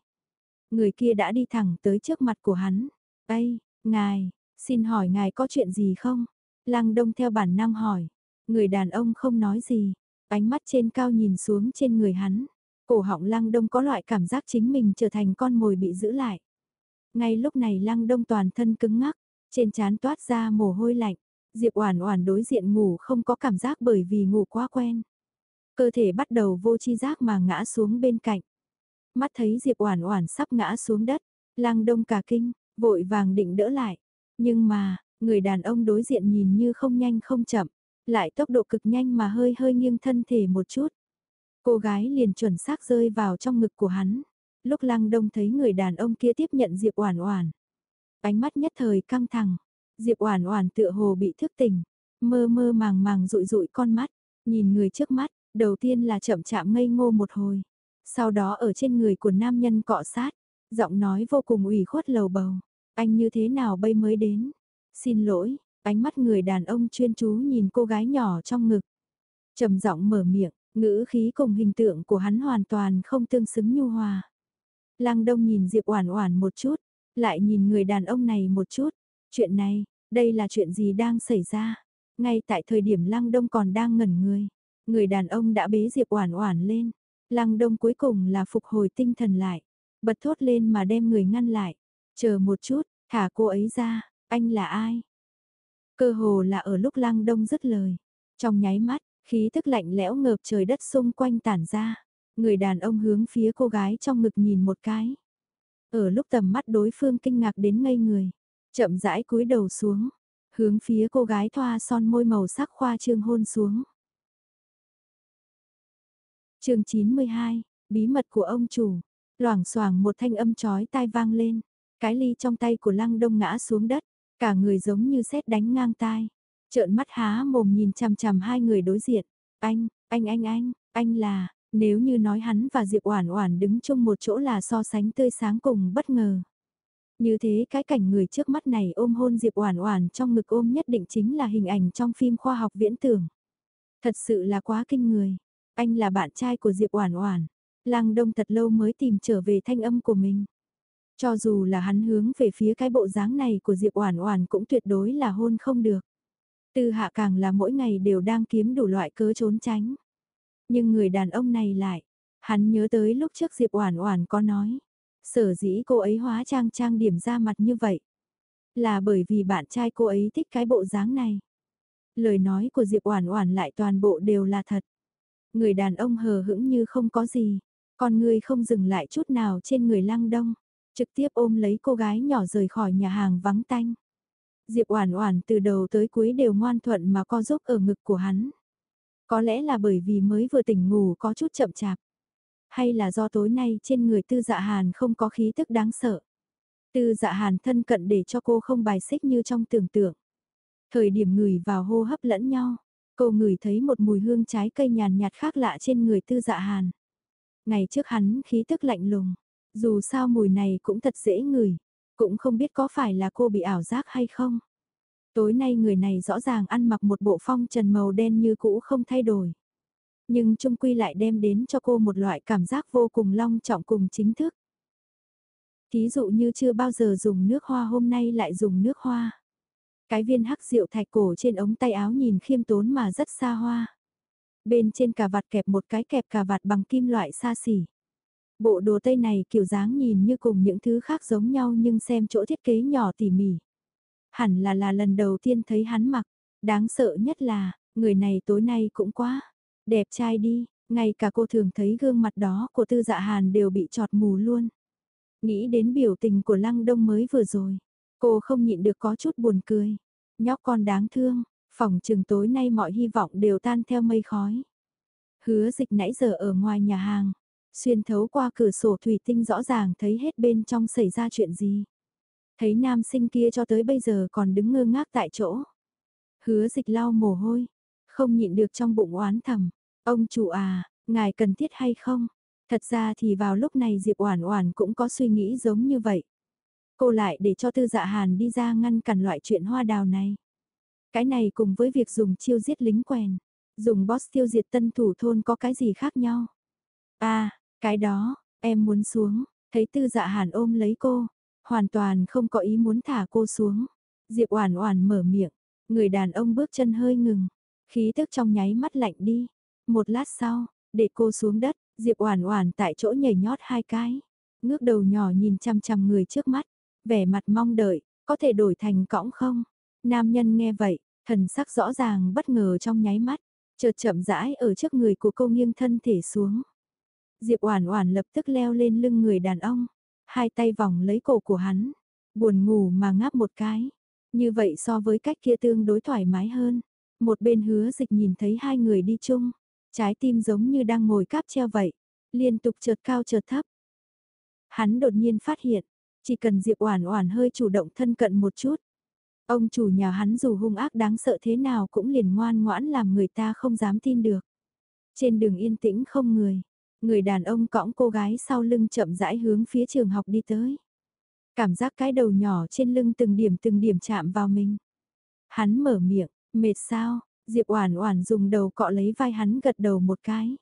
Người kia đã đi thẳng tới trước mặt của hắn. Ây, ngài, xin hỏi ngài có chuyện gì không? Lăng đông theo bản năng hỏi. Người đàn ông không nói gì. Ánh mắt trên cao nhìn xuống trên người hắn. Cổ họng lăng đông có loại cảm giác chính mình trở thành con mồi bị giữ lại. Ngay lúc này lăng đông toàn thân cứng ngắc, trên trán toát ra mồ hôi lạnh. Diệp Oản Oản đối diện ngủ không có cảm giác bởi vì ngủ quá quen. Cơ thể bắt đầu vô chi giác mà ngã xuống bên cạnh. Mắt thấy Diệp Oản Oản sắp ngã xuống đất, Lăng Đông cả kinh, vội vàng định đỡ lại. Nhưng mà, người đàn ông đối diện nhìn như không nhanh không chậm, lại tốc độ cực nhanh mà hơi hơi nghiêng thân thể một chút. Cô gái liền chuẩn xác rơi vào trong ngực của hắn. Lúc Lăng Đông thấy người đàn ông kia tiếp nhận Diệp Oản Oản, ánh mắt nhất thời căng thẳng. Diệp Oản Oản tựa hồ bị thức tỉnh, mơ mơ màng màng dụi dụi con mắt, nhìn người trước mắt, đầu tiên là chậm chạm ngây ngô một hồi, sau đó ở trên người của nam nhân cọ sát, giọng nói vô cùng ủy khuất lầu bầu, anh như thế nào bây mới đến? Xin lỗi, ánh mắt người đàn ông chuyên chú nhìn cô gái nhỏ trong ngực. Trầm giọng mở miệng, ngữ khí cùng hình tượng của hắn hoàn toàn không tương xứng nhu hòa. Lăng Đông nhìn Diệp Oản Oản một chút, lại nhìn người đàn ông này một chút. Chuyện này, đây là chuyện gì đang xảy ra? Ngay tại thời điểm Lăng Đông còn đang ngẩn người, người đàn ông đã bế Diệp Oản Oản lên. Lăng Đông cuối cùng là phục hồi tinh thần lại. bật thốt lên mà đem người ngăn lại. Chờ một chút, thả cô ấy ra, anh là ai? Cơ hồ là ở lúc lăng đông dứt lời. Trong nháy mắt, khí tức lạnh lẽo ngợp trời đất xung quanh tản ra. Người đàn ông hướng phía cô gái trong ngực nhìn một cái. Ở lúc tầm mắt đối phương kinh ngạc đến ngây người. Chậm rãi cúi đầu xuống. Hướng phía cô gái thoa son môi màu sắc khoa trương hôn xuống. chương 92, bí mật của ông chủ. Loảng xoảng một thanh âm chói tai vang lên. Cái ly trong tay của lăng đông ngã xuống đất. Cả người giống như sét đánh ngang tai. Trợn mắt há mồm nhìn chằm chằm hai người đối diện. Anh, anh anh anh, anh là, nếu như nói hắn và Diệp Oản Oản đứng chung một chỗ là so sánh tươi sáng cùng bất ngờ. Như thế cái cảnh người trước mắt này ôm hôn Diệp Oản Oản trong ngực ôm nhất định chính là hình ảnh trong phim khoa học viễn tưởng. Thật sự là quá kinh người. Anh là bạn trai của Diệp Oản Oản. Lăng Đông thật lâu mới tìm trở về thanh âm của mình. Cho dù là hắn hướng về phía cái bộ dáng này của Diệp Oản Oản cũng tuyệt đối là hôn không được. Tư hạ càng là mỗi ngày đều đang kiếm đủ loại cớ trốn tránh. Nhưng người đàn ông này lại, hắn nhớ tới lúc trước Diệp Oản Oản có nói, sở dĩ cô ấy hóa trang trang điểm ra mặt như vậy, là bởi vì bạn trai cô ấy thích cái bộ dáng này. Lời nói của Diệp Oản Oản lại toàn bộ đều là thật. Người đàn ông hờ hững như không có gì, con người không dừng lại chút nào trên người Lăng Đông, trực tiếp ôm lấy cô gái nhỏ rời khỏi nhà hàng vắng tanh. Diệp Oản Oản từ đầu tới cuối đều ngoan thuận mà co giúp ở ngực của hắn. Có lẽ là bởi vì mới vừa tỉnh ngủ có chút chậm chạp. Hay là do tối nay trên người tư dạ hàn không có khí tức đáng sợ. Tư dạ hàn thân cận để cho cô không bài xích như trong tưởng tượng. Thời điểm ngửi vào hô hấp lẫn nhau, cô ngửi thấy một mùi hương trái cây nhàn nhạt khác lạ trên người tư dạ hàn. Ngày trước hắn khí tức lạnh lùng, dù sao mùi này cũng thật dễ ngửi, cũng không biết có phải là cô bị ảo giác hay không. Tối nay người này rõ ràng ăn mặc một bộ phong trần màu đen như cũ không thay đổi. Nhưng trung quy lại đem đến cho cô một loại cảm giác vô cùng long trọng cùng chính thức. Thí dụ như chưa bao giờ dùng nước hoa hôm nay lại dùng nước hoa. Cái viên hắc rượu thạch cổ trên ống tay áo nhìn khiêm tốn mà rất xa hoa. Bên trên cà vạt kẹp một cái kẹp cà vạt bằng kim loại xa xỉ. Bộ đồ tây này kiểu dáng nhìn như cùng những thứ khác giống nhau nhưng xem chỗ thiết kế nhỏ tỉ mỉ. Hẳn là là lần đầu tiên thấy hắn mặc, đáng sợ nhất là, người này tối nay cũng quá, đẹp trai đi, ngay cả cô thường thấy gương mặt đó của tư dạ hàn đều bị trọt mù luôn. Nghĩ đến biểu tình của lăng đông mới vừa rồi, cô không nhịn được có chút buồn cười. Nhóc con đáng thương, phòng trường tối nay mọi hy vọng đều tan theo mây khói. Hứa dịch nãy giờ ở ngoài nhà hàng, xuyên thấu qua cửa sổ thủy tinh rõ ràng thấy hết bên trong xảy ra chuyện gì. Thấy nam sinh kia cho tới bây giờ còn đứng ngơ ngác tại chỗ. Hứa dịch lau mồ hôi, không nhịn được trong bụng oán thầm. Ông chủ à, ngài cần thiết hay không? Thật ra thì vào lúc này Diệp Oản Oản cũng có suy nghĩ giống như vậy. Cô lại để cho Tư Dạ Hàn đi ra ngăn cản loại chuyện hoa đào này. Cái này cùng với việc dùng chiêu giết lính quèn, dùng boss tiêu diệt tân thủ thôn có cái gì khác nhau? À, cái đó, em muốn xuống, thấy Tư Dạ Hàn ôm lấy cô, hoàn toàn không có ý muốn thả cô xuống. Diệp Oản Oản mở miệng, người đàn ông bước chân hơi ngừng, khí tức trong nháy mắt lạnh đi. Một lát sau, để cô xuống đất, Diệp Oản Oản tại chỗ nhảy nhót hai cái, ngước đầu nhỏ nhìn chằm chằm người trước mắt, vẻ mặt mong đợi, có thể đổi thành cõng không? Nam nhân nghe vậy, thần sắc rõ ràng bất ngờ trong nháy mắt, chợt chậm rãi ở trước người của cô nghiêng thân thể xuống. Diệp Oản Oản lập tức leo lên lưng người đàn ông, hai tay vòng lấy cổ của hắn, buồn ngủ mà ngáp một cái. Như vậy so với cách kia tương đối thoải mái hơn. Một bên hứa dịch nhìn thấy hai người đi chung, trái tim giống như đang ngồi cáp treo vậy, liên tục chợt cao chợt thấp. Hắn đột nhiên phát hiện, chỉ cần Diệp Oản Oản hơi chủ động thân cận một chút, ông chủ nhà hắn dù hung ác đáng sợ thế nào cũng liền ngoan ngoãn làm người ta không dám tin được. Trên đường yên tĩnh không người, Người đàn ông cõng cô gái sau lưng chậm rãi hướng phía trường học đi tới. Cảm giác cái đầu nhỏ trên lưng từng điểm từng điểm chạm vào mình. Hắn mở miệng, mệt sao, Diệp Oản Oản dùng đầu cọ lấy vai hắn gật đầu một cái.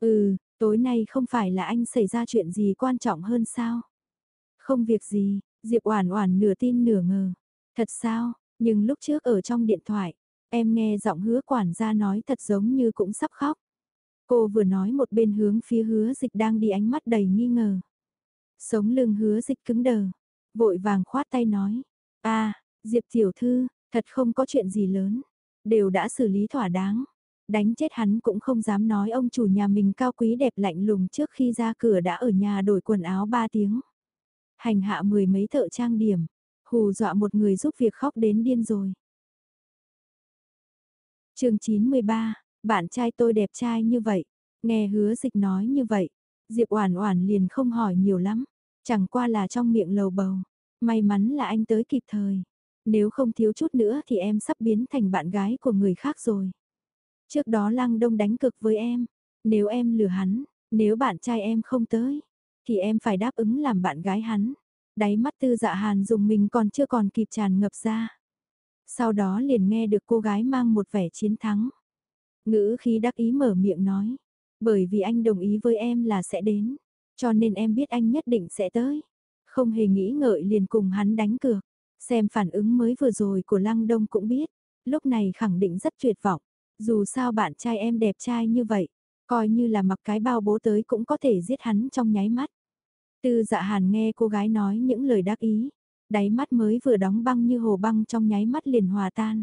Ừ, tối nay không phải là anh xảy ra chuyện gì quan trọng hơn sao? Không việc gì, Diệp Oản Oản nửa tin nửa ngờ. Thật sao? Nhưng lúc trước ở trong điện thoại, em nghe giọng hứa quản gia nói thật giống như cũng sắp khóc. Cô vừa nói một bên hướng phía hứa dịch đang đi ánh mắt đầy nghi ngờ. Sống lưng hứa dịch cứng đờ, vội vàng khoát tay nói, a Diệp tiểu thư, thật không có chuyện gì lớn, đều đã xử lý thỏa đáng. Đánh chết hắn cũng không dám nói ông chủ nhà mình cao quý đẹp lạnh lùng trước khi ra cửa đã ở nhà đổi quần áo 3 tiếng. Hành hạ mười mấy thợ trang điểm, hù dọa một người giúp việc khóc đến điên rồi. chương 93, bạn trai tôi đẹp trai như vậy, nghe hứa dịch nói như vậy, Diệp Oản Oản liền không hỏi nhiều lắm, chẳng qua là trong miệng lầu bầu, may mắn là anh tới kịp thời, nếu không thiếu chút nữa thì em sắp biến thành bạn gái của người khác rồi. Trước đó Lăng Đông đánh cực với em, nếu em lừa hắn, nếu bạn trai em không tới, thì em phải đáp ứng làm bạn gái hắn. Đáy mắt tư dạ hàn dùng mình còn chưa còn kịp tràn ngập ra. Sau đó liền nghe được cô gái mang một vẻ chiến thắng. Ngữ khí đắc ý mở miệng nói, bởi vì anh đồng ý với em là sẽ đến, cho nên em biết anh nhất định sẽ tới. Không hề nghĩ ngợi liền cùng hắn đánh cược, xem phản ứng mới vừa rồi của Lăng Đông cũng biết, lúc này khẳng định rất tuyệt vọng. Dù sao bạn trai em đẹp trai như vậy, coi như là mặc cái bao bố tới cũng có thể giết hắn trong nháy mắt. Tư dạ hàn nghe cô gái nói những lời đắc ý, đáy mắt mới vừa đóng băng như hồ băng trong nháy mắt liền hòa tan.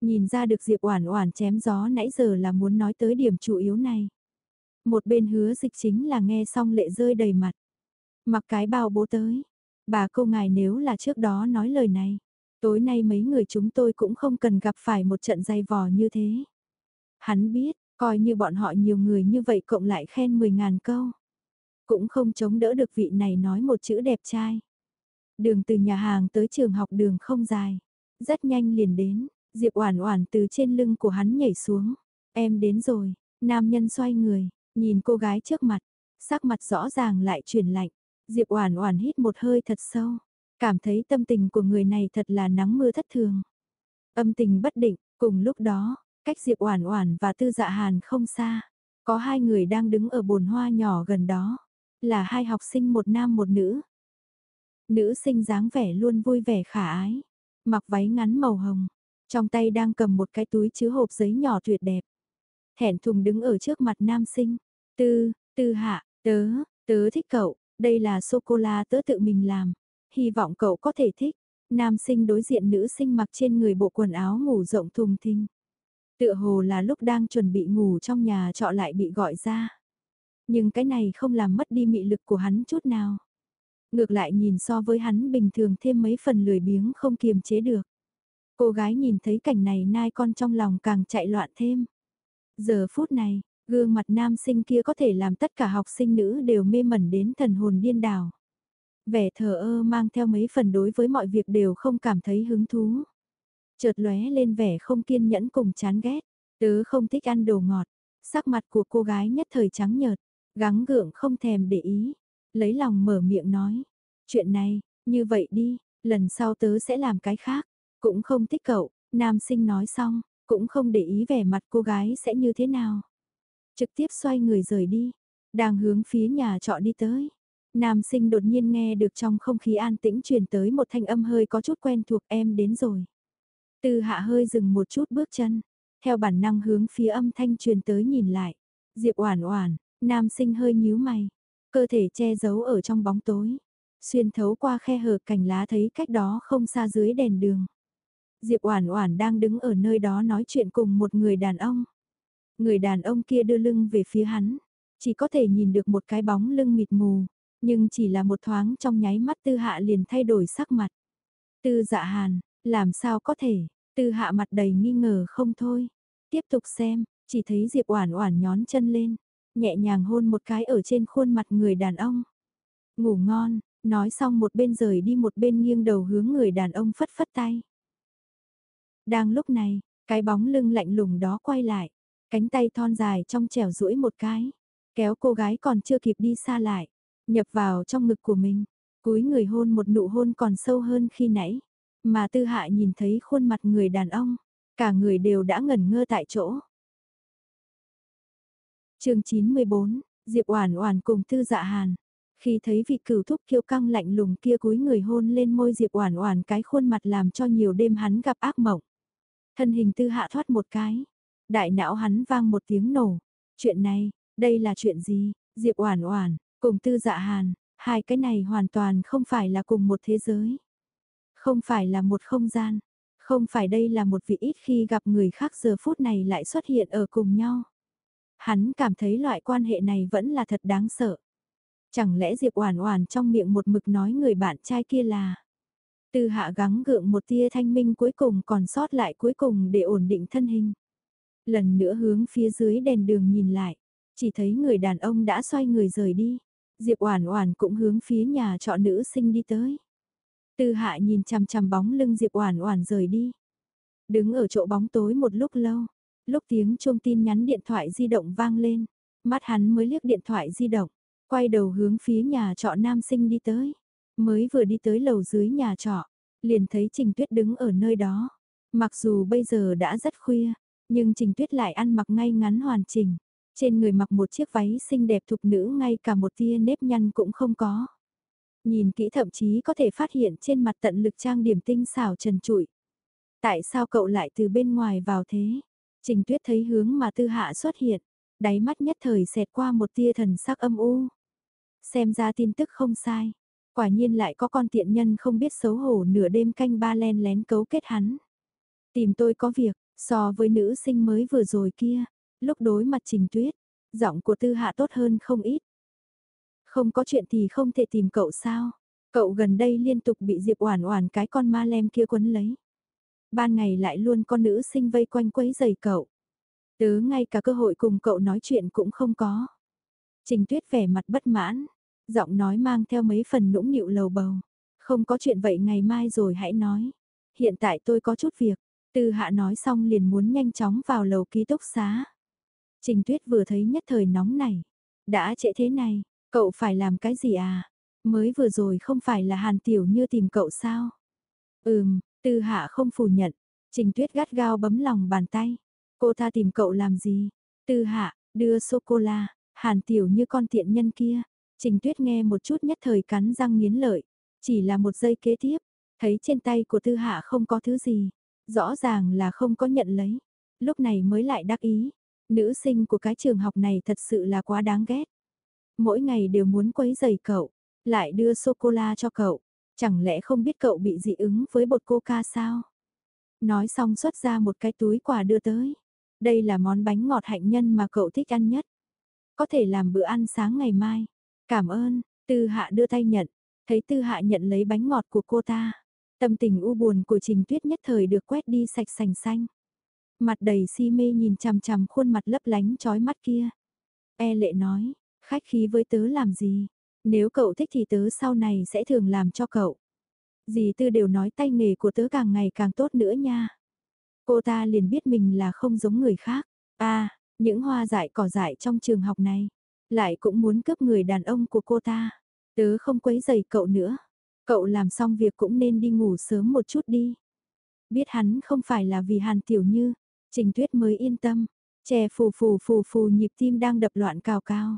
Nhìn ra được Diệp Oản Oản chém gió nãy giờ là muốn nói tới điểm chủ yếu này. Một bên hứa dịch chính là nghe xong lệ rơi đầy mặt. Mặc cái bao bố tới. Bà cô ngài nếu là trước đó nói lời này. Tối nay mấy người chúng tôi cũng không cần gặp phải một trận dày vò như thế. Hắn biết, coi như bọn họ nhiều người như vậy cộng lại khen 10.000 câu. Cũng không chống đỡ được vị này nói một chữ đẹp trai. Đường từ nhà hàng tới trường học đường không dài. Rất nhanh liền đến, Diệp Oản Oản từ trên lưng của hắn nhảy xuống. Em đến rồi, nam nhân xoay người, nhìn cô gái trước mặt, sắc mặt rõ ràng lại chuyển lạnh. Diệp Oản Oản hít một hơi thật sâu, cảm thấy tâm tình của người này thật là nắng mưa thất thường. Âm tình bất định, cùng lúc đó, cách Diệp Oản Oản và Tư Dạ Hàn không xa, có hai người đang đứng ở bồn hoa nhỏ gần đó, là hai học sinh một nam một nữ. Nữ sinh dáng vẻ luôn vui vẻ khả ái, mặc váy ngắn màu hồng, trong tay đang cầm một cái túi chứa hộp giấy nhỏ tuyệt đẹp. Hẹn thùng đứng ở trước mặt nam sinh. Tư, tư hạ, tớ, tớ thích cậu, đây là sô-cô-la tớ tự mình làm. Hy vọng cậu có thể thích. Nam sinh đối diện nữ sinh mặc trên người bộ quần áo ngủ rộng thùng thình. Tựa hồ là lúc đang chuẩn bị ngủ trong nhà trọ lại bị gọi ra. Nhưng cái này không làm mất đi mị lực của hắn chút nào. Ngược lại nhìn so với hắn bình thường thêm mấy phần lười biếng không kiềm chế được. Cô gái nhìn thấy cảnh này nai con trong lòng càng chạy loạn thêm. Giờ phút này, gương mặt nam sinh kia có thể làm tất cả học sinh nữ đều mê mẩn đến thần hồn điên đảo. Vẻ thờ ơ mang theo mấy phần đối với mọi việc đều không cảm thấy hứng thú. Chợt lóe lên vẻ không kiên nhẫn cùng chán ghét, tớ không thích ăn đồ ngọt. Sắc mặt của cô gái nhất thời trắng nhợt, gắng gượng không thèm để ý, lấy lòng mở miệng nói. Chuyện này, như vậy đi, lần sau tớ sẽ làm cái khác, cũng không thích cậu, nam sinh nói xong, cũng không để ý vẻ mặt cô gái sẽ như thế nào. Trực tiếp xoay người rời đi, đang hướng phía nhà trọ đi tới. Nam sinh đột nhiên nghe được trong không khí an tĩnh truyền tới một thanh âm hơi có chút quen thuộc em đến rồi. Từ hạ hơi dừng một chút bước chân, theo bản năng hướng phía âm thanh truyền tới nhìn lại. Diệp oản oản, nam sinh hơi nhíu mày, cơ thể che giấu ở trong bóng tối. Xuyên thấu qua khe hở cành lá thấy cách đó không xa dưới đèn đường. Diệp Oản Oản đang đứng ở nơi đó nói chuyện cùng một người đàn ông. Người đàn ông kia đưa lưng về phía hắn, chỉ có thể nhìn được một cái bóng lưng mịt mù, nhưng chỉ là một thoáng trong nháy mắt Tư Hạ liền thay đổi sắc mặt. Tư Dạ Hàn, làm sao có thể? Tư Hạ mặt đầy nghi ngờ không thôi. Tiếp tục xem, chỉ thấy Diệp Oản Oản nhón chân lên, nhẹ nhàng hôn một cái ở trên khuôn mặt người đàn ông. Ngủ ngon, nói xong một bên rời đi một bên nghiêng đầu hướng người đàn ông phất phất tay. Đang lúc này, cái bóng lưng lạnh lùng đó quay lại, cánh tay thon dài trong trẻo duỗi một cái, kéo cô gái còn chưa kịp đi xa lại, nhập vào trong ngực của mình, cúi người hôn một nụ hôn còn sâu hơn khi nãy, mà tư hạ nhìn thấy khuôn mặt người đàn ông, cả người đều đã ngẩn ngơ tại chỗ. chương 94, Diệp Oản Oản cùng Tư Dạ Hàn. Khi thấy vị cửu thúc kiêu căng lạnh lùng kia cúi người hôn lên môi Diệp Oản Oản cái khuôn mặt làm cho nhiều đêm hắn gặp ác mộng. Thân hình tư hạ thoát một cái. Đại não hắn vang một tiếng nổ. Chuyện này, đây là chuyện gì? Diệp Oản Oản cùng Tư Dạ Hàn, Hai cái này hoàn toàn không phải là cùng một thế giới. Không phải là một không gian. Không phải đây là một vị ít khi gặp người khác giờ phút này lại xuất hiện ở cùng nhau. Hắn cảm thấy loại quan hệ này vẫn là thật đáng sợ. Chẳng lẽ Diệp Oản Oản trong miệng một mực nói người bạn trai kia là Tư hạ gắng gượng một tia thanh minh cuối cùng còn sót lại cuối cùng để ổn định thân hình. Lần nữa hướng phía dưới đèn đường nhìn lại, chỉ thấy người đàn ông đã xoay người rời đi. Diệp Oản Oản cũng hướng phía nhà trọ nữ sinh đi tới. Tư Hạ nhìn chằm chằm bóng lưng Diệp Oản Oản rời đi. Đứng ở chỗ bóng tối một lúc lâu, lúc tiếng chuông tin nhắn điện thoại di động vang lên, mắt hắn mới liếc điện thoại di động, quay đầu hướng phía nhà trọ nam sinh đi tới. Mới vừa đi tới lầu dưới nhà trọ, liền thấy Trình Tuyết đứng ở nơi đó. Mặc dù bây giờ đã rất khuya, nhưng Trình Tuyết lại ăn mặc ngay ngắn hoàn chỉnh. Trên người mặc một chiếc váy xinh đẹp thục nữ ngay cả một tia nếp nhăn cũng không có. Nhìn kỹ thậm chí có thể phát hiện trên mặt tận lực trang điểm tinh xảo trần trụi. Tại sao cậu lại từ bên ngoài vào thế? Trình Tuyết thấy hướng mà Tư Hạ xuất hiện, đáy mắt nhất thời xẹt qua một tia thần sắc âm u. Xem ra tin tức không sai, quả nhiên lại có con tiện nhân không biết xấu hổ nửa đêm canh ba len lén cấu kết hắn. Tìm tôi có việc, so với nữ sinh mới vừa rồi kia, lúc đối mặt Trình Tuyết, giọng của Tư Hạ tốt hơn không ít. Không có chuyện thì không thể tìm cậu sao? Cậu gần đây liên tục bị Diệp Oản Oản cái con ma lem kia quấn lấy. Ban ngày lại luôn con nữ sinh vây quanh quấy rầy cậu. Tớ ngay cả cơ hội cùng cậu nói chuyện cũng không có. Trình Tuyết vẻ mặt bất mãn, giọng nói mang theo mấy phần nũng nịu lầu bầu. Không có chuyện vậy ngày mai rồi hãy nói. Hiện tại tôi có chút việc. Tư hạ nói xong liền muốn nhanh chóng vào lầu ký túc xá. Trình Tuyết vừa thấy nhất thời nóng này. Đã trễ thế này, cậu phải làm cái gì à? Mới vừa rồi không phải là Hàn Tiểu Như tìm cậu sao? Ừm, Tư Hạ không phủ nhận. Trình Tuyết gắt gao bấm lòng bàn tay. Cô ta tìm cậu làm gì? Tư Hạ, đưa sô-cô-la, Hàn Tiểu Như con tiện nhân kia. Trình Tuyết nghe một chút nhất thời cắn răng nghiến lợi. Chỉ là một giây kế tiếp, thấy trên tay của Tư Hạ không có thứ gì. Rõ ràng là không có nhận lấy. Lúc này mới lại đắc ý. Nữ sinh của cái trường học này thật sự là quá đáng ghét. Mỗi ngày đều muốn quấy giày cậu, lại đưa sô-cô-la cho cậu. Chẳng lẽ không biết cậu bị dị ứng với bột coca sao? Nói xong xuất ra một cái túi quà đưa tới. Đây là món bánh ngọt hạnh nhân mà cậu thích ăn nhất. Có thể làm bữa ăn sáng ngày mai. Cảm ơn, Tư Hạ đưa tay nhận. Thấy Tư Hạ nhận lấy bánh ngọt của cô ta. Tâm tình u buồn của Trình Tuyết nhất thời được quét đi sạch sành xanh. Mặt đầy si mê nhìn chằm chằm khuôn mặt lấp lánh trói mắt kia. E lệ nói, khách khí với tớ làm gì? Nếu cậu thích thì tớ sau này sẽ thường làm cho cậu. Dì tư đều nói tay nghề của tớ càng ngày càng tốt nữa nha. Cô ta liền biết mình là không giống người khác. À, những hoa dại cỏ dại trong trường học này, lại cũng muốn cướp người đàn ông của cô ta. Tớ không quấy giày cậu nữa. Cậu làm xong việc cũng nên đi ngủ sớm một chút đi. Biết hắn không phải là vì Hàn Tiểu Như, Trình Tuyết mới yên tâm, chè phù phù phù phù nhịp tim đang đập loạn cao cao.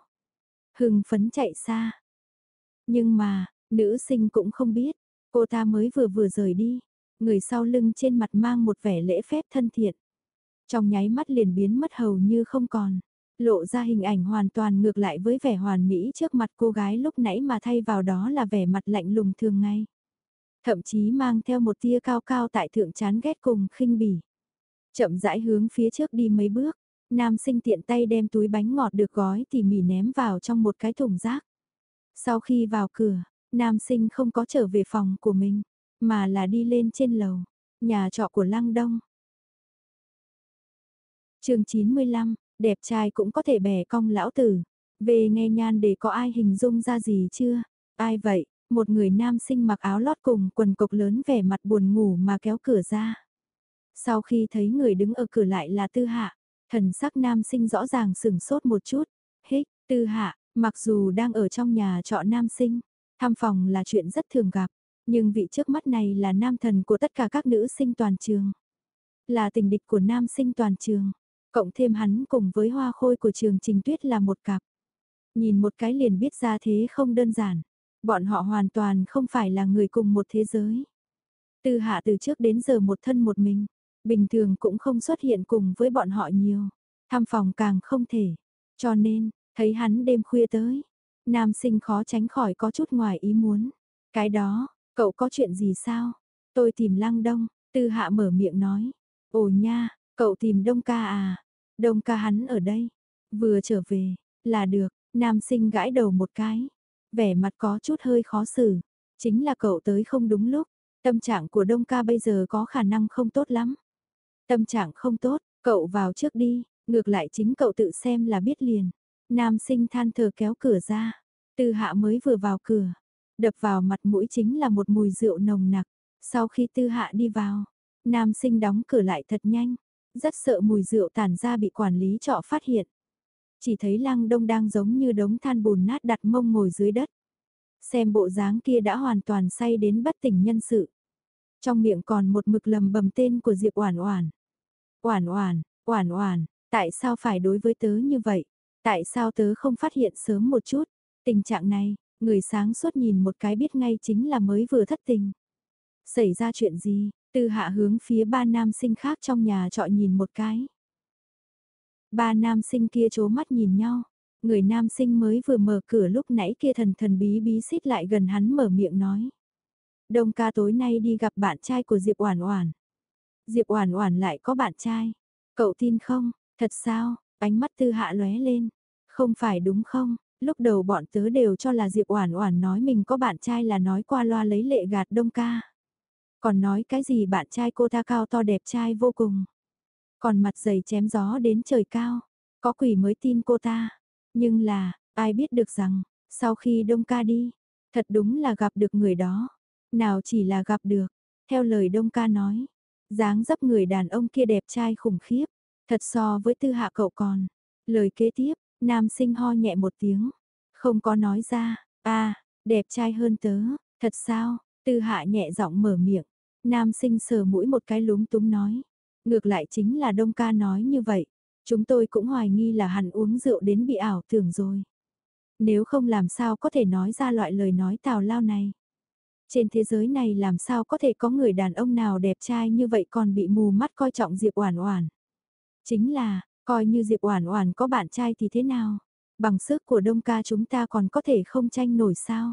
Hưng phấn chạy xa. Nhưng mà, nữ sinh cũng không biết, cô ta mới vừa vừa rời đi, người sau lưng trên mặt mang một vẻ lễ phép thân thiện. Trong nháy mắt liền biến mất hầu như không còn, lộ ra hình ảnh hoàn toàn ngược lại với vẻ hoàn mỹ trước mặt cô gái lúc nãy mà thay vào đó là vẻ mặt lạnh lùng thường ngày. Thậm chí mang theo một tia cao cao tại thượng chán ghét cùng khinh bỉ. Chậm rãi hướng phía trước đi mấy bước, nam sinh tiện tay đem túi bánh ngọt được gói tỉ mỉ ném vào trong một cái thùng rác. Sau khi vào cửa, nam sinh không có trở về phòng của mình, mà là đi lên trên lầu, nhà trọ của Lăng Đông. chương 95, đẹp trai cũng có thể bẻ cong lão tử. Về nghe nhan để có ai hình dung ra gì chưa? Ai vậy? Một người nam sinh mặc áo lót cùng quần cộc lớn vẻ mặt buồn ngủ mà kéo cửa ra. Sau khi thấy người đứng ở cửa lại là tư hạ, thần sắc nam sinh rõ ràng sửng sốt một chút. Hích, tư hạ, mặc dù đang ở trong nhà trọ nam sinh, thăm phòng là chuyện rất thường gặp, nhưng vị trước mắt này là nam thần của tất cả các nữ sinh toàn trường. Là tình địch của nam sinh toàn trường, cộng thêm hắn cùng với hoa khôi của trường trình tuyết là một cặp. Nhìn một cái liền biết ra thế không đơn giản, bọn họ hoàn toàn không phải là người cùng một thế giới. Tư hạ từ trước đến giờ một thân một mình, Bình thường cũng không xuất hiện cùng với bọn họ nhiều. Thăm phòng càng không thể. Cho nên, thấy hắn đêm khuya tới. Nam sinh khó tránh khỏi có chút ngoài ý muốn. Cái đó, cậu có chuyện gì sao? Tôi tìm lăng đông, tư hạ mở miệng nói. Ồ nha, cậu tìm đông ca à? Đông ca hắn ở đây. Vừa trở về, là được, nam sinh gãi đầu một cái. Vẻ mặt có chút hơi khó xử. Chính là cậu tới không đúng lúc. Tâm trạng của đông ca bây giờ có khả năng không tốt lắm. Tâm trạng không tốt, cậu vào trước đi, ngược lại chính cậu tự xem là biết liền. Nam sinh than thở kéo cửa ra. Tư hạ mới vừa vào cửa. Đập vào mặt mũi chính là một mùi rượu nồng nặc. Sau khi tư hạ đi vào, nam sinh đóng cửa lại thật nhanh. Rất sợ mùi rượu tản ra bị quản lý trọ phát hiện. Chỉ thấy lăng đông đang giống như đống than bùn nát đặt mông ngồi dưới đất. Xem bộ dáng kia đã hoàn toàn say đến bất tỉnh nhân sự. Trong miệng còn một mực lầm bầm tên của Diệp Oản Oản. Oản Oản, Oản Oản, tại sao phải đối với tớ như vậy? Tại sao tớ không phát hiện sớm một chút? Tình trạng này, người sáng suốt nhìn một cái biết ngay chính là mới vừa thất tình. Xảy ra chuyện gì? Tư hạ hướng phía ba nam sinh khác trong nhà trọ nhìn một cái. Ba nam sinh kia chố mắt nhìn nhau. Người nam sinh mới vừa mở cửa lúc nãy kia thần thần bí bí xít lại gần hắn mở miệng nói. Đông ca tối nay đi gặp bạn trai của Diệp Oản Oản. Diệp Oản Oản lại có bạn trai. Cậu tin không? Thật sao? Ánh mắt Tư Hạ lóe lên. Không phải đúng không? Lúc đầu bọn tớ đều cho là Diệp Oản Oản nói mình có bạn trai là nói qua loa lấy lệ gạt Đông ca. Còn nói cái gì bạn trai cô ta cao to đẹp trai vô cùng. Còn mặt dày chém gió đến trời cao. Có quỷ mới tin cô ta. Nhưng là, ai biết được rằng, sau khi Đông ca đi, thật đúng là gặp được người đó. Nào chỉ là gặp được, theo lời Đông ca nói, dáng dấp người đàn ông kia đẹp trai khủng khiếp, thật so với tư hạ cậu còn. Lời kế tiếp, nam sinh ho nhẹ một tiếng, không có nói ra, a đẹp trai hơn tớ, thật sao, tư hạ nhẹ giọng mở miệng, nam sinh sờ mũi một cái lúng túng nói. Ngược lại chính là Đông ca nói như vậy, chúng tôi cũng hoài nghi là hắn uống rượu đến bị ảo tưởng rồi. Nếu không làm sao có thể nói ra loại lời nói tào lao này. Trên thế giới này làm sao có thể có người đàn ông nào đẹp trai như vậy còn bị mù mắt coi trọng Diệp Oản Oản. Chính là, coi như Diệp Oản Oản có bạn trai thì thế nào? Bằng sức của Đông ca chúng ta còn có thể không tranh nổi sao?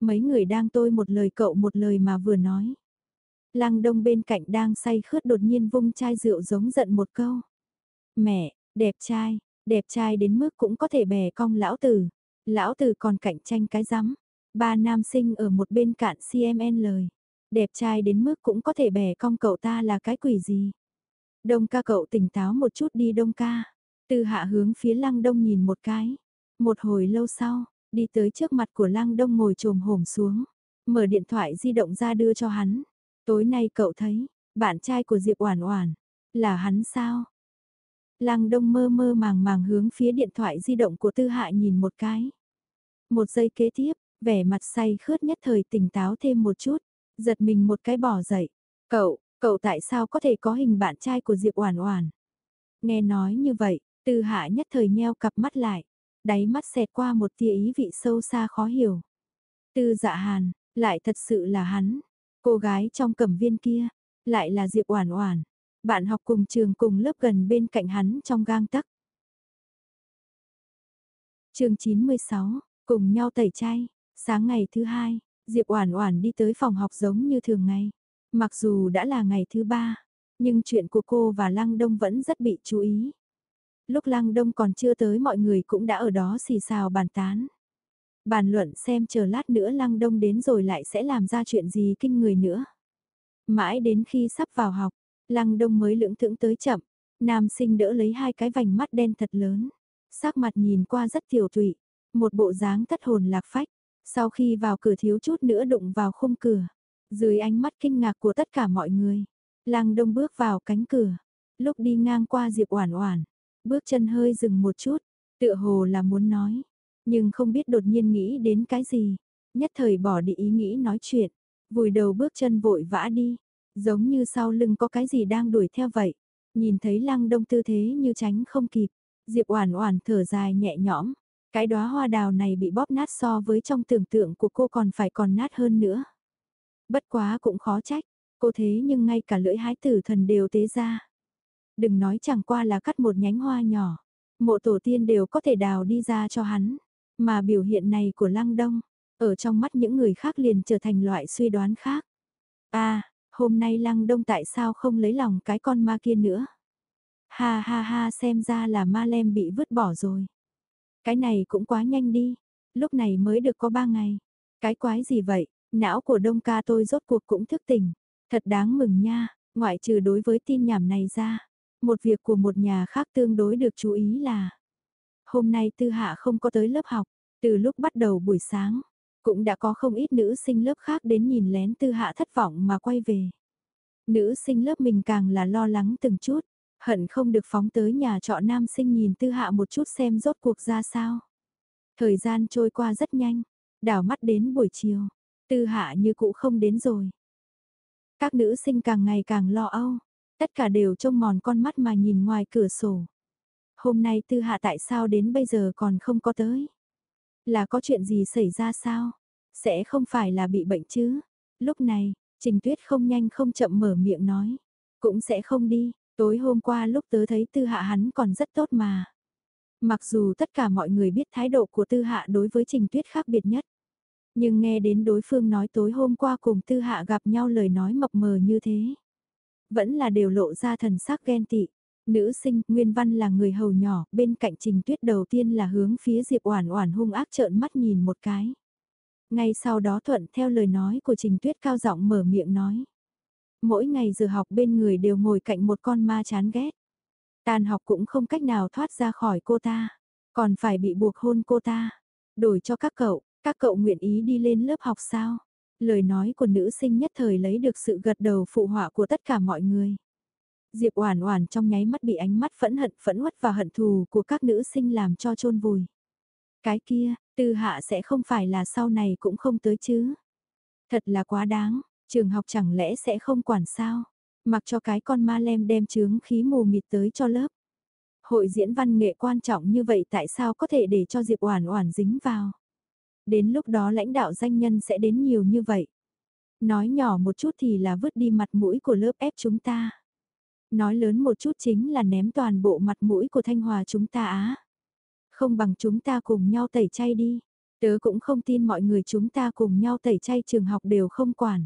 Mấy người đang tôi một lời cậu một lời mà vừa nói. Lăng Đông bên cạnh đang say khướt đột nhiên vung chai rượu giống giận một câu. Mẹ, đẹp trai, đẹp trai đến mức cũng có thể bè cong lão tử. Lão tử còn cạnh tranh cái rắm. Ba nam sinh ở một bên cạn CMN lời. Đẹp trai đến mức cũng có thể bẻ cong cậu ta là cái quỷ gì. Đông ca cậu tỉnh táo một chút đi đông ca. từ hạ hướng phía lăng đông nhìn một cái. Một hồi lâu sau, đi tới trước mặt của lăng đông ngồi trồm hổm xuống. Mở điện thoại di động ra đưa cho hắn. Tối nay cậu thấy, bạn trai của Diệp Oản Oản là hắn sao? Lăng đông mơ mơ màng màng hướng phía điện thoại di động của tư hạ nhìn một cái. Một giây kế tiếp, vẻ mặt say khướt nhất thời tỉnh táo thêm một chút, giật mình một cái bỏ dậy. Cậu, cậu tại sao có thể có hình bạn trai của Diệp Oản Oản? Nghe nói như vậy, Tư Hạ nhất thời nheo cặp mắt lại, đáy mắt xẹt qua một tia ý vị sâu xa khó hiểu. Tư Dạ Hàn, lại thật sự là hắn, cô gái trong cẩm viên kia, lại là Diệp Oản Oản, bạn học cùng trường cùng lớp gần bên cạnh hắn trong gang tấc. Chương 96, cùng nhau tẩy chay. Sáng ngày thứ hai, Diệp Oản Oản đi tới phòng học giống như thường ngày. Mặc dù đã là ngày thứ ba, nhưng chuyện của cô và Lăng Đông vẫn rất bị chú ý. Lúc Lăng Đông còn chưa tới mọi người cũng đã ở đó xì xào bàn tán. Bàn luận xem chờ lát nữa Lăng Đông đến rồi lại sẽ làm ra chuyện gì kinh người nữa. Mãi đến khi sắp vào học, Lăng Đông mới lưỡng thưởng tới chậm, nam sinh đỡ lấy hai cái vành mắt đen thật lớn. Sắc mặt nhìn qua rất tiểu tụy, một bộ dáng thất hồn lạc phách, sau khi vào cửa thiếu chút nữa đụng vào khung cửa, dưới ánh mắt kinh ngạc của tất cả mọi người, Lăng Đông bước vào cánh cửa, lúc đi ngang qua Diệp Oản Oản, bước chân hơi dừng một chút, tựa hồ là muốn nói, nhưng không biết đột nhiên nghĩ đến cái gì, nhất thời bỏ đi ý nghĩ nói chuyện, vùi đầu bước chân vội vã đi, giống như sau lưng có cái gì đang đuổi theo vậy. Nhìn thấy Lăng Đông tư thế như tránh không kịp, Diệp Oản Oản thở dài nhẹ nhõm, cái đóa hoa đào này bị bóp nát so với trong tưởng tượng của cô còn phải còn nát hơn nữa. Bất quá cũng khó trách, cô thế nhưng ngay cả lưỡi hái tử thần đều tế ra. Đừng nói chẳng qua là cắt một nhánh hoa nhỏ, mộ tổ tiên đều có thể đào đi ra cho hắn. Mà biểu hiện này của Lăng Đông, ở trong mắt những người khác liền trở thành loại suy đoán khác. À, hôm nay Lăng Đông tại sao không lấy lòng cái con ma kia nữa? Ha ha ha xem ra là ma lem bị vứt bỏ rồi. Cái này cũng quá nhanh đi, lúc này mới được có ba ngày. Cái quái gì vậy, não của đông ca tôi rốt cuộc cũng thức tỉnh. Thật đáng mừng nha, ngoại trừ đối với tin nhảm này ra. Một việc của một nhà khác tương đối được chú ý là Hôm nay tư hạ không có tới lớp học, từ lúc bắt đầu buổi sáng, cũng đã có không ít nữ sinh lớp khác đến nhìn lén tư hạ thất vọng mà quay về. Nữ sinh lớp mình càng là lo lắng từng chút, hận không được phóng tới nhà trọ nam sinh nhìn tư hạ một chút xem rốt cuộc ra sao. Thời gian trôi qua rất nhanh, đảo mắt đến buổi chiều, tư hạ như cũ không đến rồi. Các nữ sinh càng ngày càng lo âu, tất cả đều trông mòn con mắt mà nhìn ngoài cửa sổ. Hôm nay tư hạ tại sao đến bây giờ còn không có tới? Là có chuyện gì xảy ra sao? Sẽ không phải là bị bệnh chứ? Lúc này, Trình Tuyết không nhanh không chậm mở miệng nói. Cũng sẽ không đi, tối hôm qua lúc tớ thấy tư hạ hắn còn rất tốt mà. Mặc dù tất cả mọi người biết thái độ của tư hạ đối với Trình Tuyết khác biệt nhất. Nhưng nghe đến đối phương nói tối hôm qua cùng tư hạ gặp nhau lời nói mập mờ như thế. Vẫn là đều lộ ra thần sắc ghen tị. Nữ sinh, Nguyên Văn là người hầu nhỏ, bên cạnh Trình Tuyết đầu tiên là hướng phía Diệp Oản Oản hung ác trợn mắt nhìn một cái. Ngay sau đó thuận theo lời nói của Trình Tuyết cao giọng mở miệng nói. Mỗi ngày giờ học bên người đều ngồi cạnh một con ma chán ghét. Tàn học cũng không cách nào thoát ra khỏi cô ta, còn phải bị buộc hôn cô ta. Đổi cho các cậu, các cậu nguyện ý đi lên lớp học sao? Lời nói của nữ sinh nhất thời lấy được sự gật đầu phụ họa của tất cả mọi người. Diệp Oản Oản trong nháy mắt bị ánh mắt phẫn hận, phẫn uất và hận thù của các nữ sinh làm cho chôn vùi. Cái kia, Tư Hạ sẽ không phải là sau này cũng không tới chứ? Thật là quá đáng, trường học chẳng lẽ sẽ không quản sao? Mặc cho cái con ma lem đem chướng khí mù mịt tới cho lớp. Hội diễn văn nghệ quan trọng như vậy tại sao có thể để cho Diệp Oản Oản dính vào? Đến lúc đó lãnh đạo danh nhân sẽ đến nhiều như vậy. Nói nhỏ một chút thì là vứt đi mặt mũi của lớp ép chúng ta. Nói lớn một chút chính là ném toàn bộ mặt mũi của Thanh Hòa chúng ta á. Không bằng chúng ta cùng nhau tẩy chay đi. Tớ cũng không tin mọi người chúng ta cùng nhau tẩy chay trường học đều không quản.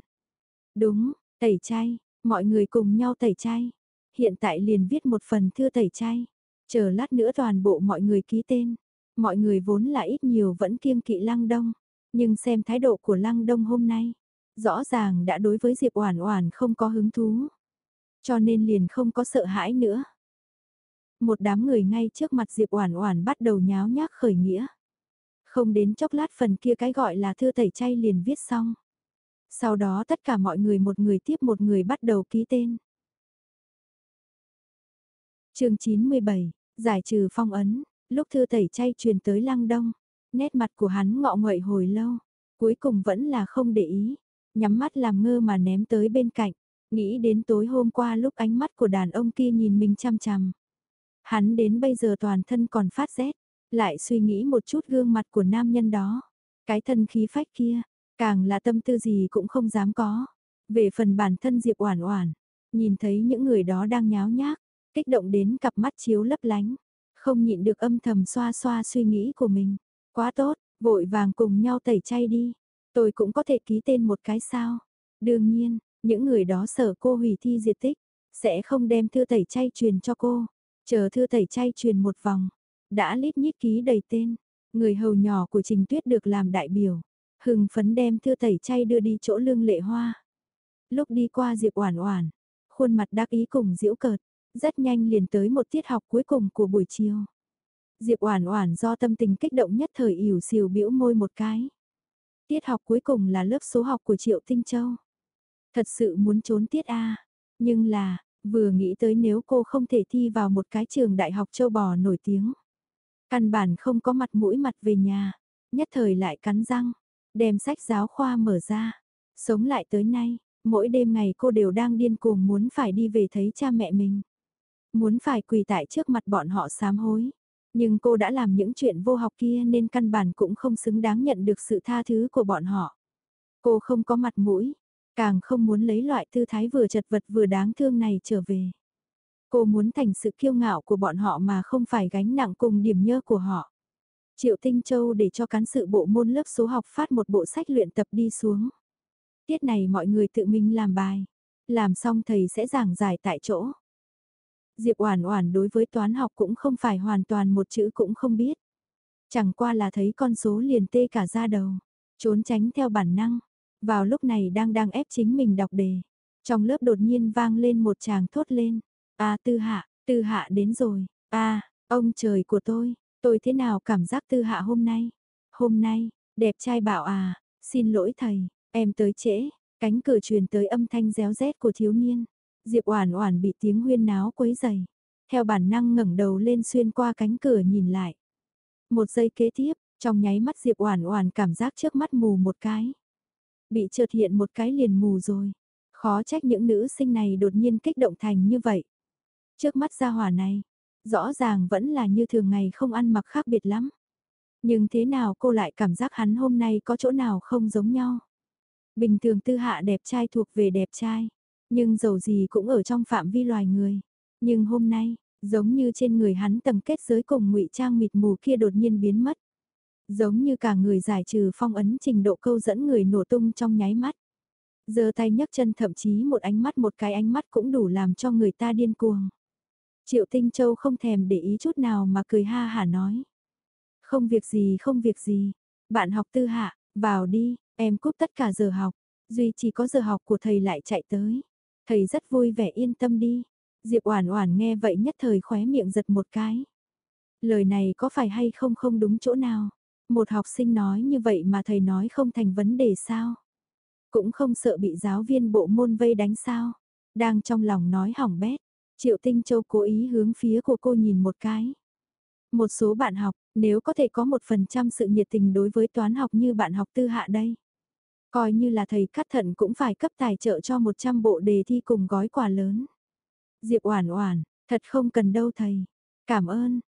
Đúng, tẩy chay, mọi người cùng nhau tẩy chay. Hiện tại liền viết một phần thư tẩy chay. Chờ lát nữa toàn bộ mọi người ký tên. Mọi người vốn là ít nhiều vẫn kiêng kỵ Lăng Đông. Nhưng xem thái độ của Lăng Đông hôm nay. Rõ ràng đã đối với Diệp Oản Oản không có hứng thú. Cho nên liền không có sợ hãi nữa. Một đám người ngay trước mặt Diệp Oản Oản bắt đầu nháo nhác khởi nghĩa. Không đến chốc lát phần kia cái gọi là thư tẩy chay liền viết xong. Sau đó tất cả mọi người một người tiếp một người bắt đầu ký tên. chương 97, giải trừ phong ấn, lúc thư tẩy chay truyền tới lăng đông, nét mặt của hắn ngọ nguậy hồi lâu, cuối cùng vẫn là không để ý, nhắm mắt làm ngơ mà ném tới bên cạnh, Nghĩ đến tối hôm qua lúc ánh mắt của đàn ông kia nhìn mình chăm chăm. Hắn đến bây giờ toàn thân còn phát rét, lại suy nghĩ một chút gương mặt của nam nhân đó. Cái thân khí phách kia, càng là tâm tư gì cũng không dám có. Về phần bản thân Diệp Oản Oản, nhìn thấy những người đó đang nháo nhác, kích động đến cặp mắt chiếu lấp lánh, không nhịn được âm thầm xoa xoa suy nghĩ của mình. Quá tốt, vội vàng cùng nhau tẩy chay đi. Tôi cũng có thể ký tên một cái sao? Đương nhiên, những người đó sợ cô hủy thi diệt tích, sẽ không đem thư tẩy chay truyền cho cô. Chờ thư tẩy chay truyền một vòng, đã lít nhít ký đầy tên. Người hầu nhỏ của Trình Tuyết được làm đại biểu, hừng phấn đem thư tẩy chay đưa đi chỗ lương lệ hoa. Lúc đi qua Diệp Oản Oản, khuôn mặt đắc ý cùng giễu cợt, rất nhanh liền tới một tiết học cuối cùng của buổi chiều. Diệp Oản Oản do tâm tình kích động nhất thời ỉu xìu bĩu môi một cái. Tiết học cuối cùng là lớp số học của Triệu Tinh Châu. Thật sự muốn trốn tiết A. Nhưng là, vừa nghĩ tới nếu cô không thể thi vào một cái trường đại học châu bò nổi tiếng. Căn bản không có mặt mũi mặt về nhà, nhất thời lại cắn răng, đem sách giáo khoa mở ra. Sống lại tới nay, mỗi đêm ngày cô đều đang điên cuồng muốn phải đi về thấy cha mẹ mình. Muốn phải quỳ tại trước mặt bọn họ sám hối. Nhưng cô đã làm những chuyện vô học kia nên căn bản cũng không xứng đáng nhận được sự tha thứ của bọn họ. Cô không có mặt mũi, Càng không muốn lấy loại tư thái vừa chật vật vừa đáng thương này trở về. Cô muốn thành sự kiêu ngạo của bọn họ mà không phải gánh nặng cùng điểm nhơ của họ. Triệu Tinh Châu để cho cán sự bộ môn lớp số học phát một bộ sách luyện tập đi xuống. Tiết này mọi người tự mình làm bài. Làm xong thầy sẽ giảng giải tại chỗ. Diệp Oản Oản đối với toán học cũng không phải hoàn toàn một chữ cũng không biết. Chẳng qua là thấy con số liền tê cả da đầu, trốn tránh theo bản năng. Vào lúc này đang đang ép chính mình đọc đề. Trong lớp đột nhiên vang lên một chàng thốt lên. A Tư Hạ, Tư Hạ đến rồi. A, ông trời của tôi, tôi thế nào cảm giác Tư Hạ hôm nay? Hôm nay, đẹp trai bảo à, xin lỗi thầy, em tới trễ. Cánh cửa truyền tới âm thanh réo rét của thiếu niên. Diệp Oản Oản bị tiếng huyên náo quấy rầy, theo bản năng ngẩng đầu lên xuyên qua cánh cửa nhìn lại. Một giây kế tiếp, trong nháy mắt Diệp Oản Oản cảm giác trước mắt mù một cái. Bị chợt hiện một cái liền mù rồi. Khó trách những nữ sinh này đột nhiên kích động thành như vậy. Trước mắt gia hỏa này, rõ ràng vẫn là như thường ngày không ăn mặc khác biệt lắm. Nhưng thế nào cô lại cảm giác hắn hôm nay có chỗ nào không giống nhau? Bình thường tư hạ đẹp trai thuộc về đẹp trai, nhưng dầu gì cũng ở trong phạm vi loài người. Nhưng hôm nay, giống như trên người hắn tầng kết giới cùng ngụy trang mịt mù kia đột nhiên biến mất. Giống như cả người giải trừ phong ấn trình độ câu dẫn người nổ tung trong nháy mắt. Giờ tay nhấc chân thậm chí một ánh mắt một cái ánh mắt cũng đủ làm cho người ta điên cuồng. Triệu Tinh Châu không thèm để ý chút nào mà cười ha hả nói. Không việc gì không việc gì, bạn học tư hạ, vào đi, em cúp tất cả giờ học, duy chỉ có giờ học của thầy lại chạy tới. Thầy rất vui vẻ yên tâm đi. Diệp Oản Oản nghe vậy nhất thời khóe miệng giật một cái. Lời này có phải hay không không đúng chỗ nào? Một học sinh nói như vậy mà thầy nói không thành vấn đề sao? Cũng không sợ bị giáo viên bộ môn vây đánh sao? Đang trong lòng nói hỏng bét, Triệu Tinh Châu cố ý hướng phía của cô nhìn một cái. Một số bạn học, nếu có thể có một phần trăm sự nhiệt tình đối với toán học như bạn học tư hạ đây. Coi như là thầy cắt thận cũng phải cấp tài trợ cho 100 bộ đề thi cùng gói quà lớn. Diệp Oản Oản, thật không cần đâu thầy. Cảm ơn.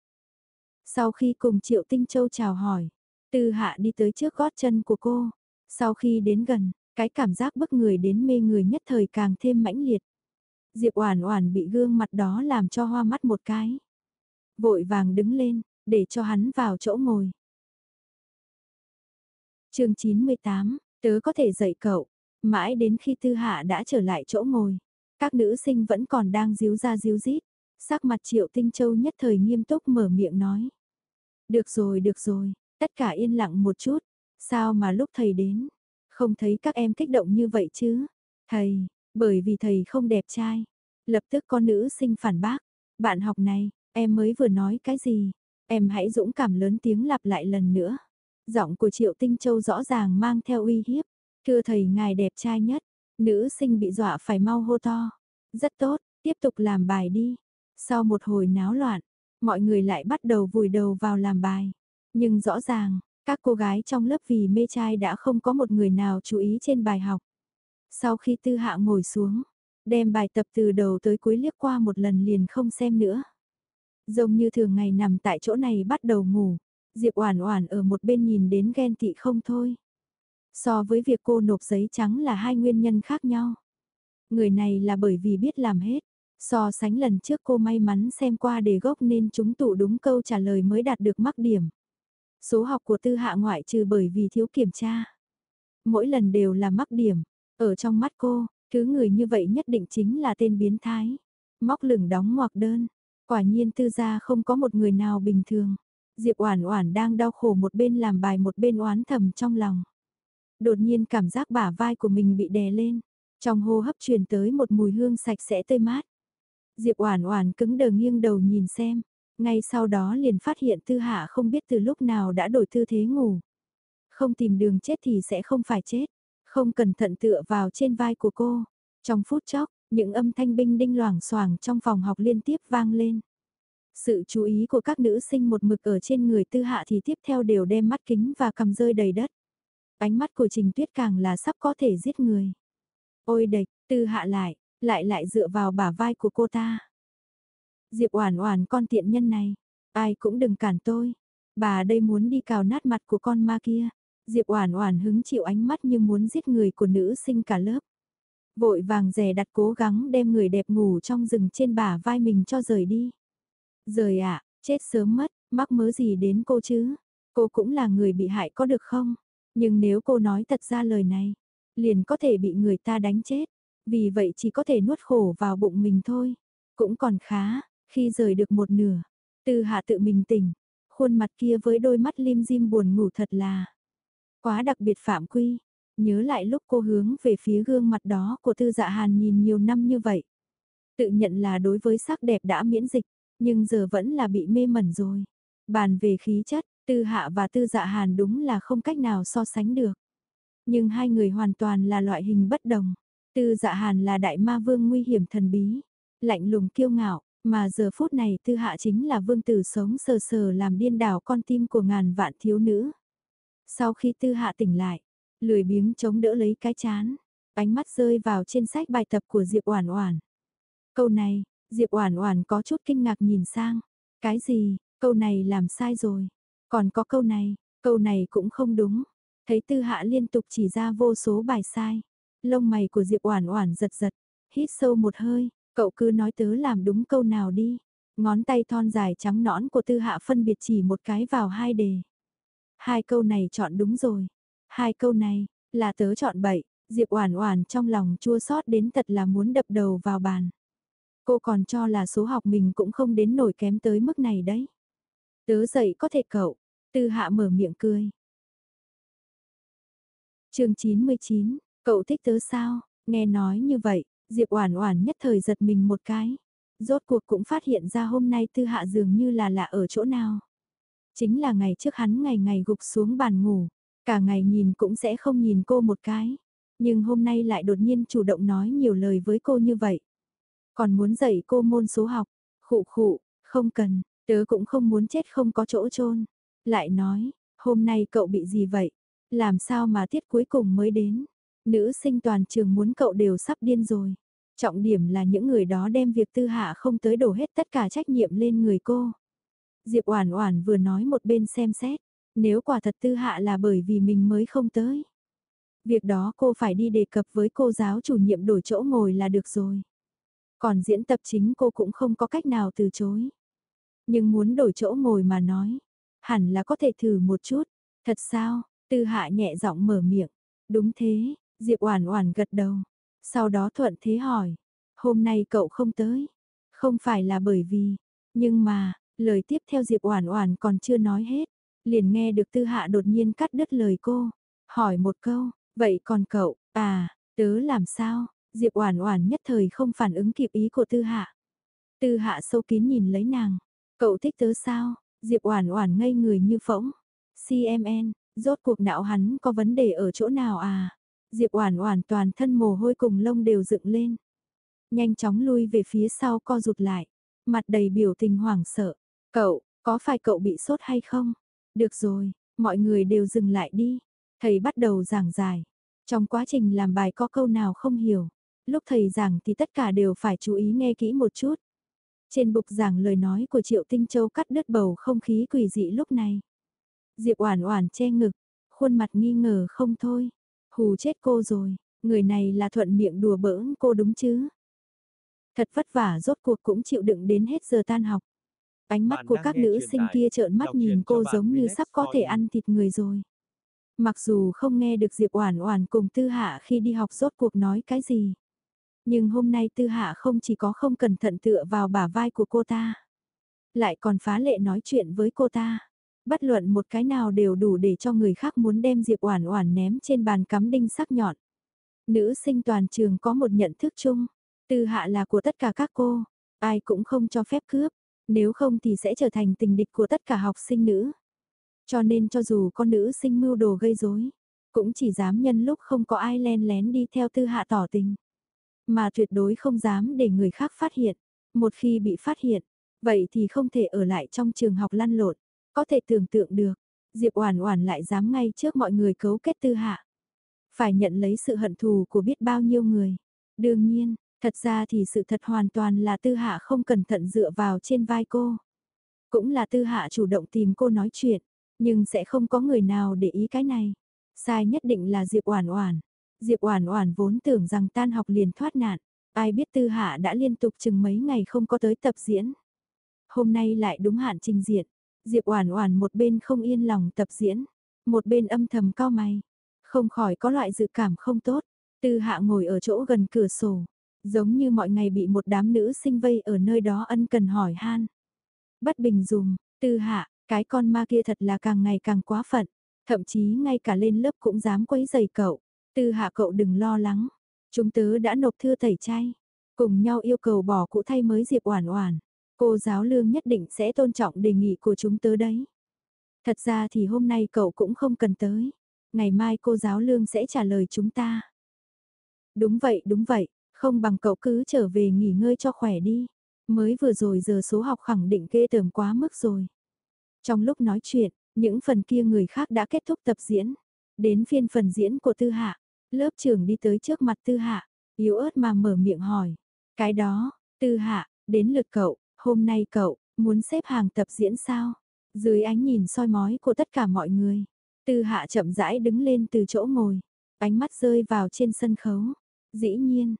Sau khi cùng Triệu Tinh Châu chào hỏi, Tư Hạ đi tới trước gót chân của cô. Sau khi đến gần, cái cảm giác bức người đến mê người nhất thời càng thêm mãnh liệt. Diệp Oản Oản bị gương mặt đó làm cho hoa mắt một cái. Vội vàng đứng lên, để cho hắn vào chỗ ngồi. Chương 98, tớ có thể dạy cậu, mãi đến khi Tư Hạ đã trở lại chỗ ngồi, các nữ sinh vẫn còn đang díu ra díu dít, sắc mặt Triệu Tinh Châu nhất thời nghiêm túc mở miệng nói: "Được rồi, được rồi, tất cả yên lặng một chút, sao mà lúc thầy đến, không thấy các em kích động như vậy chứ? Thầy, bởi vì thầy không đẹp trai." Lập tức con nữ sinh phản bác, "Bạn học này, em mới vừa nói cái gì? Em hãy dũng cảm lớn tiếng lặp lại lần nữa." Giọng của Triệu Tinh Châu rõ ràng mang theo uy hiếp, "Thưa thầy ngài đẹp trai nhất." Nữ sinh bị dọa phải mau hô to. "Rất tốt, tiếp tục làm bài đi." Sau một hồi náo loạn, mọi người lại bắt đầu vùi đầu vào làm bài. Nhưng rõ ràng, các cô gái trong lớp vì mê trai đã không có một người nào chú ý trên bài học. Sau khi tư hạ ngồi xuống, đem bài tập từ đầu tới cuối liếc qua một lần liền không xem nữa. Giống như thường ngày nằm tại chỗ này bắt đầu ngủ, Diệp Oản Oản ở một bên nhìn đến ghen tị không thôi. So với việc cô nộp giấy trắng là hai nguyên nhân khác nhau. Người này là bởi vì biết làm hết, so sánh lần trước cô may mắn xem qua đề gốc nên chúng tụ đúng câu trả lời mới đạt được mắc điểm. Số học của tư hạ ngoại trừ bởi vì thiếu kiểm tra. Mỗi lần đều là mắc điểm, ở trong mắt cô, thứ người như vậy nhất định chính là tên biến thái. Móc lửng đóng ngoặc đơn, quả nhiên tư gia không có một người nào bình thường. Diệp Oản Oản đang đau khổ một bên làm bài một bên oán thầm trong lòng. Đột nhiên cảm giác bả vai của mình bị đè lên, trong hô hấp truyền tới một mùi hương sạch sẽ tươi mát. Diệp Oản Oản cứng đờ nghiêng đầu nhìn xem, ngay sau đó liền phát hiện Tư Hạ không biết từ lúc nào đã đổi tư thế ngủ. Không tìm đường chết thì sẽ không phải chết, không cẩn thận tựa vào trên vai của cô. Trong phút chốc, những âm thanh binh đinh loảng xoảng trong phòng học liên tiếp vang lên. Sự chú ý của các nữ sinh một mực ở trên người tư hạ thì tiếp theo đều đem mắt kính và cầm rơi đầy đất. Ánh mắt của Trình Tuyết càng là sắp có thể giết người. Ôi địch, tư hạ lại, lại lại dựa vào bả vai của cô ta. Diệp Oản Oản con tiện nhân này, ai cũng đừng cản tôi. Bà đây muốn đi cào nát mặt của con ma kia. Diệp Oản Oản hứng chịu ánh mắt như muốn giết người của nữ sinh cả lớp. Vội vàng dè đặt cố gắng đem người đẹp ngủ trong rừng trên bả vai mình cho rời đi. Rời ạ, chết sớm mất, mắc mớ gì đến cô chứ? Cô cũng là người bị hại có được không? Nhưng nếu cô nói thật ra lời này, liền có thể bị người ta đánh chết. Vì vậy chỉ có thể nuốt khổ vào bụng mình thôi. Cũng còn khá, khi rời được một nửa, Tư Hạ tự mình tỉnh, khuôn mặt kia với đôi mắt lim dim buồn ngủ thật là quá đặc biệt phạm quy. Nhớ lại lúc cô hướng về phía gương mặt đó của Tư Dạ Hàn nhìn nhiều năm như vậy. Tự nhận là đối với sắc đẹp đã miễn dịch, nhưng giờ vẫn là bị mê mẩn rồi. Bàn về khí chất, Tư Hạ và Tư Dạ Hàn đúng là không cách nào so sánh được. Nhưng hai người hoàn toàn là loại hình bất đồng. Tư Dạ Hàn là đại ma vương nguy hiểm thần bí, lạnh lùng kiêu ngạo, mà giờ phút này Tư Hạ chính là vương tử sống sờ sờ làm điên đảo con tim của ngàn vạn thiếu nữ. Sau khi Tư Hạ tỉnh lại, lười biếng chống đỡ lấy cái chán, ánh mắt rơi vào trên sách bài tập của Diệp Oản Oản. Câu này, Diệp Oản Oản có chút kinh ngạc nhìn sang. Cái gì? Câu này làm sai rồi. Còn có câu này, câu này cũng không đúng. Thấy Tư Hạ liên tục chỉ ra vô số bài sai. Lông mày của Diệp Oản Oản giật giật, hít sâu một hơi, cậu cứ nói tớ làm đúng câu nào đi. Ngón tay thon dài trắng nõn của Tư Hạ phân biệt chỉ một cái vào hai đề. Hai câu này chọn đúng rồi. Hai câu này là tớ chọn bậy, Diệp Oản Oản trong lòng chua xót đến thật là muốn đập đầu vào bàn. Cô còn cho là số học mình cũng không đến nổi kém tới mức này đấy. Tớ dậy có thể cậu. Tư hạ mở miệng cười. chương 99, cậu thích tớ sao? Nghe nói như vậy, Diệp Oản Oản nhất thời giật mình một cái. Rốt cuộc cũng phát hiện ra hôm nay Tư Hạ dường như là lạ ở chỗ nào. Chính là ngày trước hắn ngày ngày gục xuống bàn ngủ, cả ngày nhìn cũng sẽ không nhìn cô một cái. Nhưng hôm nay lại đột nhiên chủ động nói nhiều lời với cô như vậy. Còn muốn dạy cô môn số học, khụ khụ, không cần, tớ cũng không muốn chết không có chỗ chôn Lại nói, hôm nay cậu bị gì vậy? Làm sao mà tiết cuối cùng mới đến? Nữ sinh toàn trường muốn cậu đều sắp điên rồi. Trọng điểm là những người đó đem việc tư hạ không tới đổ hết tất cả trách nhiệm lên người cô. Diệp Oản Oản vừa nói một bên xem xét, nếu quả thật tư hạ là bởi vì mình mới không tới. Việc đó cô phải đi đề cập với cô giáo chủ nhiệm đổi chỗ ngồi là được rồi. Còn diễn tập chính cô cũng không có cách nào từ chối. Nhưng muốn đổi chỗ ngồi mà nói, hẳn là có thể thử một chút. Thật sao? Tư hạ nhẹ giọng mở miệng. Đúng thế, Diệp Oản Oản gật đầu. Sau đó thuận thế hỏi, hôm nay cậu không tới? Không phải là bởi vì, nhưng mà, lời tiếp theo Diệp Oản Oản còn chưa nói hết, liền nghe được Tư Hạ đột nhiên cắt đứt lời cô, hỏi một câu, vậy còn cậu, à, tớ làm sao? Diệp Oản Oản nhất thời không phản ứng kịp ý của Tư Hạ. Tư Hạ sâu kín nhìn lấy nàng, "Cậu thích tớ sao?" Diệp Oản Oản ngây người như phỗng. "CMN, rốt cuộc não hắn có vấn đề ở chỗ nào à?" Diệp Oản Oản toàn thân mồ hôi cùng lông đều dựng lên. Nhanh chóng lui về phía sau co rụt lại, mặt đầy biểu tình hoảng sợ. "Cậu, có phải cậu bị sốt hay không?" "Được rồi, mọi người đều dừng lại đi." Thầy bắt đầu giảng giải. Trong quá trình làm bài có câu nào không hiểu, lúc thầy giảng thì tất cả đều phải chú ý nghe kỹ một chút. Trên bục giảng lời nói của Triệu Tinh Châu cắt đứt bầu không khí quỷ dị lúc này. Diệp Oản Oản che ngực, khuôn mặt nghi ngờ không thôi. Hù chết cô rồi, người này là thuận miệng đùa bỡn cô đúng chứ? Thật vất vả rốt cuộc cũng chịu đựng đến hết giờ tan học. Ánh mắt của các nữ sinh kia trợn mắt nhìn cô giống như sắp có thể ăn thịt người rồi. Mặc dù không nghe được Diệp Oản Oản cùng Tư Hạ khi đi học rốt cuộc nói cái gì. Nhưng hôm nay Tư Hạ không chỉ có không cẩn thận tựa vào bả vai của cô ta, lại còn phá lệ nói chuyện với cô ta. Bất luận một cái nào đều đủ để cho người khác muốn đem Diệp Oản Oản ném trên bàn cắm đinh sắc nhọn. Nữ sinh toàn trường có một nhận thức chung, Tư Hạ là của tất cả các cô, ai cũng không cho phép cướp, nếu không thì sẽ trở thành tình địch của tất cả học sinh nữ. Cho nên cho dù con nữ sinh mưu đồ gây rối, cũng chỉ dám nhân lúc không có ai len lén đi theo tư hạ tỏ tình. Mà tuyệt đối không dám để người khác phát hiện. Một khi bị phát hiện, vậy thì không thể ở lại trong trường học lăn lộn. Có thể tưởng tượng được, Diệp Oản Oản lại dám ngay trước mọi người cấu kết tư hạ. Phải nhận lấy sự hận thù của biết bao nhiêu người. Đương nhiên, thật ra thì sự thật hoàn toàn là tư hạ không cẩn thận dựa vào trên vai cô. Cũng là tư hạ chủ động tìm cô nói chuyện. Nhưng sẽ không có người nào để ý cái này. Sai nhất định là Diệp Oản Oản. Diệp Oản Oản vốn tưởng rằng tan học liền thoát nạn, ai biết Tư Hạ đã liên tục chừng mấy ngày không có tới tập diễn. Hôm nay lại đúng hạn trình diện, Diệp Oản Oản một bên không yên lòng tập diễn, một bên âm thầm cau mày, không khỏi có loại dự cảm không tốt. Tư Hạ ngồi ở chỗ gần cửa sổ, giống như mọi ngày bị một đám nữ sinh vây ở nơi đó ân cần hỏi han. Bất bình dùng, Tư Hạ, cái con ma kia thật là càng ngày càng quá phận, thậm chí ngay cả lên lớp cũng dám quấy rầy cậu. Tư Hạ cậu đừng lo lắng, chúng tớ đã nộp thư tẩy chay, cùng nhau yêu cầu bỏ cũ thay mới Diệp Oản Oản. Cô giáo lương nhất định sẽ tôn trọng đề nghị của chúng tớ đấy. Thật ra thì hôm nay cậu cũng không cần tới. Ngày mai cô giáo lương sẽ trả lời chúng ta. Đúng vậy, đúng vậy, không bằng cậu cứ trở về nghỉ ngơi cho khỏe đi. Mới vừa rồi giờ số học khẳng định ghê tởm quá mức rồi. Trong lúc nói chuyện, những phần kia người khác đã kết thúc tập diễn. Đến phiên phần diễn của Tư Hạ, lớp trưởng đi tới trước mặt Tư Hạ, yếu ớt mà mở miệng hỏi. Cái đó, Tư Hạ, đến lượt cậu, hôm nay cậu, muốn xếp hàng tập diễn sao? Dưới ánh nhìn soi mói của tất cả mọi người, Tư Hạ chậm rãi đứng lên từ chỗ ngồi, ánh mắt rơi vào trên sân khấu. Dĩ nhiên.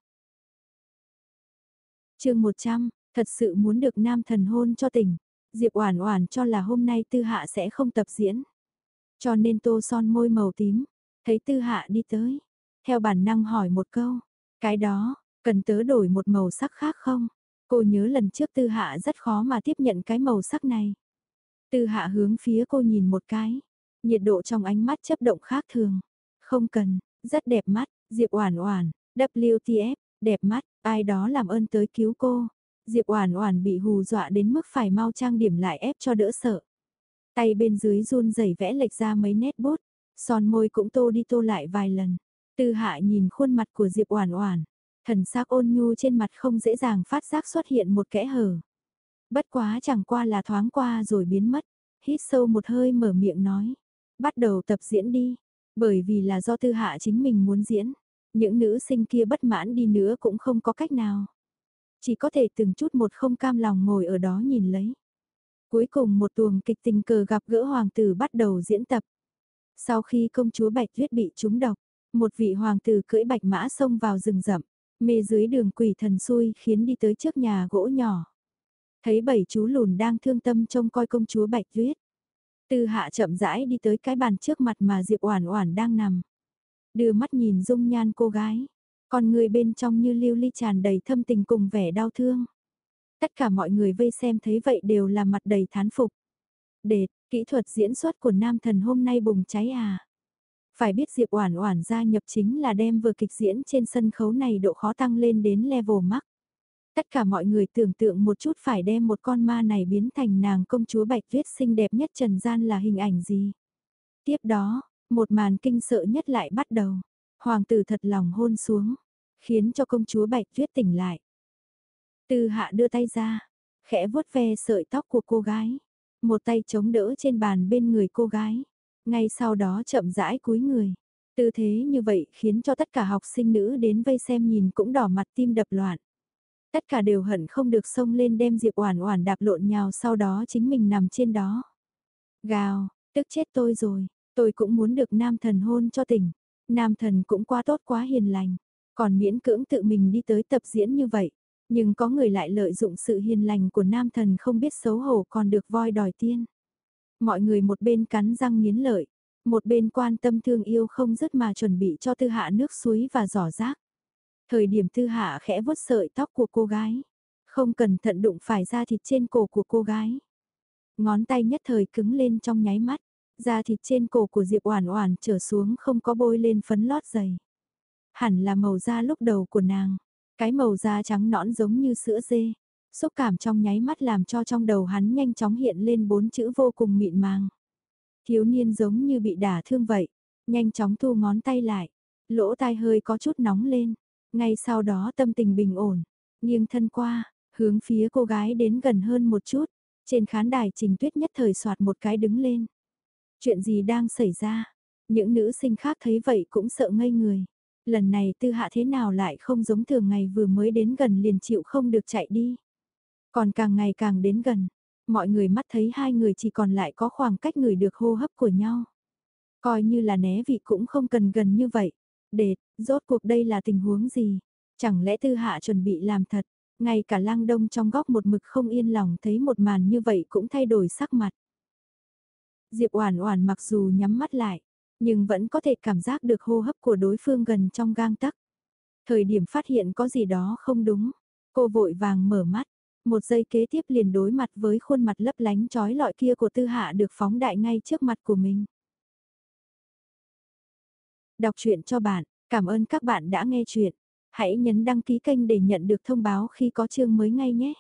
chương 100, thật sự muốn được nam thần hôn cho tỉnh. Diệp Oản Oản cho là hôm nay Tư Hạ sẽ không tập diễn. Cho nên tô son môi màu tím, thấy Tư Hạ đi tới, theo bản năng hỏi một câu, cái đó, cần tớ đổi một màu sắc khác không? Cô nhớ lần trước Tư Hạ rất khó mà tiếp nhận cái màu sắc này. Tư Hạ hướng phía cô nhìn một cái, nhiệt độ trong ánh mắt chấp động khác thường. Không cần, rất đẹp mắt, Diệp Oản Oản, WTF, đẹp mắt, ai đó làm ơn tới cứu cô. Diệp Oản Oản bị hù dọa đến mức phải mau trang điểm lại ép cho đỡ sợ. Tay bên dưới run rẩy vẽ lệch ra mấy nét bút, son môi cũng tô đi tô lại vài lần. Tư Hạ nhìn khuôn mặt của Diệp Oản Oản, thần sắc ôn nhu trên mặt không dễ dàng phát giác xuất hiện một kẽ hở. Bất quá chẳng qua là thoáng qua rồi biến mất, hít sâu một hơi mở miệng nói, bắt đầu tập diễn đi, bởi vì là do tư hạ chính mình muốn diễn, những nữ sinh kia bất mãn đi nữa cũng không có cách nào. Chỉ có thể từng chút một không cam lòng ngồi ở đó nhìn lấy. Cuối cùng một tuồng kịch tình cờ gặp gỡ hoàng tử bắt đầu diễn tập. Sau khi công chúa Bạch Tuyết bị trúng độc, một vị hoàng tử cưỡi bạch mã xông vào rừng rậm, mê dưới đường quỷ thần xui khiến đi tới trước nhà gỗ nhỏ. Thấy bảy chú lùn đang thương tâm trông coi công chúa Bạch Tuyết. Tư hạ chậm rãi đi tới cái bàn trước mặt mà Diệp Oản Oản đang nằm. Đưa mắt nhìn dung nhan cô gái, con người bên trong như lưu ly tràn đầy thâm tình cùng vẻ đau thương. Tất cả mọi người vây xem thấy vậy đều là mặt đầy thán phục. Đệt, kỹ thuật diễn xuất của nam thần hôm nay bùng cháy à. Phải biết Diệp Oản Oản gia nhập chính là đem vừa kịch diễn trên sân khấu này độ khó tăng lên đến level max. Tất cả mọi người tưởng tượng một chút phải đem một con ma này biến thành nàng công chúa Bạch Tuyết xinh đẹp nhất trần gian là hình ảnh gì. Tiếp đó, một màn kinh sợ nhất lại bắt đầu. Hoàng tử thật lòng hôn xuống, khiến cho công chúa Bạch Tuyết tỉnh lại. Tư hạ đưa tay ra, khẽ vuốt ve sợi tóc của cô gái. Một tay chống đỡ trên bàn bên người cô gái. Ngay sau đó chậm rãi cúi người. Tư thế như vậy khiến cho tất cả học sinh nữ đến vây xem nhìn cũng đỏ mặt tim đập loạn. Tất cả đều hận không được xông lên đem Diệp Oản Oản đạp lộn nhào sau đó chính mình nằm trên đó. Gào, tức chết tôi rồi, tôi cũng muốn được nam thần hôn cho tỉnh. Nam thần cũng quá tốt quá hiền lành, còn miễn cưỡng tự mình đi tới tập diễn như vậy. Nhưng có người lại lợi dụng sự hiền lành của nam thần không biết xấu hổ còn được voi đòi tiên. Mọi người một bên cắn răng nghiến lợi, một bên quan tâm thương yêu không dứt mà chuẩn bị cho tư hạ nước suối và giỏ rác. Thời điểm tư hạ khẽ vuốt sợi tóc của cô gái, không cẩn thận đụng phải da thịt trên cổ của cô gái. Ngón tay nhất thời cứng lên trong nháy mắt, da thịt trên cổ của Diệp Oản Oản trở xuống không có bôi lên phấn lót dày. Hẳn là màu da lúc đầu của nàng, cái màu da trắng nõn giống như sữa dê. Xúc cảm trong nháy mắt làm cho trong đầu hắn nhanh chóng hiện lên bốn chữ vô cùng mịn màng. Thiếu niên giống như bị đả thương vậy, nhanh chóng thu ngón tay lại, lỗ tai hơi có chút nóng lên, ngay sau đó tâm tình bình ổn, nghiêng thân qua, hướng phía cô gái đến gần hơn một chút, trên khán đài Trình Tuyết nhất thời soạt một cái đứng lên. Chuyện gì đang xảy ra? Những nữ sinh khác thấy vậy cũng sợ ngây người. Lần này tư hạ thế nào lại không giống thường ngày vừa mới đến gần liền chịu không được chạy đi. Còn càng ngày càng đến gần, mọi người mắt thấy hai người chỉ còn lại có khoảng cách người được hô hấp của nhau. Coi như là né vị cũng không cần gần như vậy. Đệt, rốt cuộc đây là tình huống gì? Chẳng lẽ tư hạ chuẩn bị làm thật? Ngay cả lang đông trong góc một mực không yên lòng thấy một màn như vậy cũng thay đổi sắc mặt. Diệp Oản Oản mặc dù nhắm mắt lại, nhưng vẫn có thể cảm giác được hô hấp của đối phương gần trong gang tấc. Thời điểm phát hiện có gì đó không đúng, cô vội vàng mở mắt, một giây kế tiếp liền đối mặt với khuôn mặt lấp lánh trói lọi kia của Tư Hạ được phóng đại ngay trước mặt của mình. Đọc truyện cho bạn, cảm ơn các bạn đã nghe truyện. Hãy nhấn đăng ký kênh để nhận được thông báo khi có chương mới ngay nhé.